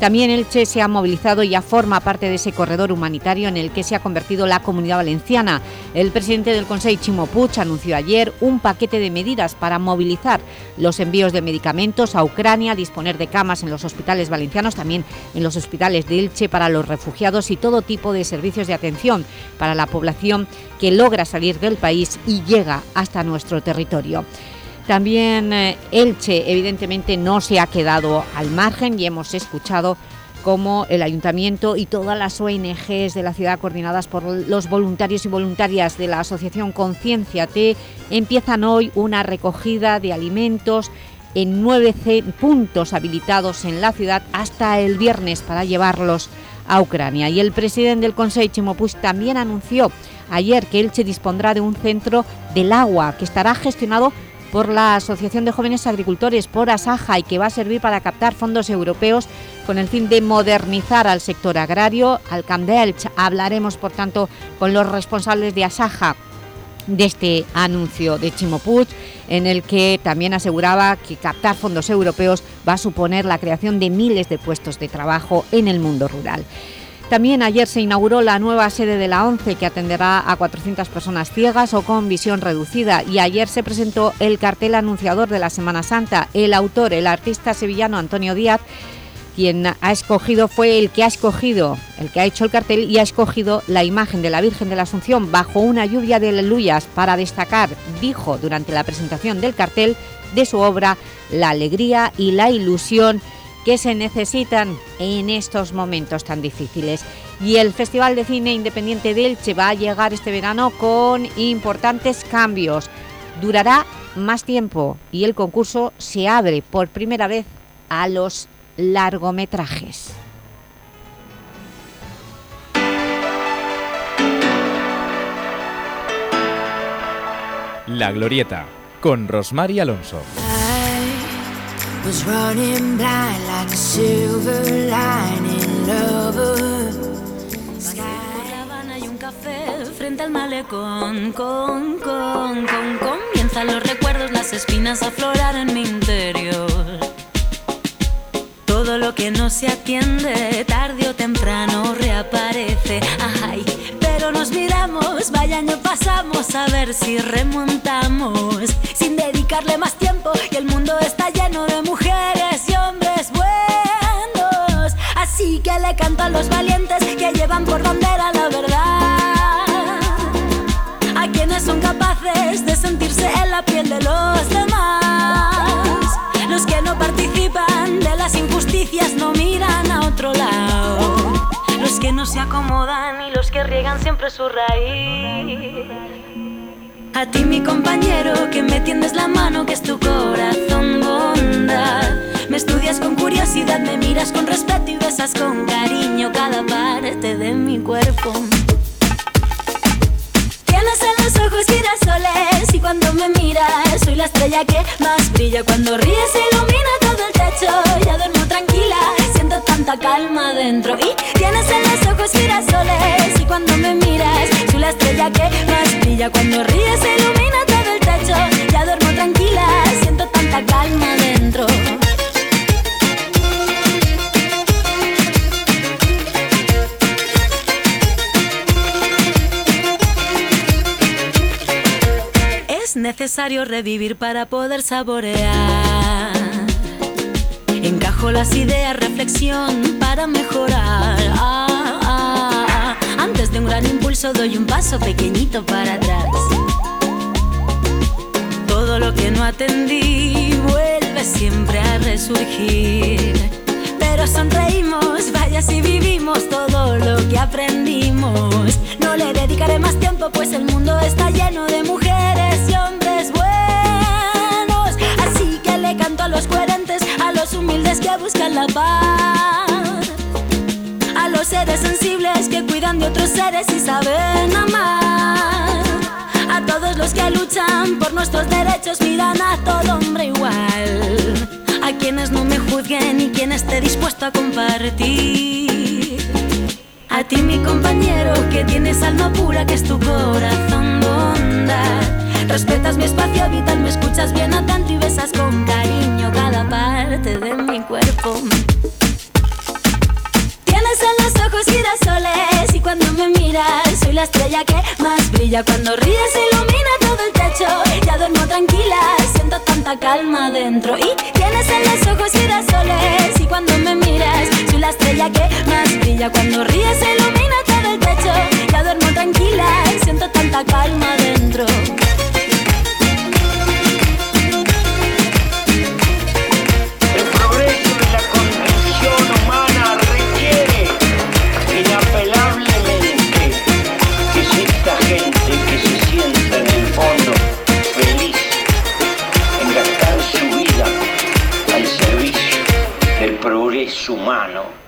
También Elche se ha movilizado y ya forma parte de ese corredor humanitario en el que se ha convertido la Comunidad Valenciana. El presidente del Consejo, Chimo Puig, anunció ayer un paquete de medidas para movilizar los envíos de medicamentos a Ucrania, disponer de camas en los hospitales valencianos, también en los hospitales de Elche para los refugiados y todo tipo de servicios de atención para la población que logra salir del país y llega hasta nuestro territorio. También eh, Elche evidentemente no se ha quedado al margen y hemos escuchado cómo el Ayuntamiento y todas las ONGs de la ciudad coordinadas por los voluntarios y voluntarias de la Asociación Conciencia T empiezan hoy una recogida de alimentos en nueve puntos habilitados en la ciudad hasta el viernes para llevarlos a Ucrania. Y el presidente del Consejo, Chimo Puig, también anunció ayer que Elche dispondrá de un centro del agua que estará gestionado por la Asociación de Jóvenes Agricultores, por Asaja, y que va a servir para captar fondos europeos con el fin de modernizar al sector agrario, al. Hablaremos, por tanto, con los responsables de Asaja de este anuncio de Chimo Puig, en el que también aseguraba que captar fondos europeos va a suponer la creación de miles de puestos de trabajo en el mundo rural. También ayer se inauguró la nueva sede de la ONCE que atenderá a 400 personas ciegas o con visión reducida y ayer se presentó el cartel anunciador de la Semana Santa. El autor, el artista sevillano Antonio Díaz, quien ha escogido fue el que ha escogido, el que ha hecho el cartel y ha escogido la imagen de la Virgen de la Asunción bajo una lluvia de aleluyas para destacar, dijo durante la presentación del cartel, de su obra la alegría y la ilusión que se necesitan en estos momentos tan difíciles. Y el Festival de Cine Independiente de Elche va a llegar este verano con importantes cambios. Durará más tiempo y el concurso se abre por primera vez a los largometrajes. La Glorieta, con Rosmar y Alonso. Was running blind like a silver lining lover. Un café frente al malecón, con, con, con, comienzan los recuerdos, las espinas a aflorar en mi interior. Todo lo que no se atiende, tarde o temprano reaparece. Nos miramos, vaya año pasamos a ver si remontamos. Sin dedicarle más tiempo, y el mundo está lleno de mujeres y hombres buenos. Así que le canto a los valientes que llevan por bandera la verdad. A quienes son capaces de sentirse en la piel de los demás. Los que no participan de las injusticias no miran a otro lado. Los que no se acomodan y los que riegan siempre su raíz. A ti mi compañero que me tiendes la mano que es tu corazón bondad. Me estudias con curiosidad, me miras con respeto y besas con cariño cada parte de mi cuerpo. Ojos girasoles y cuando me miras soy la estrella que más brilla. Cuando ríes ilumina todo el techo, ya duermo tranquila, siento tanta calma dentro. Y tienes en los ojos girasoles y cuando me miras soy la estrella que más brilla. Cuando ríes ilumina todo el techo, ya duermo tranquila, siento tanta calma dentro. Es necesario revivir para poder saborear. Encajo las ideas, reflexión para mejorar. Ah, ah, ah. Antes de un gran impulso doy un paso pequeñito para atrás. Todo lo que no atendí vuelve siempre a resurgir. Pero sonreímos, vaya si vivimos todo lo que aprendimos. No le dedicaré más tiempo, pues el mundo está lleno de mujeres y hombres buenos. Así que le canto a los coherentes, a los humildes que buscan la paz. A los seres sensibles que cuidan de otros seres y saben amar. A todos los que luchan por nuestros derechos, miran a todo hombre igual. A quienes no me juzguen y quien esté dispuesto a compartir. A ti mi compañero que tienes alma pura que es tu corazón bondad. Respetas mi espacio vital, me escuchas bien atento y besas con cariño cada parte de mi cuerpo. Tienes en los ojos girasoles y cuando me miras soy la estrella que más brilla. Cuando ríes ilumina todo el techo, ya duermo tranquila, siento tanta calma dentro. Y tienes en los ojos girasoles y cuando me miras soy la estrella que más brilla. Cuando ríes ilumina todo el techo, ya duermo tranquila, siento tanta calma dentro. Humano.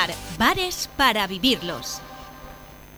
bares para vivirlos.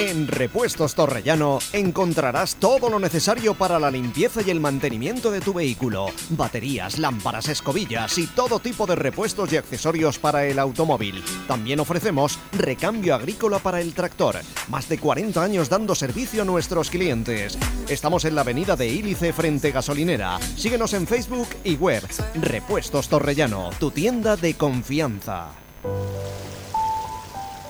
En Repuestos Torrellano encontrarás todo lo necesario para la limpieza y el mantenimiento de tu vehículo. Baterías, lámparas, escobillas y todo tipo de repuestos y accesorios para el automóvil. También ofrecemos recambio agrícola para el tractor. Más de 40 años dando servicio a nuestros clientes. Estamos en la avenida de Ílice frente gasolinera. Síguenos en Facebook y web. Repuestos Torrellano, tu tienda de confianza.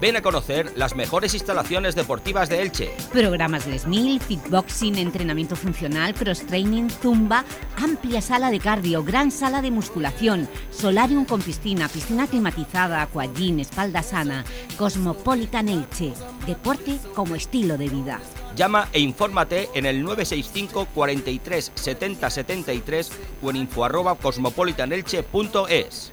Ven a conocer las mejores instalaciones deportivas de Elche. Programas de SMIL, fitboxing, entrenamiento funcional, cross-training, zumba, amplia sala de cardio, gran sala de musculación, solarium con piscina, piscina climatizada, aquagym, espalda sana, Cosmopolitan Elche, deporte como estilo de vida. Llama e infórmate en el 965 43 70 73 o en info arroba cosmopolitanelche.es.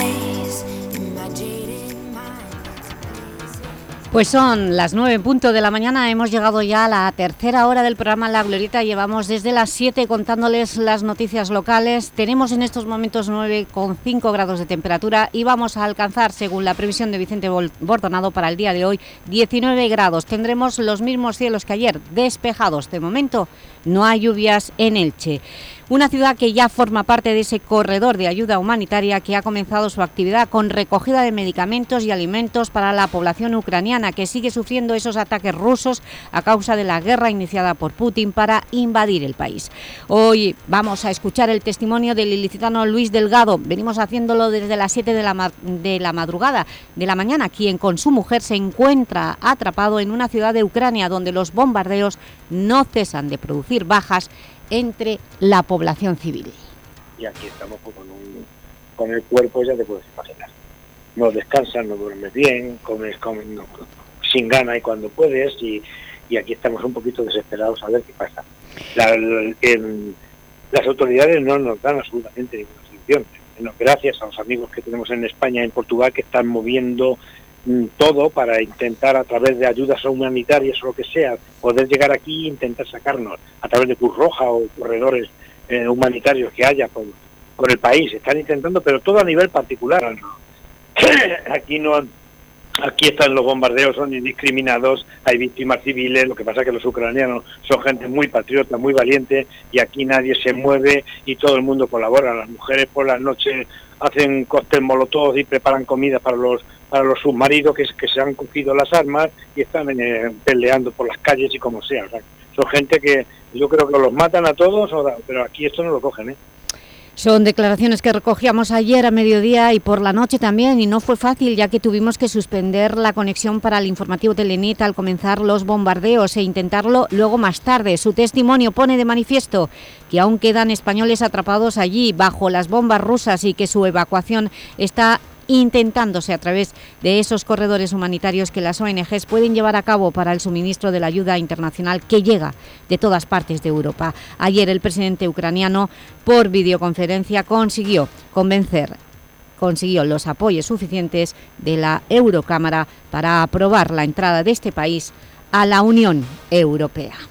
Pues son las 9 en punto de la mañana, hemos llegado ya a la tercera hora del programa La Glorieta, llevamos desde las 7 contándoles las noticias locales, tenemos en estos momentos 9,5 grados de temperatura y vamos a alcanzar, según la previsión de Vicente Bordonado para el día de hoy, 19 grados. Tendremos los mismos cielos que ayer, despejados. De momento no hay lluvias en Elche. Una ciudad que ya forma parte de ese corredor de ayuda humanitaria que ha comenzado su actividad con recogida de medicamentos y alimentos para la población ucraniana que sigue sufriendo esos ataques rusos a causa de la guerra iniciada por Putin para invadir el país. Hoy vamos a escuchar el testimonio del ilicitano Luis Delgado. Venimos haciéndolo desde las 7 de la, de la madrugada de la mañana, quien con su mujer se encuentra atrapado en una ciudad de Ucrania donde los bombardeos no cesan de producir bajas entre la población civil. y aquí estamos pues, con, un- con el cuerpo, ya te puedes imaginar. No descansas, no duermes bien, comes, sin gana y cuando puedes, y, aquí estamos un poquito desesperados a ver qué pasa. Las autoridades no nos dan absolutamente ninguna solución. Gracias a los amigos que tenemos en España y en Portugal que están moviendo todo para intentar a través de ayudas humanitarias o lo que sea, poder llegar aquí e intentar sacarnos a través de Cruz Roja o corredores eh, humanitarios que haya por, por el país. Están intentando, pero todo a nivel particular. aquí no aquí están los bombardeos, son indiscriminados, hay víctimas civiles, lo que pasa es que los ucranianos son gente muy patriota, muy valiente, y aquí nadie se mueve y todo el mundo colabora. Las mujeres por las noches hacen cóctel molotov y preparan comida para los para los submarinos que, se han cogido las armas y están eh, peleando por las calles y como sea. O sea, son gente que yo creo que los matan a todos, pero aquí esto no lo cogen, ¿eh? Son declaraciones que recogíamos ayer a mediodía y por la noche también, y no fue fácil ya que tuvimos que suspender la conexión para el informativo Telenit al comenzar los bombardeos e intentarlo luego más tarde. Su testimonio pone de manifiesto que aún quedan españoles atrapados allí bajo las bombas rusas y que su evacuación está intentándose a través de esos corredores humanitarios que las ONGs pueden llevar a cabo para el suministro de la ayuda internacional que llega de todas partes de Europa. Ayer el presidente ucraniano, por videoconferencia, consiguió convencer consiguió los apoyos suficientes de la Eurocámara para aprobar la entrada de este país a la Unión Europea.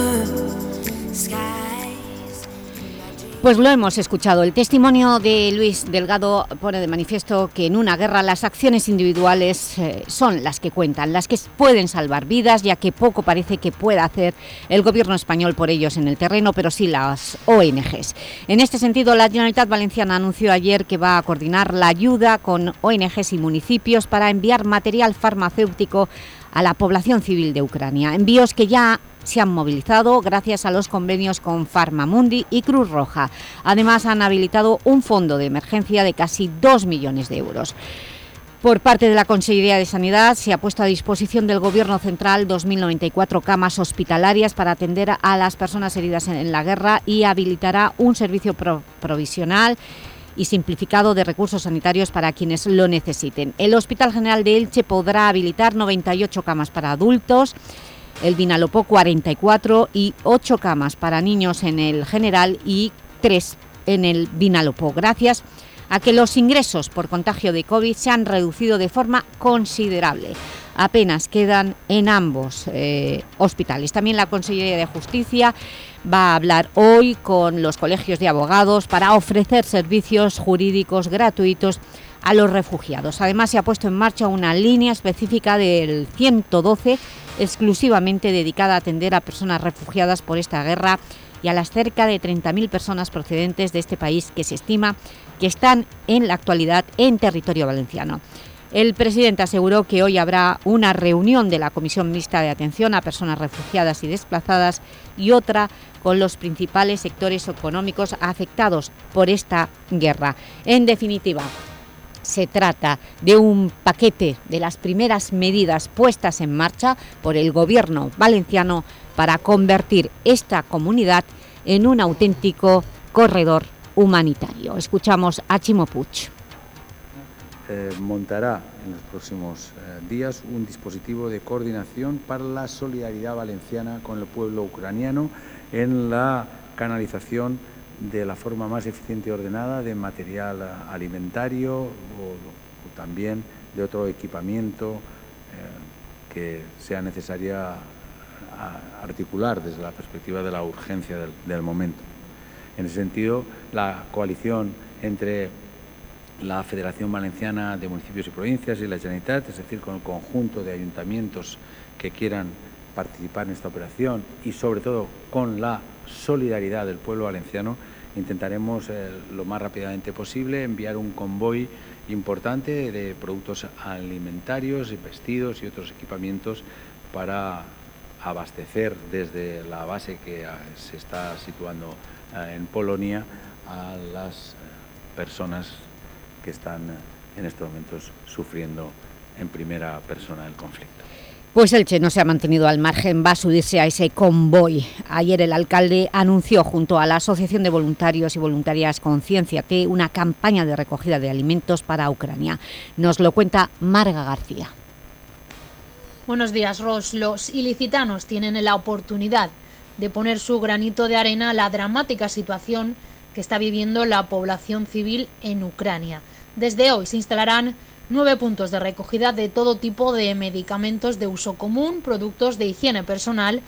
Pues lo hemos escuchado. El testimonio de Luis Delgado pone de manifiesto que en una guerra las acciones individuales eh, son las que cuentan, las que pueden salvar vidas, ya que poco parece que pueda hacer el gobierno español por ellos en el terreno, pero sí las ONGs. En este sentido, la Generalitat Valenciana anunció ayer que va a coordinar la ayuda con ONGs y municipios para enviar material farmacéutico a la población civil de Ucrania. Envíos que ya se han movilizado gracias a los convenios con Farmamundi y Cruz Roja. Además, han habilitado un fondo de emergencia de casi 2 millones de euros. Por parte de la Consejería de Sanidad se ha puesto a disposición del Gobierno Central 2.094 camas hospitalarias para atender a las personas heridas en, la guerra y habilitará un servicio pro- provisional y simplificado de recursos sanitarios para quienes lo necesiten. El Hospital General de Elche podrá habilitar 98 camas para adultos, el Vinalopó 44 y 8 camas para niños en el general y 3 en el Vinalopó. Gracias a que los ingresos por contagio de COVID se han reducido de forma considerable. Apenas quedan en ambos eh, hospitales. También la Consellería de Justicia va a hablar hoy con los colegios de abogados para ofrecer servicios jurídicos gratuitos a los refugiados. Además, se ha puesto en marcha una línea específica del 112 exclusivamente dedicada a atender a personas refugiadas por esta guerra y a las cerca de 30.000 personas procedentes de este país que se estima que están en la actualidad en territorio valenciano. El presidente aseguró que hoy habrá una reunión de la Comisión Mixta de Atención a Personas Refugiadas y Desplazadas y otra con los principales sectores económicos afectados por esta guerra. En definitiva, se trata de un paquete de las primeras medidas puestas en marcha por el Gobierno valenciano para convertir esta comunidad en un auténtico corredor humanitario. Escuchamos a Chimo Puig. eh, montará en los próximos eh, días un dispositivo de coordinación para la solidaridad valenciana con el pueblo ucraniano en la canalización de la forma más eficiente y ordenada de material alimentario o, también de otro equipamiento eh, que sea necesaria articular desde la perspectiva de la urgencia del, del momento. En ese sentido, la coalición entre la Federación Valenciana de Municipios y Provincias y la Generalitat, es decir, con el conjunto de ayuntamientos que quieran participar en esta operación y sobre todo con la solidaridad del pueblo valenciano, intentaremos eh, lo más rápidamente posible enviar un convoy importante de productos alimentarios vestidos y otros equipamientos para abastecer desde la base que ah, se está situando ah, en Polonia a las eh, personas que están eh, en estos momentos sufriendo en primera persona el conflicto. Pues Elche no se ha mantenido al margen, va a subirse a ese convoy. Ayer el alcalde anunció junto a la Asociación de Voluntarios y Voluntarias Concienciate una campaña de recogida de alimentos para Ucrania. Nos lo cuenta Marga García. Buenos días, Ros. Los ilicitanos tienen la oportunidad de poner su granito de arena a la dramática situación que está viviendo la población civil en Ucrania. Desde hoy se instalarán nueve puntos de recogida de todo tipo de medicamentos de uso común, productos de higiene personal,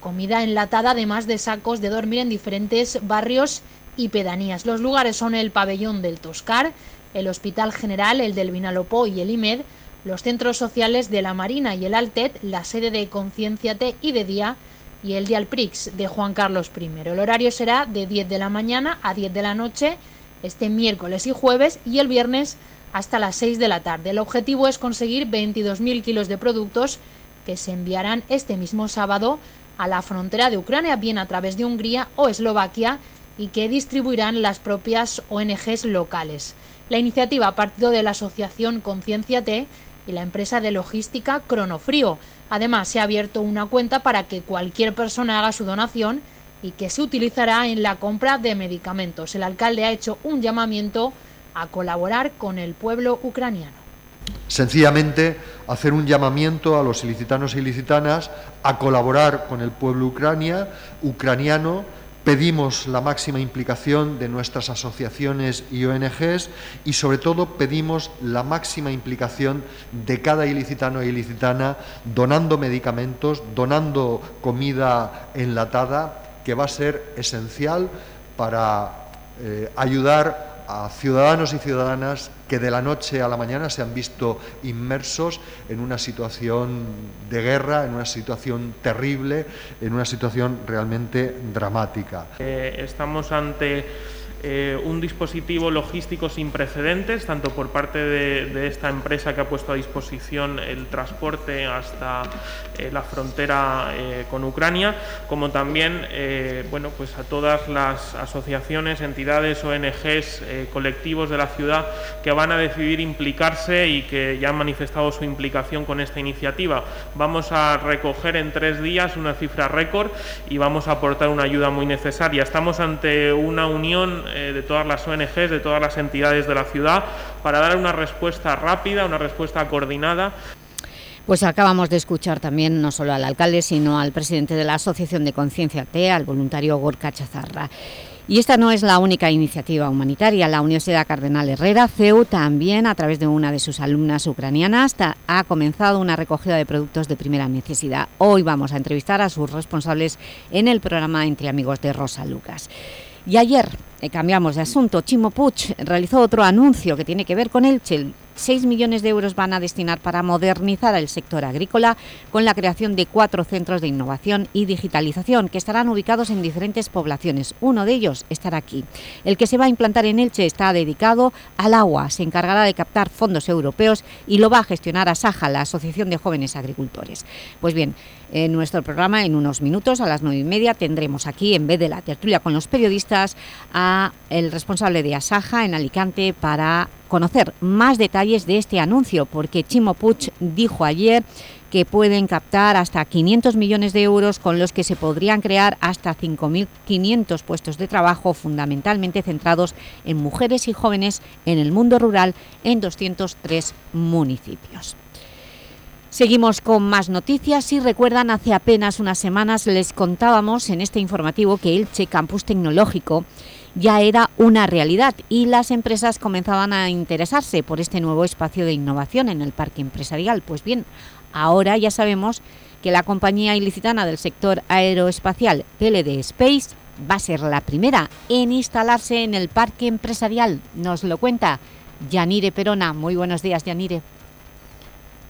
comida enlatada, además de sacos de dormir en diferentes barrios y pedanías. Los lugares son el pabellón del Toscar, el Hospital General, el del Vinalopó y el IMED, los centros sociales de la Marina y el Altet, la sede de Concienciate y de Día y el de Alprix de Juan Carlos I. El horario será de 10 de la mañana a 10 de la noche este miércoles y jueves y el viernes hasta las 6 de la tarde. El objetivo es conseguir 22.000 kilos de productos que se enviarán este mismo sábado a la frontera de Ucrania, bien a través de Hungría o Eslovaquia, y que distribuirán las propias ONGs locales. La iniciativa ha partido de la asociación Concienciate y la empresa de logística Cronofrío. Además, se ha abierto una cuenta para que cualquier persona haga su donación y que se utilizará en la compra de medicamentos. El alcalde ha hecho un llamamiento a colaborar con el pueblo ucraniano. Sencillamente hacer un llamamiento a los ilicitanos e ilicitanas a colaborar con el pueblo ucrania, ucraniano. Pedimos la máxima implicación de nuestras asociaciones y ONGs y sobre todo pedimos la máxima implicación de cada ilicitano e ilicitana donando medicamentos, donando comida enlatada, que va a ser esencial para eh, ayudar a ciudadanos y ciudadanas que de la noche a la mañana se han visto inmersos en una situación de guerra, en una situación terrible, en una situación realmente dramática. Eh, estamos ante eh, un dispositivo logístico sin precedentes, tanto por parte de, esta empresa que ha puesto a disposición el transporte hasta eh, la frontera eh, con Ucrania, como también bueno, pues a todas las asociaciones, entidades, ONGs, colectivos de la ciudad que van a decidir implicarse y que ya han manifestado su implicación con esta iniciativa. Vamos a recoger en tres días una cifra récord y vamos a aportar una ayuda muy necesaria. Estamos ante una unión eh, de todas las ONGs, de todas las entidades de la ciudad, para dar una respuesta rápida, una respuesta coordinada. Pues acabamos de escuchar también no solo al alcalde, sino al presidente de la Asociación de Conciencia T, al voluntario Gorka Chazarra. Y esta no es la única iniciativa humanitaria. La Universidad Cardenal Herrera, CEU, también a través de una de sus alumnas ucranianas, ha comenzado una recogida de productos de primera necesidad. Hoy vamos a entrevistar a sus responsables en el programa Entre Amigos de Rosa Lucas. Y ayer, cambiamos de asunto, Chimo Puig realizó otro anuncio que tiene que ver con Elche. 6 millones de euros van a destinar para modernizar el sector agrícola con la creación de cuatro centros de innovación y digitalización que estarán ubicados en diferentes poblaciones. Uno de ellos estará aquí. El que se va a implantar en Elche está dedicado al agua. Se encargará de captar fondos europeos y lo va a gestionar Asaja, la Asociación de Jóvenes Agricultores. Pues bien, en nuestro programa, en unos minutos, a las nueve y media, tendremos aquí, en vez de la tertulia con los periodistas, a el responsable de Asaja en Alicante para conocer más detalles de este anuncio, porque Chimo Puig dijo ayer que pueden captar hasta 500 millones de euros con los que se podrían crear hasta 5.500 puestos de trabajo fundamentalmente centrados en mujeres y jóvenes en el mundo rural en 203 municipios. Seguimos con más noticias. Si recuerdan, hace apenas unas semanas les contábamos en este informativo que Elche Campus Tecnológico ya era una realidad y las empresas comenzaban a interesarse por este nuevo espacio de innovación en el parque empresarial. Pues bien, ahora ya sabemos que la compañía ilicitana del sector aeroespacial TLD Space va a ser la primera en instalarse en el parque empresarial. Nos lo cuenta Yanire Perona. Muy buenos días, Yanire.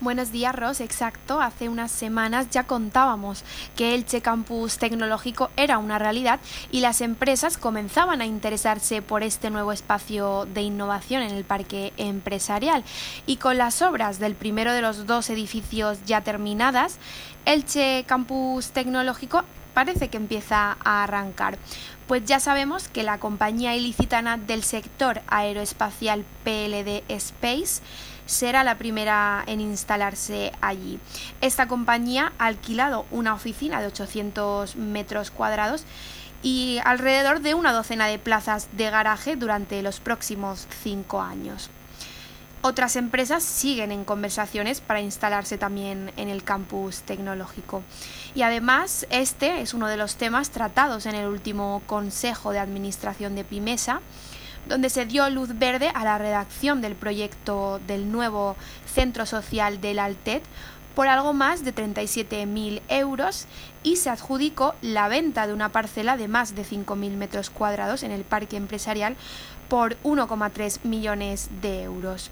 Buenos días, Ros. Exacto. Hace unas semanas ya contábamos que Elche Campus Tecnológico era una realidad y las empresas comenzaban a interesarse por este nuevo espacio de innovación en el parque empresarial. Y con las obras del primero de los dos edificios ya terminadas, Elche Campus Tecnológico parece que empieza a arrancar. Pues ya sabemos que la compañía ilicitana del sector aeroespacial PLD Space será la primera en instalarse allí. Esta compañía ha alquilado una oficina de 800 metros cuadrados y alrededor de una docena de plazas de garaje durante los próximos cinco años. Otras empresas siguen en conversaciones para instalarse también en el campus tecnológico. Y además, este es uno de los temas tratados en el último Consejo de Administración de Pimesa, donde se dio luz verde a la redacción del proyecto del nuevo Centro Social del Altet por algo más de 37.000 euros y se adjudicó la venta de una parcela de más de 5.000 metros cuadrados en el parque empresarial por 1,3 millones de euros.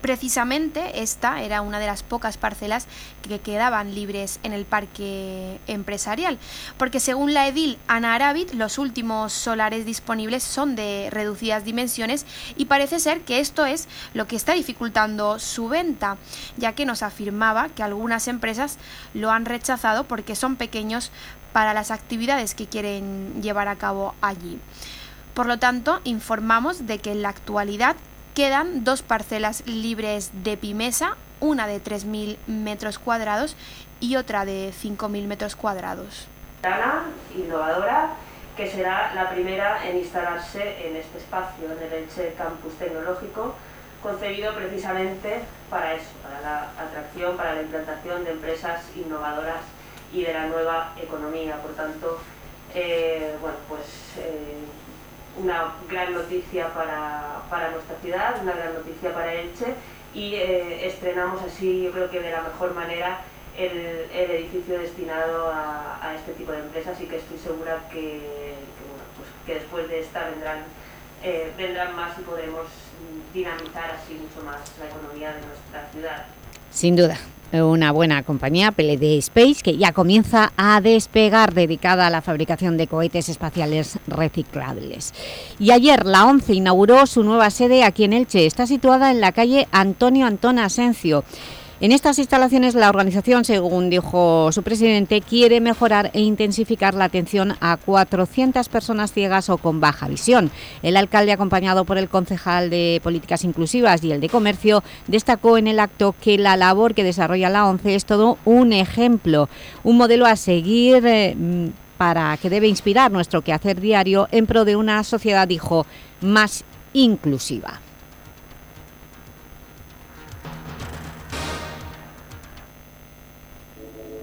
Precisamente esta era una de las pocas parcelas que quedaban libres en el parque empresarial, porque según la edil Ana Arabit, los últimos solares disponibles son de reducidas dimensiones y parece ser que esto es lo que está dificultando su venta, ya que nos afirmaba que algunas empresas lo han rechazado porque son pequeños para las actividades que quieren llevar a cabo allí. Por lo tanto, informamos de que en la actualidad quedan dos parcelas libres de Pimesa, una de 3.000 metros cuadrados y otra de 5.000 metros cuadrados. innovadora, que será la primera en instalarse en este espacio, en el Elche Campus Tecnológico, concebido precisamente para eso, para la atracción, para la implantación de empresas innovadoras y de la nueva economía. Por tanto, eh, bueno, pues eh, una gran noticia para, para, nuestra ciudad, una gran noticia para Elche y eh, estrenamos así, yo creo que de la mejor manera, el, el edificio destinado a, este tipo de empresas y que estoy segura que, que, bueno, pues que después de esta vendrán, eh, vendrán más y podremos dinamizar así mucho más la economía de nuestra ciudad. Sin duda. Una buena compañía, PLD Space, que ya comienza a despegar, dedicada a la fabricación de cohetes espaciales reciclables. Y ayer la ONCE inauguró su nueva sede aquí en Elche. Está situada en la calle Antonio Antón Asencio. En estas instalaciones la organización, según dijo su presidente, quiere mejorar e intensificar la atención a 400 personas ciegas o con baja visión. El alcalde, acompañado por el concejal de Políticas Inclusivas y el de Comercio, destacó en el acto que la labor que desarrolla la ONCE es todo un ejemplo, un modelo a seguir eh, para que debe inspirar nuestro quehacer diario en pro de una sociedad, dijo, más inclusiva.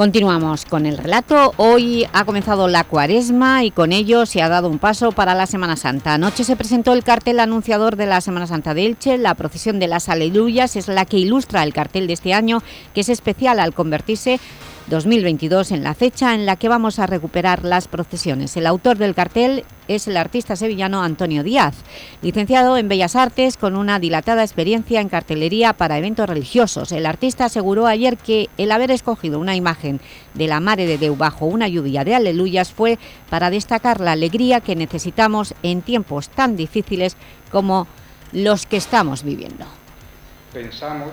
Continuamos con el relato. Hoy ha comenzado la cuaresma y con ello se ha dado un paso para la Semana Santa. Anoche se presentó el cartel anunciador de la Semana Santa de Elche. La procesión de las Aleluyas es la que ilustra el cartel de este año, que es especial al convertirse 2022 en la fecha en la que vamos a recuperar las procesiones. El autor del cartel es el artista sevillano Antonio Díaz, licenciado en Bellas Artes con una dilatada experiencia en cartelería para eventos religiosos. El artista aseguró ayer que el haber escogido una imagen de la Mare de Deu bajo una lluvia de aleluyas fue para destacar la alegría que necesitamos en tiempos tan difíciles como los que estamos viviendo. Pensamos,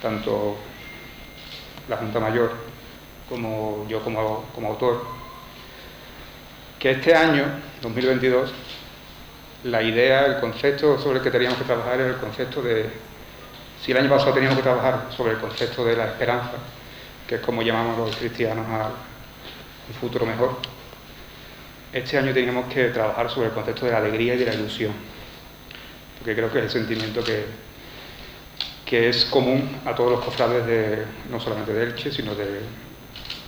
tanto la Junta Mayor como yo como, como autor, que este año, 2022, la idea, el concepto sobre el que teníamos que trabajar era el concepto de, si el año pasado teníamos que trabajar sobre el concepto de la esperanza, que es como llamamos los cristianos a un futuro mejor, este año teníamos que trabajar sobre el concepto de la alegría y de la ilusión, porque creo que es el sentimiento que, que es común a todos los cofrades, de, no solamente de Elche, sino de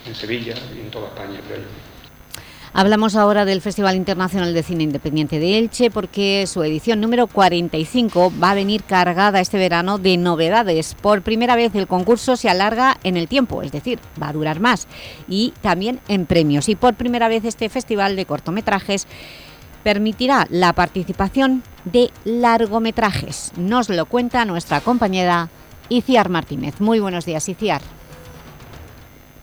en Sevilla y en toda España. Hablamos ahora del Festival Internacional de Cine Independiente de Elche porque su edición número 45 va a venir cargada este verano de novedades. Por primera vez el concurso se alarga en el tiempo, es decir, va a durar más y también en premios. Y por primera vez este festival de cortometrajes permitirá la participación de largometrajes. Nos lo cuenta nuestra compañera Iciar Martínez. Muy buenos días, Iciar.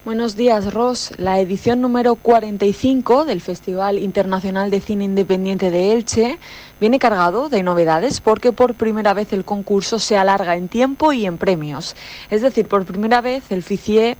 Buenos días, Ros. La edición número 45 del Festival Internacional de Cine Independiente de Elche viene cargado de novedades porque por primera vez el concurso se alarga en tiempo y en premios. Es decir, por primera vez el FICIE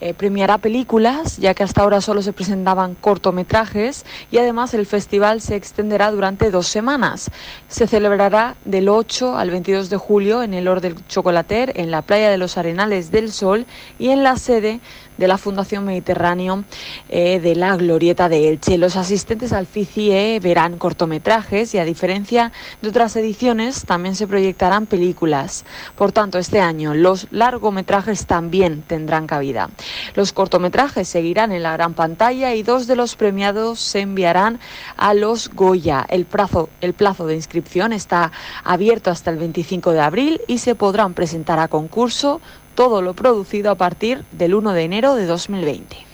eh, premiará películas, ya que hasta ahora solo se presentaban cortometrajes y además el festival se extenderá durante dos semanas. Se celebrará del 8 al 22 de julio en el Or del Chocolater, en la playa de los Arenales del Sol y en la sede de la Fundación Mediterráneo eh, de la Glorieta de Elche. Los asistentes al FICIE verán cortometrajes y a diferencia de otras ediciones también se proyectarán películas. Por tanto, este año los largometrajes también tendrán cabida. Los cortometrajes seguirán en la gran pantalla y dos de los premiados se enviarán a los Goya. El plazo, el plazo de inscripción está abierto hasta el 25 de abril y se podrán presentar a concurso todo lo producido a partir del 1 de enero de 2020.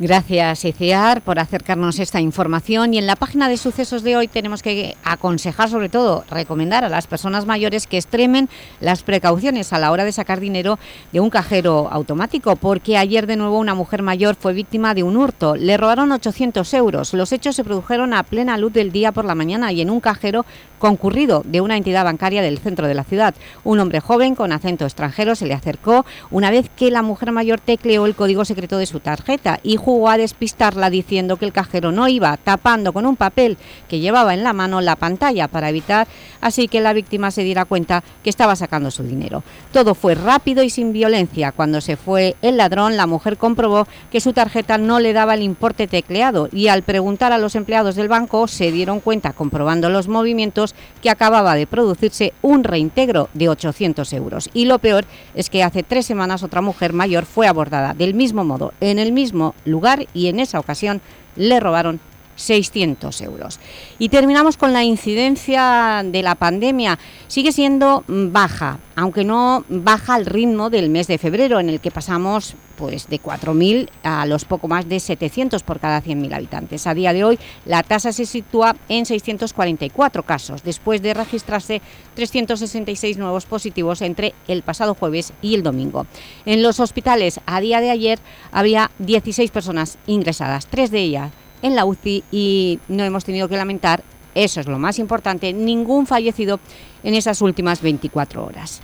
Gracias, Iciar, por acercarnos esta información. Y en la página de sucesos de hoy tenemos que aconsejar, sobre todo, recomendar a las personas mayores que extremen las precauciones a la hora de sacar dinero de un cajero automático, porque ayer de nuevo una mujer mayor fue víctima de un hurto. Le robaron 800 euros. Los hechos se produjeron a plena luz del día por la mañana y en un cajero concurrido de una entidad bancaria del centro de la ciudad. Un hombre joven con acento extranjero se le acercó una vez que la mujer mayor tecleó el código secreto de su tarjeta y jugó a despistarla diciendo que el cajero no iba, tapando con un papel que llevaba en la mano la pantalla para evitar así que la víctima se diera cuenta que estaba sacando su dinero. Todo fue rápido y sin violencia. Cuando se fue el ladrón, la mujer comprobó que su tarjeta no le daba el importe tecleado y al preguntar a los empleados del banco se dieron cuenta, comprobando los movimientos, que acababa de producirse un reintegro de 800 euros. Y lo peor es que hace tres semanas otra mujer mayor fue abordada del mismo modo, en el mismo lugar y en esa ocasión le robaron 600 euros. Y terminamos con la incidencia de la pandemia. Sigue siendo baja, aunque no baja al ritmo del mes de febrero, en el que pasamos pues, de 4.000 a los poco más de 700 por cada 100.000 habitantes. A día de hoy la tasa se sitúa en 644 casos, después de registrarse 366 nuevos positivos entre el pasado jueves y el domingo. En los hospitales, a día de ayer, había 16 personas ingresadas, tres de ellas en la UCI y no hemos tenido que lamentar, eso es lo más importante, ningún fallecido en esas últimas 24 horas.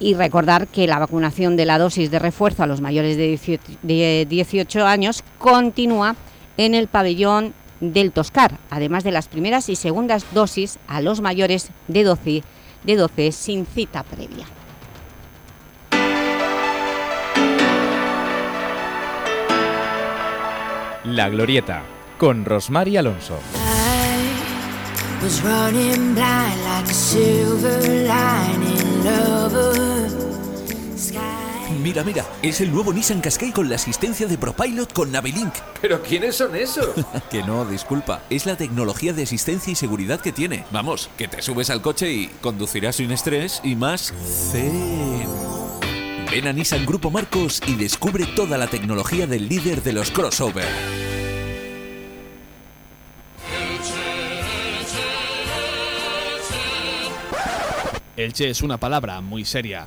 Y recordar que la vacunación de la dosis de refuerzo a los mayores de 18 años continúa en el pabellón del Toscar, además de las primeras y segundas dosis a los mayores de 12, de 12 sin cita previa. La Glorieta, con Rosmar y Alonso. Mira, mira, es el nuevo Nissan Qashqai con la asistencia de ProPilot con Navilink. ¿Pero quiénes son esos? que no, disculpa. Es la tecnología de asistencia y seguridad que tiene. Vamos, que te subes al coche y conducirás sin estrés y más zen. Ven a Nissan Grupo Marcos y descubre toda la tecnología del líder de los crossover. Elche es una palabra muy seria.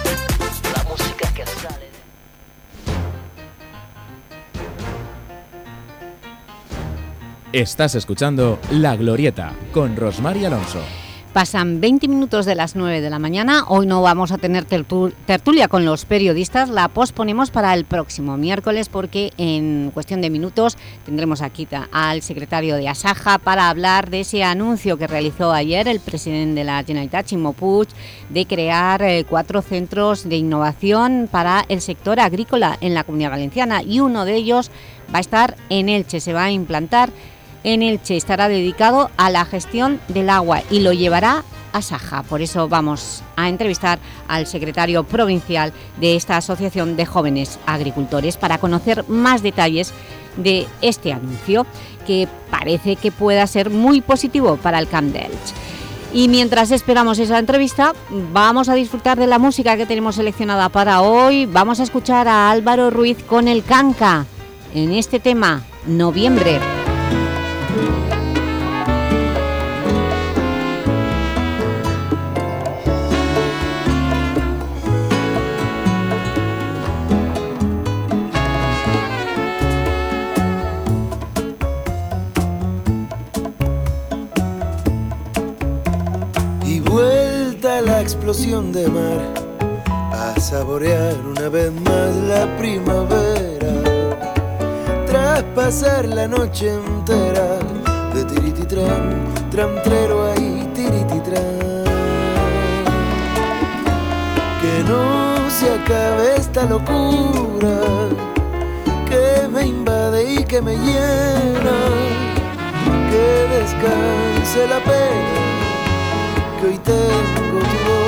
Estás escuchando La Glorieta, con Rosmar y Alonso. Pasan 20 minutos de las 9 de la mañana. Hoy no vamos a tener tertu- tertulia con los periodistas. La posponemos para el próximo miércoles porque en cuestión de minutos tendremos aquí al secretario de Asaja para hablar de ese anuncio que realizó ayer el presidente de la Generalitat, Ximo Puig, de crear eh, cuatro centros de innovación para el sector agrícola en la Comunidad Valenciana y uno de ellos va a estar en Elche, se va a implantar en Elche estará dedicado a la gestión del agua y lo llevará a Saja. Por eso vamos a entrevistar al secretario provincial de esta Asociación de Jóvenes Agricultores para conocer más detalles de este anuncio que parece que pueda ser muy positivo para el Camp de. Y mientras esperamos esa entrevista, vamos a disfrutar de la música que tenemos seleccionada para hoy. Vamos a escuchar a Álvaro Ruiz con el Canca en este tema, Noviembre. De mar a saborear una vez más la primavera tras pasar la noche entera de tirititran, tramtrero ahí tirititran. Que no se acabe esta locura que me invade y que me llena que descanse la pena que hoy tengo tu voz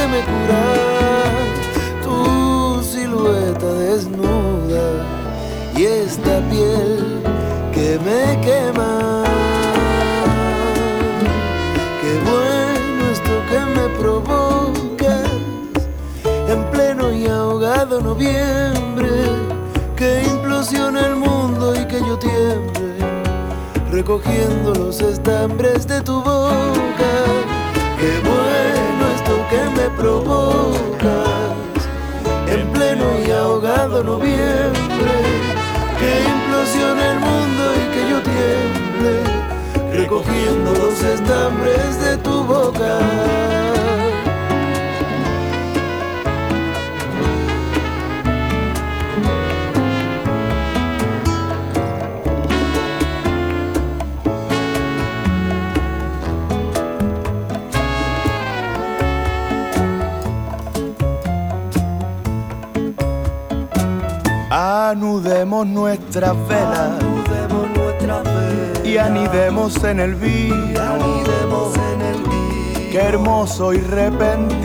que me cura, tu silueta desnuda y esta piel que me quema. Qué bueno esto que me provocas en pleno y ahogado noviembre, que implosiona el mundo y que yo tiemble recogiendo los estambres de tu boca. Qué bueno que me provocas. En pleno y ahogado noviembre, que implosione el mundo y que yo tiemble, recogiendo los estambres de tu boca. Anudemos nuestras velas y anidemos en el vino. Qué hermoso y repentino,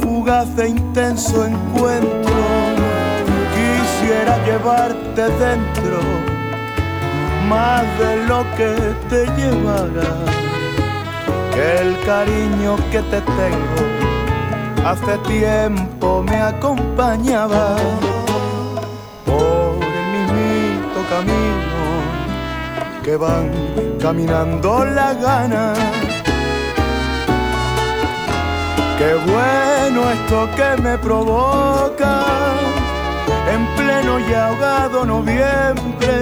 fugaz e intenso encuentro. Quisiera llevarte dentro, más de lo que te llevara, que el cariño que te tengo hace tiempo me acompañaba por el mismito camino que van caminando las ganas. Qué bueno esto que me provoca en pleno y ahogado noviembre,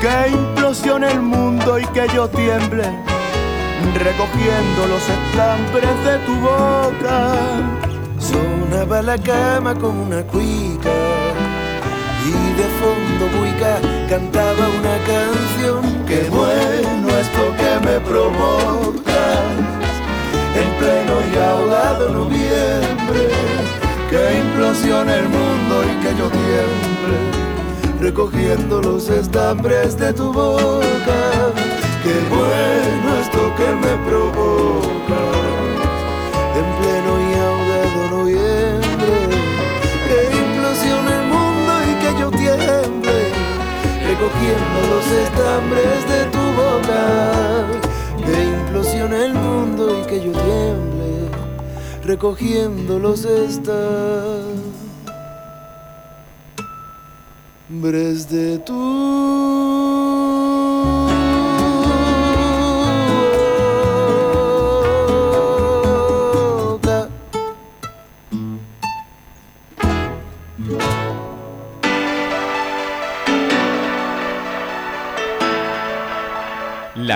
que implosione el mundo y que yo tiemble recogiendo los estambres de tu boca. Sonaba la cama como una cuica y de fondo buica cantaba una canción. Qué bueno esto que me provocas en pleno y ahogado noviembre, que implosione el mundo y que yo tiemble recogiendo los estambres de tu boca. Qué bueno que me provoca en pleno y ahogado noviembre. Que implosione el mundo y que yo tiemble, recogiendo los estambres de tu boca. Que implosione el mundo y que yo tiemble, recogiendo los estambres de tu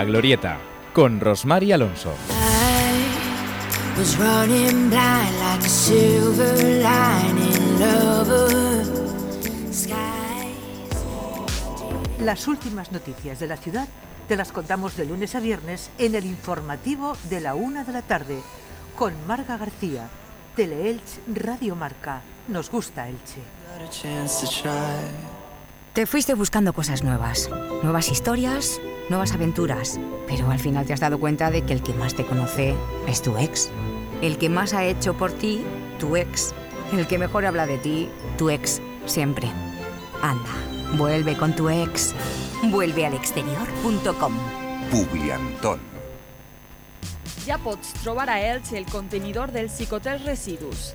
La Glorieta, con Rosmar y Alonso. Las últimas noticias de la ciudad te las contamos de lunes a viernes en el informativo de la una de la tarde con Marga García, Teleelch Radio Marca. Nos gusta Elche. Te fuiste buscando cosas nuevas, nuevas historias, nuevas aventuras, pero al final te has dado cuenta de que el que más te conoce es tu ex. El que más ha hecho por ti, tu ex. El que mejor habla de ti, tu ex, siempre. Anda, vuelve con tu ex. Vuelve al exterior.com. Publiantón. Ja pots trobar a Elx el contenidor del Cicotel Residus.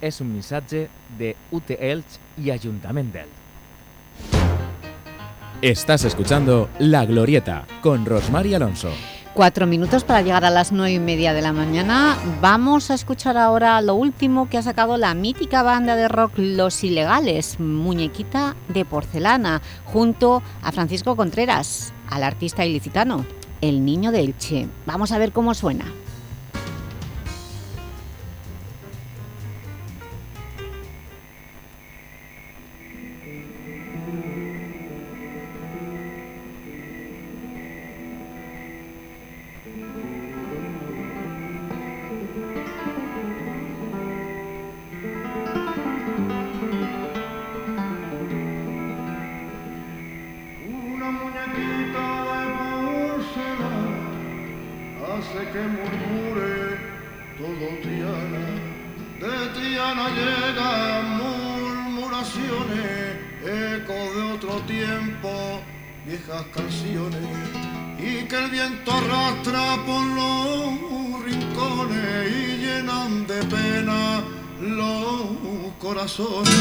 Es un missatge de UT Elch y Ayuntamiento del. Estás escuchando La Glorieta con Rosmar y Alonso. Cuatro minutos para llegar a las nueve y media de la mañana. Vamos a escuchar ahora lo último que ha sacado la mítica banda de rock Los Ilegales, Muñequita de Porcelana, junto a Francisco Contreras, al artista ilicitano, El Niño de Elche. Vamos a ver cómo suena. corazón.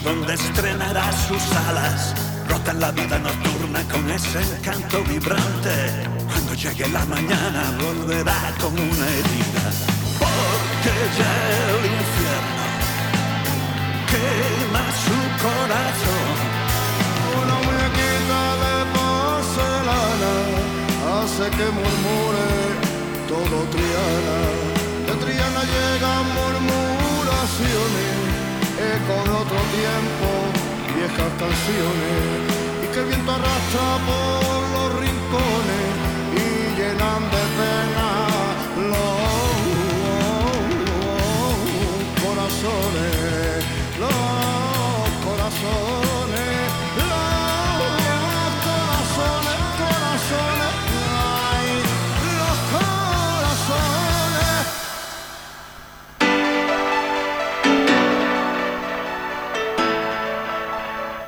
donde estrenará sus alas. Rota la vida nocturna con ese encanto vibrante. Cuando llegue la mañana volverá con una herida. Porque ya el infierno quema su corazón. Una muñequita de porcelana hace que murmure todo Triana. De Triana llegan murmuraciones eh, eco de otro tiempo, viejas canciones, y que el viento arrastra por los rincones y llenan de pena los corazones, los corazones.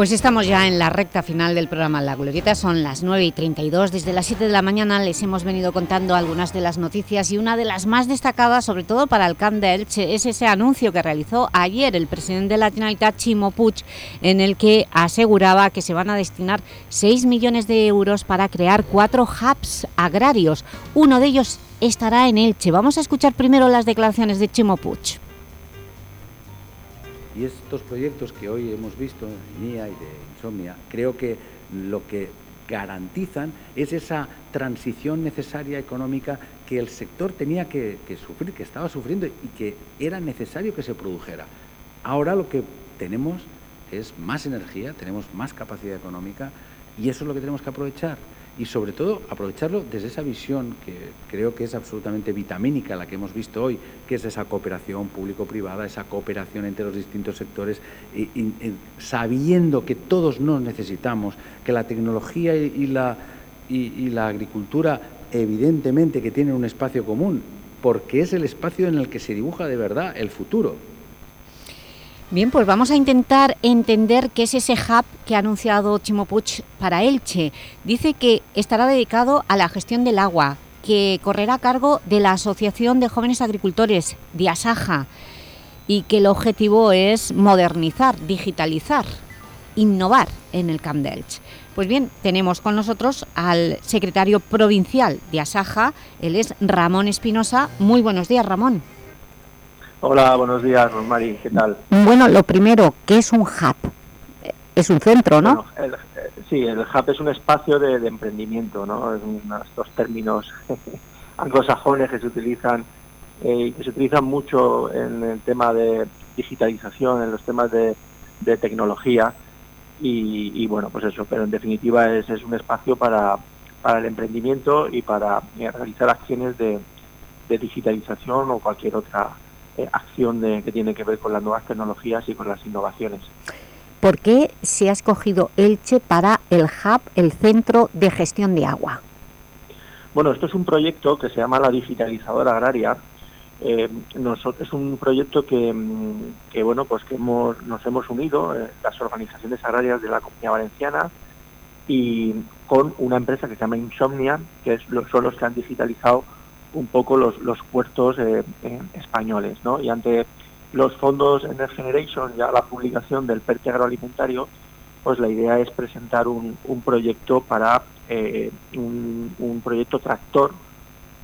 Pues estamos ya en la recta final del programa La Glorieta, son las 9 y 32. Desde las 7 de la mañana les hemos venido contando algunas de las noticias y una de las más destacadas, sobre todo para el Camp de Elche, es ese anuncio que realizó ayer el presidente de la Generalitat, Chimo Puig, en el que aseguraba que se van a destinar 6 millones de euros para crear cuatro hubs agrarios. Uno de ellos estará en Elche. Vamos a escuchar primero las declaraciones de Chimo Puig. Y estos proyectos que hoy hemos visto, de NIA y de Insomnia, creo que lo que garantizan es esa transición necesaria económica que el sector tenía que, que sufrir, que estaba sufriendo y que era necesario que se produjera. Ahora lo que tenemos es más energía, tenemos más capacidad económica y eso es lo que tenemos que aprovechar. Y sobre todo aprovecharlo desde esa visión que creo que es absolutamente vitamínica la que hemos visto hoy, que es esa cooperación público-privada, esa cooperación entre los distintos sectores, y- sabiendo que todos nos necesitamos, que la tecnología y, la, y la agricultura evidentemente que tienen un espacio común, porque es el espacio en el que se dibuja de verdad el futuro. Bien, pues vamos a intentar entender qué es ese hub que ha anunciado Chimo Puig para Elche. Dice que estará dedicado a la gestión del agua, que correrá a cargo de la Asociación de Jóvenes Agricultores, de Asaja, y que el objetivo es modernizar, digitalizar, innovar en el Camp de Elche. Pues bien, tenemos con nosotros al secretario provincial de Asaja, él es Ramón Espinosa. Muy buenos días, Ramón. Hola, buenos días, Rosmari, ¿qué tal? Bueno, lo primero, ¿qué es un hub? Es un centro, ¿no? Bueno, el- eh, sí, el hub es un espacio de, de emprendimiento, ¿no? Es uno estos términos anglosajones que se utilizan eh, y que se utilizan mucho en el tema de digitalización, en los temas de, de tecnología y, y, bueno, pues eso, pero en definitiva es, es un espacio para, para el emprendimiento y para eh, realizar acciones de, de digitalización o cualquier otra eh, acción de- que tiene que ver con las nuevas tecnologías y con las innovaciones. ¿Por qué se ha escogido Elche para el hub, el centro de gestión de agua? Bueno, esto es un proyecto que se llama la digitalizadora agraria. Eh, es un proyecto que, mm, que, bueno, pues que hemos, nos hemos unido eh, las organizaciones agrarias de la Comunidad Valenciana y con una empresa que se llama Insomnia, que es son los que han digitalizado un poco los, los puertos eh, eh, españoles, ¿no? Y ante los fondos Next Generation, ya la publicación del PERTE agroalimentario, pues la idea es presentar un, un proyecto para eh, un, proyecto tractor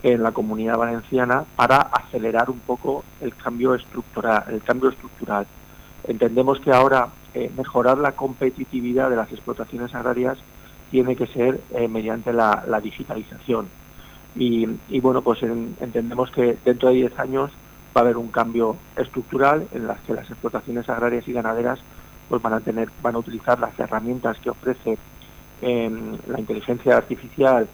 en la comunidad valenciana para acelerar un poco el cambio estructural. El cambio estructural. Entendemos que ahora mejorar la competitividad de las explotaciones agrarias tiene que ser mediante la digitalización. Y, bueno, pues en- entendemos que dentro de 10 años va a haber un cambio estructural en las que las explotaciones agrarias y ganaderas pues van a tener, van a utilizar las herramientas que ofrece em, la inteligencia artificial,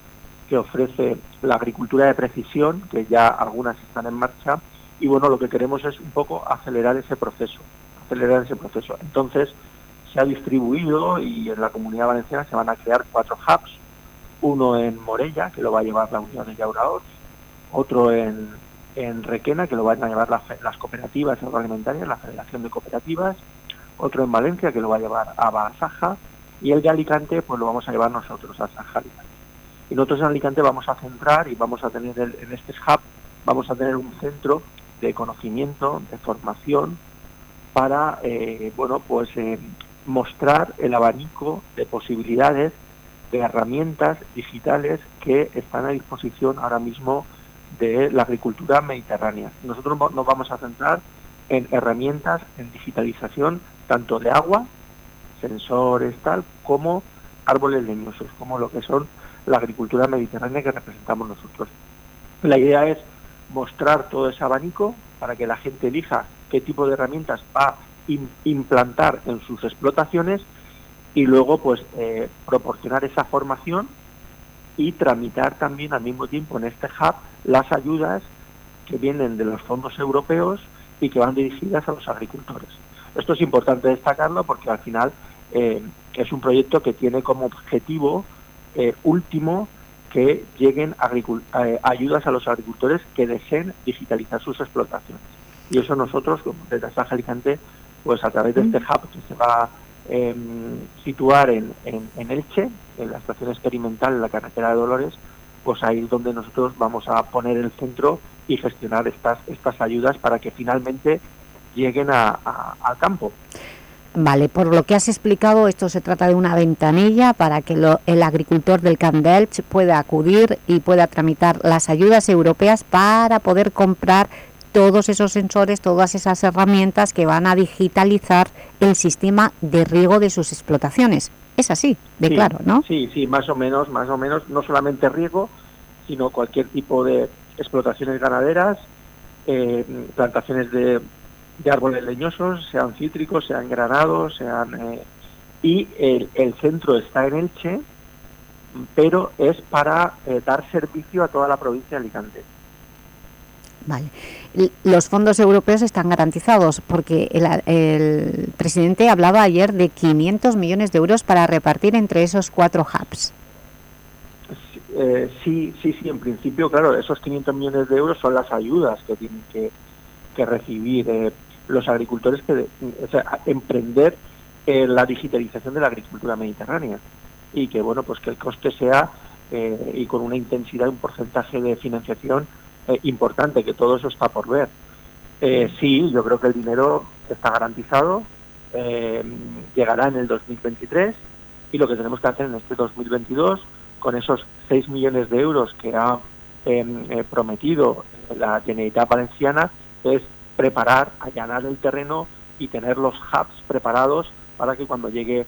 que ofrece la agricultura de precisión, que ya algunas están en marcha, y bueno, lo que queremos es un poco acelerar ese proceso, acelerar ese proceso. Entonces, se ha distribuido y en la comunidad valenciana se van a crear cuatro hubs, uno en Morella, que lo va a llevar la Unión de Yauraos, otro en, en Requena, que lo van a llevar las, las cooperativas agroalimentarias, la Federación de Cooperativas, otro en Valencia, que lo va a llevar a Basaja, y el de Alicante, pues lo vamos a llevar nosotros a Saja. Y nosotros en Alicante vamos a centrar y vamos a tener en este hub, vamos a tener un centro de conocimiento, de formación, para, eh, bueno, pues eh, mostrar el abanico de posibilidades de herramientas digitales que están a disposición ahora mismo de la agricultura mediterránea. Nosotros nos vamos a centrar en herramientas en digitalización tanto de agua, sensores tal, como árboles leñosos, como lo que son la agricultura mediterránea que representamos nosotros. La idea es mostrar todo ese abanico para que la gente elija qué tipo de herramientas va a im- implantar en sus explotaciones y luego pues eh, proporcionar esa formación y tramitar también al mismo tiempo en este hub las ayudas que vienen de los fondos europeos y que van dirigidas a los agricultores. Esto es importante destacarlo porque al final eh, es un proyecto que tiene como objetivo eh, último que lleguen ayudas a los agricultores que deseen digitalizar sus explotaciones. Y eso nosotros, como desde Alicante, pues a través de este hub que se va eh, situar en, Elche, en la estación experimental en la carretera de Dolores, pues ahí es donde nosotros vamos a poner el centro y gestionar estas, estas ayudas para que finalmente lleguen a- al campo. Vale, por lo que has explicado, esto se trata de una ventanilla para que lo- el agricultor del Camp d'Elx pueda acudir y pueda tramitar las ayudas europeas para poder comprar todos esos sensores, todas esas herramientas que van a digitalizar el sistema de riego de sus explotaciones. Es así, de Sí, claro, ¿no? Sí, sí, más o menos, más o menos, no solamente riego, sino cualquier tipo de explotaciones ganaderas, eh, plantaciones de, de árboles leñosos, sean cítricos, sean granados, sean... eh, y el, el centro está en Elche, pero es para eh, dar servicio a toda la provincia de Alicante. Vale. Los fondos europeos están garantizados porque el, el presidente hablaba ayer de 500 millones de euros para repartir entre esos cuatro hubs. Eh, sí, sí, sí, en principio, claro, esos 500 millones de euros son las ayudas que tienen que, recibir eh, los agricultores que, o emprender eh, la digitalización de la agricultura mediterránea y que, bueno, pues que el coste sea y con una intensidad, un porcentaje de financiación eh, importante, que todo eso está por ver. Eh, sí, yo creo que el dinero está garantizado, eh, llegará en el 2023 y lo que tenemos que hacer en este 2022 con esos 6 millones de euros que ha eh, eh, prometido la Generalitat Valenciana es preparar, allanar el terreno y tener los hubs preparados para que cuando llegue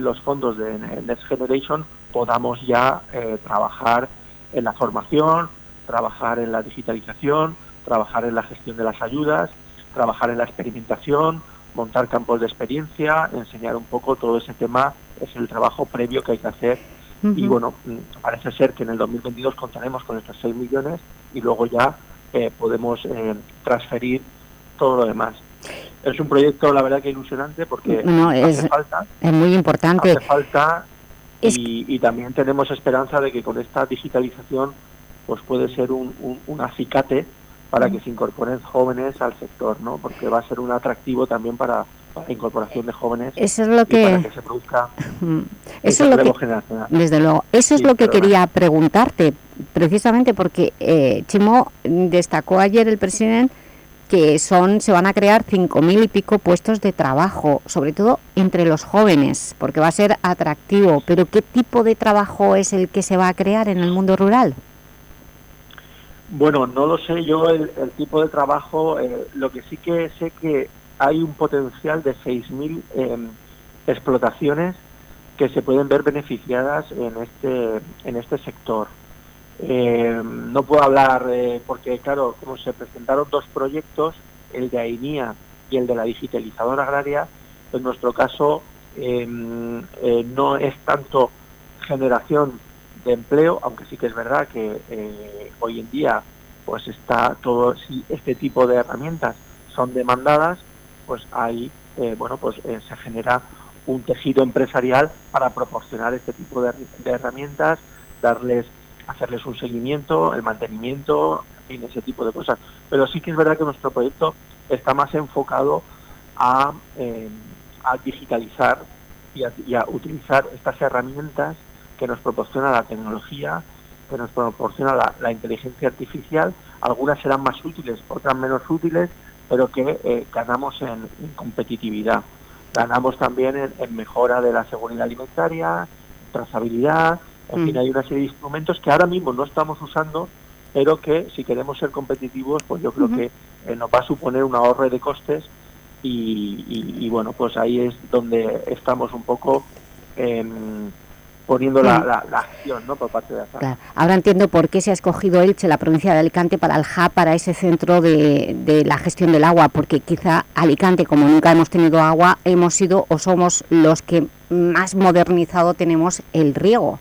los fondos de Next Generation podamos ya trabajar en la formación, trabajar en la digitalización, trabajar en la gestión de las ayudas, trabajar en la experimentación, montar campos de experiencia, enseñar un poco todo ese tema, es el trabajo previo que hay que hacer. Y bueno, mm, parece ser que en el 2022 contaremos con estos 6 millones y luego ya eh, podemos eh, transferir todo lo demás. Es un proyecto, la verdad, que ilusionante porque No, hace es, falta es muy importante. hace falta Es- y, y también tenemos esperanza de que con esta digitalización pues puede ser un, un, un acicate para que se incorporen jóvenes al sector, ¿no? Porque va a ser un atractivo también para, para la incorporación de jóvenes Eso es lo y que- para que se produzca ese Eso es lo relevo que, generacional. desde luego, eso es Sí, lo que perdona. quería preguntarte, precisamente porque eh, Chimo destacó ayer el presidente que son se van a crear cinco mil y pico puestos de trabajo, sobre todo entre los jóvenes, porque va a ser atractivo. Pero ¿qué tipo de trabajo es el que se va a crear en el mundo rural? Bueno, no lo sé yo el, tipo de trabajo, eh, lo que sí que sé que hay un potencial de 6.000 eh, explotaciones que se pueden ver beneficiadas en este, en este sector. Eh, no puedo hablar eh, porque, claro, como se presentaron dos proyectos, el de AINIA y el de la digitalizadora agraria, en nuestro caso eh, eh, no es tanto generación de empleo, aunque sí que es verdad que eh, hoy en día pues está todo si este tipo de herramientas son demandadas, pues ahí eh, bueno pues eh, se genera un tejido empresarial para proporcionar este tipo de, de herramientas, darles hacerles un seguimiento, el mantenimiento, en ese tipo de cosas. Pero sí que es verdad que nuestro proyecto está más enfocado a, a digitalizar y a utilizar estas herramientas que nos proporciona la tecnología, que nos proporciona la, la inteligencia artificial. Algunas serán más útiles, otras menos útiles, pero que eh, ganamos en, en competitividad. Ganamos también en, en mejora de la seguridad alimentaria, trazabilidad, en Mm. fin, hay una serie de instrumentos que ahora mismo no estamos usando, pero que si queremos ser competitivos, pues yo creo que eh, nos va a suponer un ahorro de costes y, y- y, bueno, pues ahí es donde estamos un poco em, poniendo la, Mm. la- la acción ¿no? por parte de ASA. Claro. Ahora entiendo por qué se ha escogido Elche, la provincia de Alicante, para el hub, para ese centro de, de la gestión del agua, porque quizá Alicante, como nunca hemos tenido agua, hemos sido o somos los que más modernizado tenemos el riego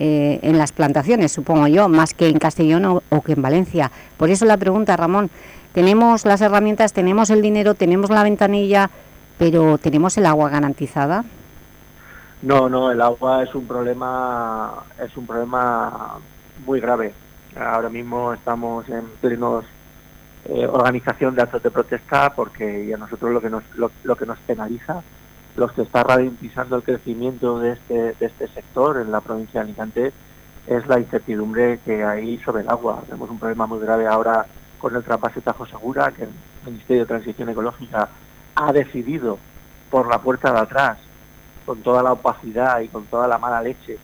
eh, en las plantaciones, supongo yo, más que en Castellón o, o que en Valencia. Por eso la pregunta, Ramón, tenemos las herramientas, tenemos el dinero, tenemos la ventanilla, pero ¿tenemos el agua garantizada? No, no, el agua es un problema, es un problema muy grave. Ahora mismo estamos en plenos eh, organización de actos de protesta porque a nosotros lo que nos lo, lo que nos penaliza los que está ralentizando el crecimiento de este, de este sector en la provincia de Alicante es la incertidumbre que hay sobre el agua. Tenemos un problema muy grave ahora con el trasvase Tajo Segura, que el Ministerio de Transición Ecológica ha decidido por la puerta de atrás, con toda la opacidad y con toda la mala leche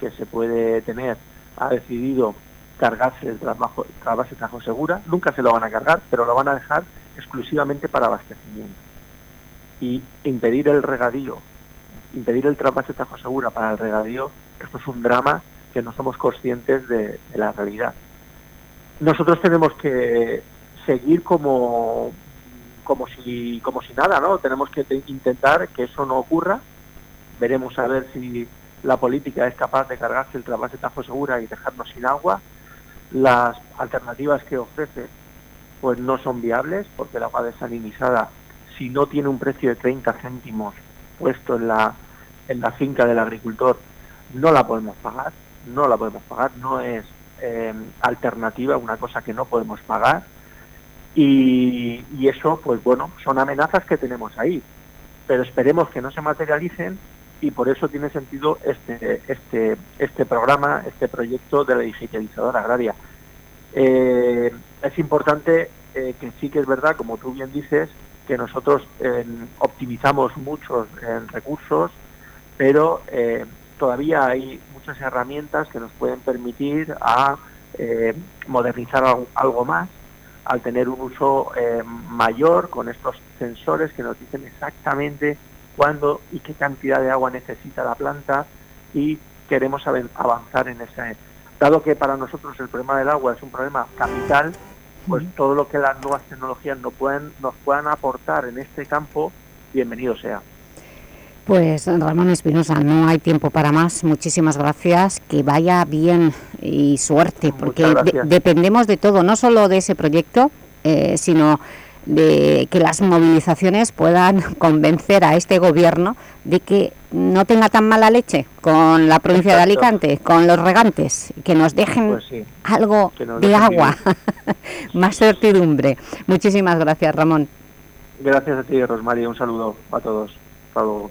que se puede tener, ha decidido cargarse el trabajo, trasvase Tajo Segura. Nunca se lo van a cargar, pero lo van a dejar exclusivamente para abastecimiento. Y impedir el regadío, impedir el trasvase Tajo Segura para el regadío, esto es un drama que no somos conscientes de, de la realidad. Nosotros tenemos que seguir como como si como si nada, ¿no? Tenemos que te- intentar que eso no ocurra. Veremos a ver si la política es capaz de cargarse el trasvase Tajo Segura y dejarnos sin agua. Las alternativas que ofrece pues no son viables porque el agua desalinizada si no tiene un precio de 30 céntimos puesto en la en la finca del agricultor no la podemos pagar, no la podemos pagar, no es eh, alternativa, una cosa que no podemos pagar y, y eso, pues bueno, son amenazas que tenemos ahí, pero esperemos que no se materialicen y por eso tiene sentido este, este, este programa, este proyecto de la digitalizadora agraria. Eh, es importante eh, que sí que es verdad, como tú bien dices, que nosotros optimizamos muchos recursos, pero eh, todavía hay muchas herramientas que nos pueden permitir a modernizar algo, más al tener un uso mayor con estos sensores que nos dicen exactamente cuándo y qué cantidad de agua necesita la planta y queremos avanzar en ese. Dado que para nosotros el problema del agua es un problema capital, pues todo lo que las nuevas tecnologías nos pueden, nos puedan aportar en este campo, bienvenido sea. Pues Ramón Espinosa, no hay tiempo para más. Muchísimas gracias. Que vaya bien y suerte, porque de- dependemos de todo, no solo de ese proyecto, eh, sino de que las movilizaciones puedan convencer a este gobierno de que no tenga tan mala leche con la provincia de. Alicante, con los regantes, que nos dejen Pues sí, algo nos de dejen agua, más certidumbre. Muchísimas gracias, Ramón. Gracias a ti, Rosmarie. Un saludo a todos. Hasta luego.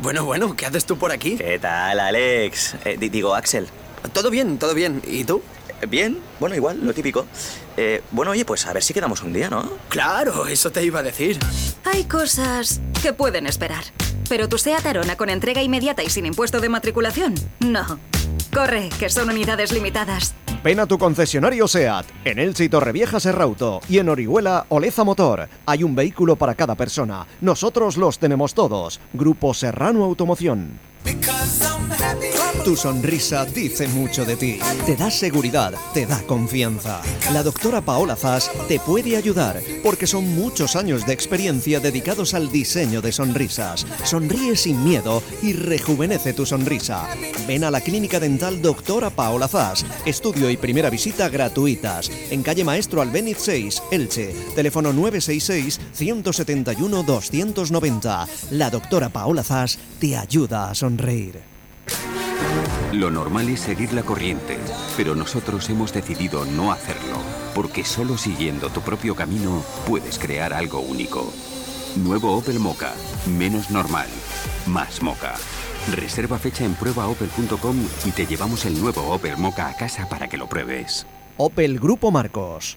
Bueno, bueno, ¿qué haces tú por aquí? ¿Qué tal, Alex? Eh, di- digo, Axel. Todo bien, todo bien. ¿Y tú? Bien, bueno, igual, lo típico. Eh, bueno, oye, pues a ver si quedamos un día, ¿no? Claro, eso te iba a decir. Hay cosas que pueden esperar. Pero tu SEAT Arona con entrega inmediata y sin impuesto de matriculación, no. Corre, que son unidades limitadas. Ven a tu concesionario SEAT, en Elche y Torrevieja Serrauto y en Orihuela Oleza Motor. Hay un vehículo para cada persona. Nosotros los tenemos todos. Grupo Serrano Automoción. Tu sonrisa dice mucho de ti. Te da seguridad, te da confianza. La doctora Paola Zas te puede ayudar porque son muchos años de experiencia dedicados al diseño de sonrisas. Sonríe sin miedo y rejuvenece tu sonrisa. Ven a la clínica dental doctora Paola Zas. Estudio y primera visita gratuitas. En calle Maestro Albéniz 6, Elche. Teléfono 966-171-290. La doctora Paola Zas te ayuda a sonreír. Lo normal es seguir la corriente, pero nosotros hemos decidido no hacerlo, porque solo siguiendo tu propio camino puedes crear algo único. Nuevo Opel Mocha, menos normal, más Mocha. Reserva fecha en pruebaopel.com y te llevamos el nuevo Opel Mocha a casa para que lo pruebes. Opel Grupo Marcos.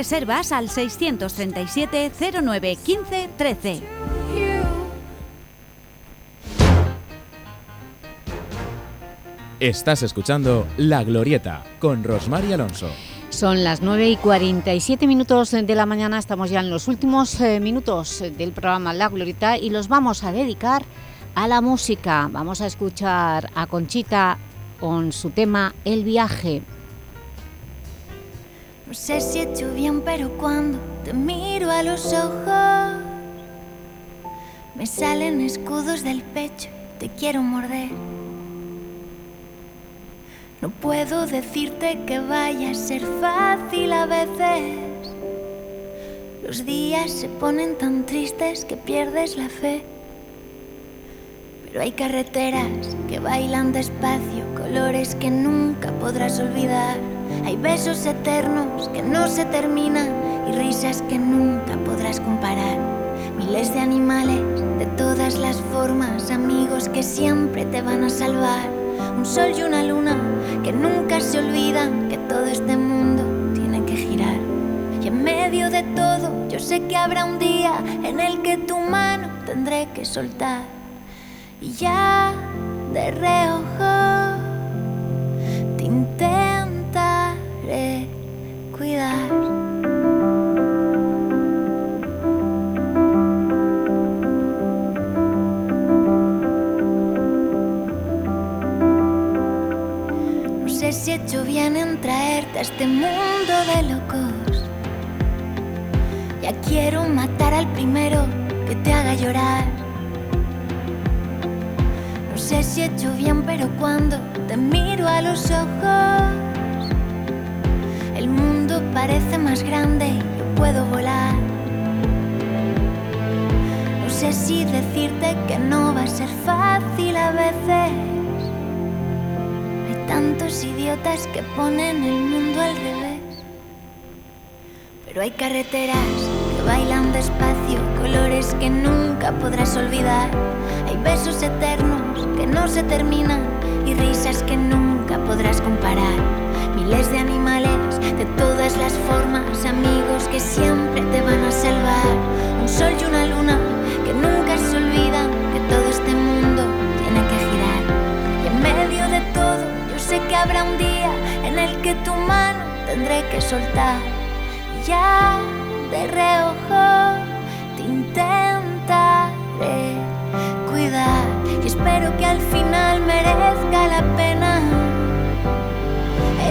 Reservas al 637 09 15 13. Estás escuchando La Glorieta con Rosmar Alonso. Son las 9 y 47 minutos de la mañana, estamos ya en los últimos eh, minutos del programa La Glorieta y los vamos a dedicar a la música. Vamos a escuchar a Conchita con su tema El viaje. No sé si he hecho bien, pero cuando te miro a los ojos, me salen escudos del pecho, te quiero morder. No puedo decirte que vaya a ser fácil a veces. Los días se ponen tan tristes que pierdes la fe. Pero hay carreteras que bailan despacio, colores que nunca podrás olvidar. Hay besos eternos que no se terminan y risas que nunca podrás comparar. Miles de animales de todas las formas, amigos que siempre te van a salvar. Un sol y una luna que nunca se olvidan que todo este mundo tiene que girar. Y en medio de todo, yo sé que habrá un día en el que tu mano tendré que soltar. Y ya de reojo te intentaré No sé si he hecho bien en traerte a este mundo de locos. Ya quiero matar al primero que te haga llorar. No sé si he hecho bien, pero cuando te miro a los ojos, parece más grande y yo puedo volar. No sé si decirte que no va a ser fácil a veces. Hay tantos idiotas que ponen el mundo al revés. Pero hay carreteras que bailan despacio, colores que nunca podrás olvidar. Hay besos eternos que no se terminan y risas que nunca podrás comparar. Miles de animales de todas las formas, amigos que siempre te van a salvar. Un sol y una luna que nunca se olvidan que todo este mundo tiene que girar. Y en medio de todo, yo sé que habrá un día en el que tu mano tendré que soltar. Ya de reojo te intentaré cuidar y espero que al final merezca la pena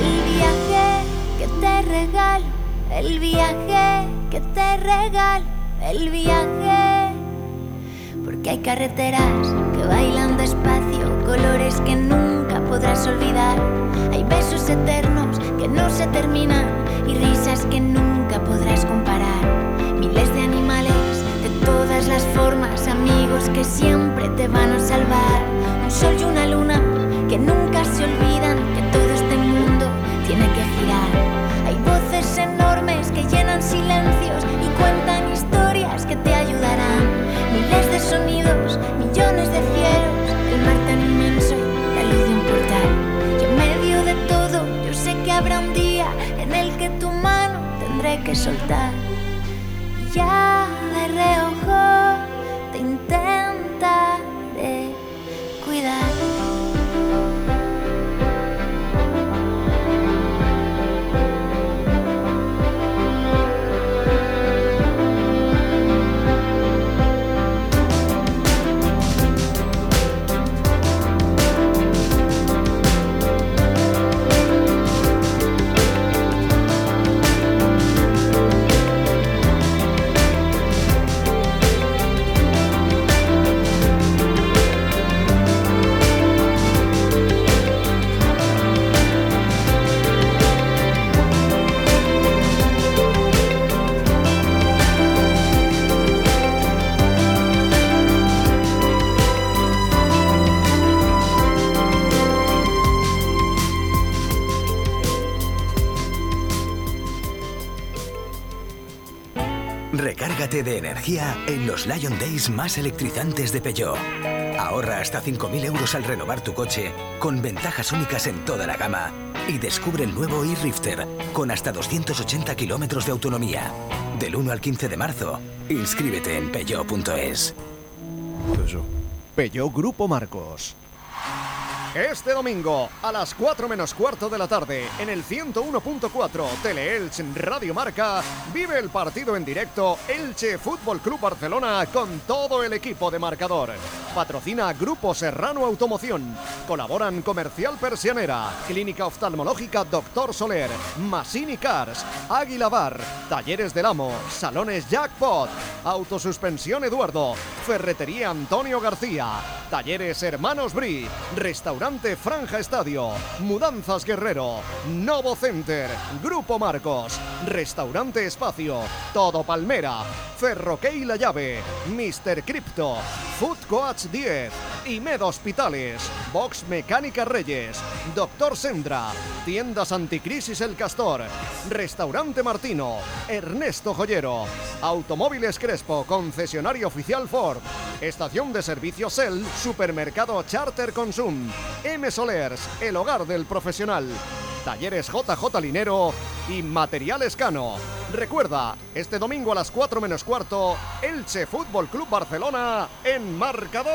el viaje que te regalo, el viaje que te regalo, el viaje porque hay carreteras que bailan despacio, colores que nunca podrás olvidar. Hay besos eternos que no se terminan y risas que nunca podrás comparar. Miles de animales de todas las formas, amigos que siempre te van a salvar. Un sol y una luna que nunca se olvidan Hay voces enormes que llenan silencios y cuentan historias que te ayudarán. Miles de sonidos, millones de cielos, el mar tan inmenso la luz de un portal. Y en medio de todo, yo sé que habrá un día en el que tu mano tendré que soltar. Ya de reojo De energía en los Lion Days más electrizantes de Peugeot. Ahorra hasta 5.000 euros al renovar tu coche, con ventajas únicas en toda la gama. Y descubre el nuevo e-Rifter, con hasta 280 kilómetros de autonomía. Del 1 al 15 de marzo, inscríbete en peugeot.es. Peugeot Grupo Marcos. Este domingo, a las 4 menos cuarto de la tarde, en el 101.4 Teleelch Radio Marca, vive el partido en directo Elche Fútbol Club Barcelona con todo el equipo de marcador. Patrocina Grupo Serrano Automoción. Colaboran Comercial Persianera, Clínica Oftalmológica Doctor Soler, Masini Cars, Águila Bar, Talleres del Amo, Salones Jackpot, Autosuspensión Eduardo, Ferretería Antonio García, Talleres Hermanos Bri, Restaurante Franja Estadio, Mudanzas Guerrero, Novo Center, Grupo Marcos, Restaurante Espacio, Todo Palmera, Ferroquey La Llave, Mr. Crypto, Food Coach 10, Imed Hospitales, Box Mecánica Reyes, Doctor Sendra, Tiendas Anticrisis El Castor, Restaurante Martino, Ernesto Joyero, Automóviles Crespo, concesionario oficial Ford, Estación de Servicio Cell, Supermercado Charter Consum, M Solers, el hogar del profesional. Talleres JJ Linero y Materiales Cano. Recuerda, este domingo a las 4 menos cuarto, Elche Fútbol Club Barcelona en marcador.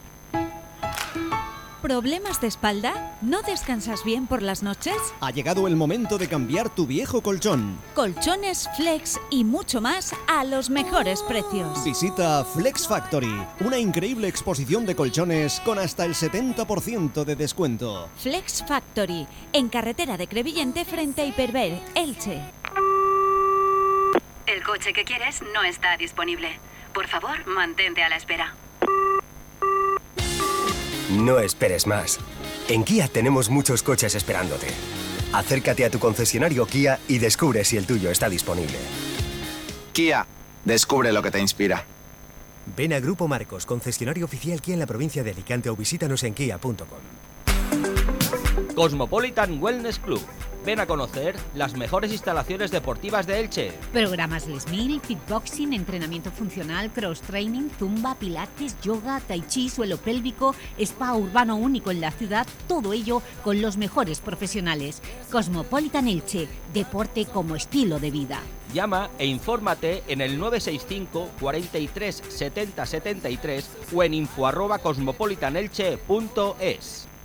¿Problemas de espalda? ¿No descansas bien por las noches? Ha llegado el momento de cambiar tu viejo colchón. Colchones, flex y mucho más a los mejores precios. Visita Flex Factory, una increíble exposición de colchones con hasta el 70% de descuento. Flex Factory, en carretera de Crevillente frente a Hiperver, Elche. El coche que quieres no está disponible. Por favor, mantente a la espera. No esperes más. En Kia tenemos muchos coches esperándote. Acércate a tu concesionario Kia y descubre si el tuyo está disponible. Kia, descubre lo que te inspira. Ven a Grupo Marcos, concesionario oficial Kia en la provincia de Alicante o visítanos en kia.com. Cosmopolitan Wellness Club. Ven a conocer las mejores instalaciones deportivas de Elche. Programas Les Mil, fitboxing, entrenamiento funcional, cross-training, zumba, pilates, yoga, tai chi, suelo pélvico, spa urbano único en la ciudad, todo ello con los mejores profesionales. Cosmopolitan Elche, deporte como estilo de vida. Llama e infórmate en el 965 43 70 73 o en info arroba cosmopolitanelche.es.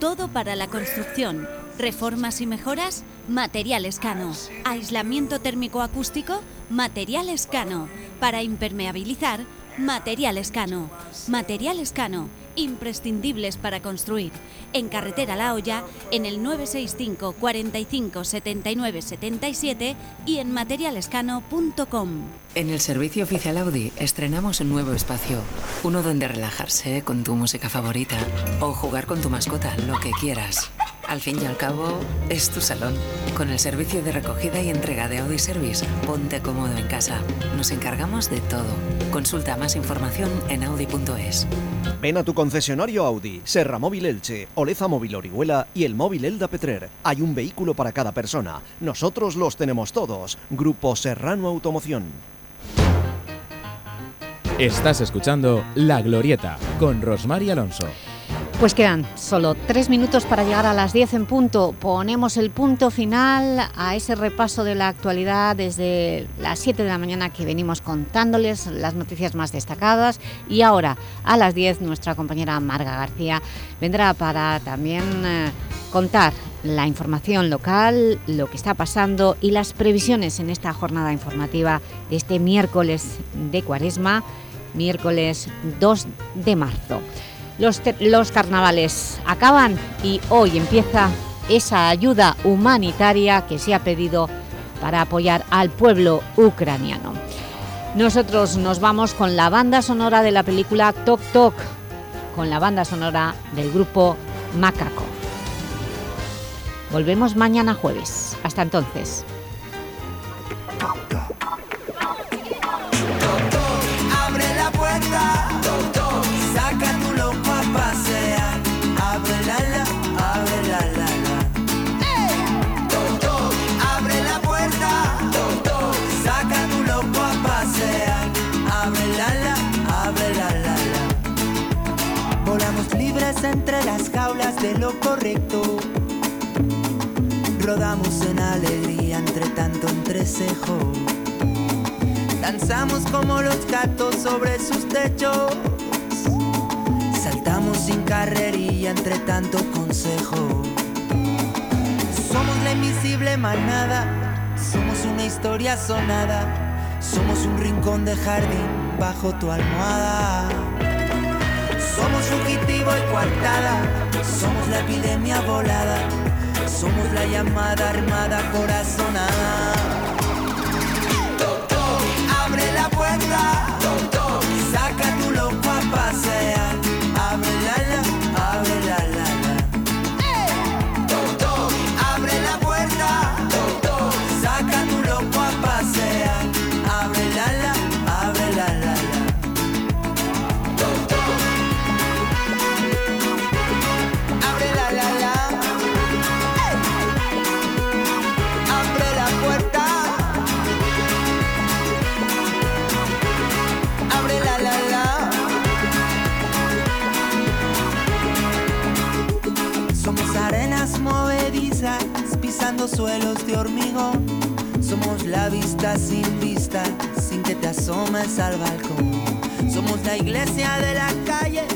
Todo para la construcción. Reformas y mejoras, Materiales Cano. Aislamiento térmico acústico, Materiales Cano. Para impermeabilizar, Materiales Cano. Materiales Cano, imprescindibles para construir. En carretera La Hoya, en el 965 45 79 77 y en materialescano.com. En el servicio oficial Audi estrenamos un nuevo espacio. Uno donde relajarse con tu música favorita o jugar con tu mascota, lo que quieras. Al fin y al cabo, es tu salón. Con el servicio de recogida y entrega de Audi Service, ponte cómodo en casa. Nos encargamos de todo. Consulta más información en audi.es. Ven a tu concesionario Audi, Serra Móvil Elche, Oleza Móvil Orihuela y el móvil Elda Petrer. Hay un vehículo para cada persona. Nosotros los tenemos todos. Grupo Serrano Automoción. Estás escuchando La Glorieta con Rosmar Alonso. Pues quedan solo tres minutos para llegar a las 10 en punto. Ponemos el punto final a ese repaso de la actualidad desde las 7 de la mañana que venimos contándoles las noticias más destacadas y ahora a las 10 nuestra compañera Marga García vendrá para también eh, contar la información local, lo que está pasando y las previsiones en esta jornada informativa de este miércoles de Cuaresma, miércoles 2 de marzo. Los, carnavales acaban y hoy empieza esa ayuda humanitaria que se ha pedido para apoyar al pueblo ucraniano. Nosotros nos vamos con la banda sonora de la película Tok Tok, con la banda sonora del grupo Macaco. Volvemos mañana jueves. Hasta entonces. Abre la la, abre la la la. Abre la puerta, saca tu loco a pasear. Abre la la, abre la la la. Volamos libres entre las jaulas de lo correcto. Rodamos en alegría entre tanto entrecejo. Danzamos como los gatos sobre sus techos. Sin carrerilla entre tanto consejo. Somos la invisible manada. Somos una historia sonada. Somos un rincón de jardín bajo tu almohada. Somos fugitivo y coartada. Somos la epidemia volada. Somos la llamada armada corazonada. Abre la puerta, saca tu loco a pasear. Suelos de hormigón. Somos la vista sin vista, sin que te asomes al balcón. Somos la iglesia de la calle,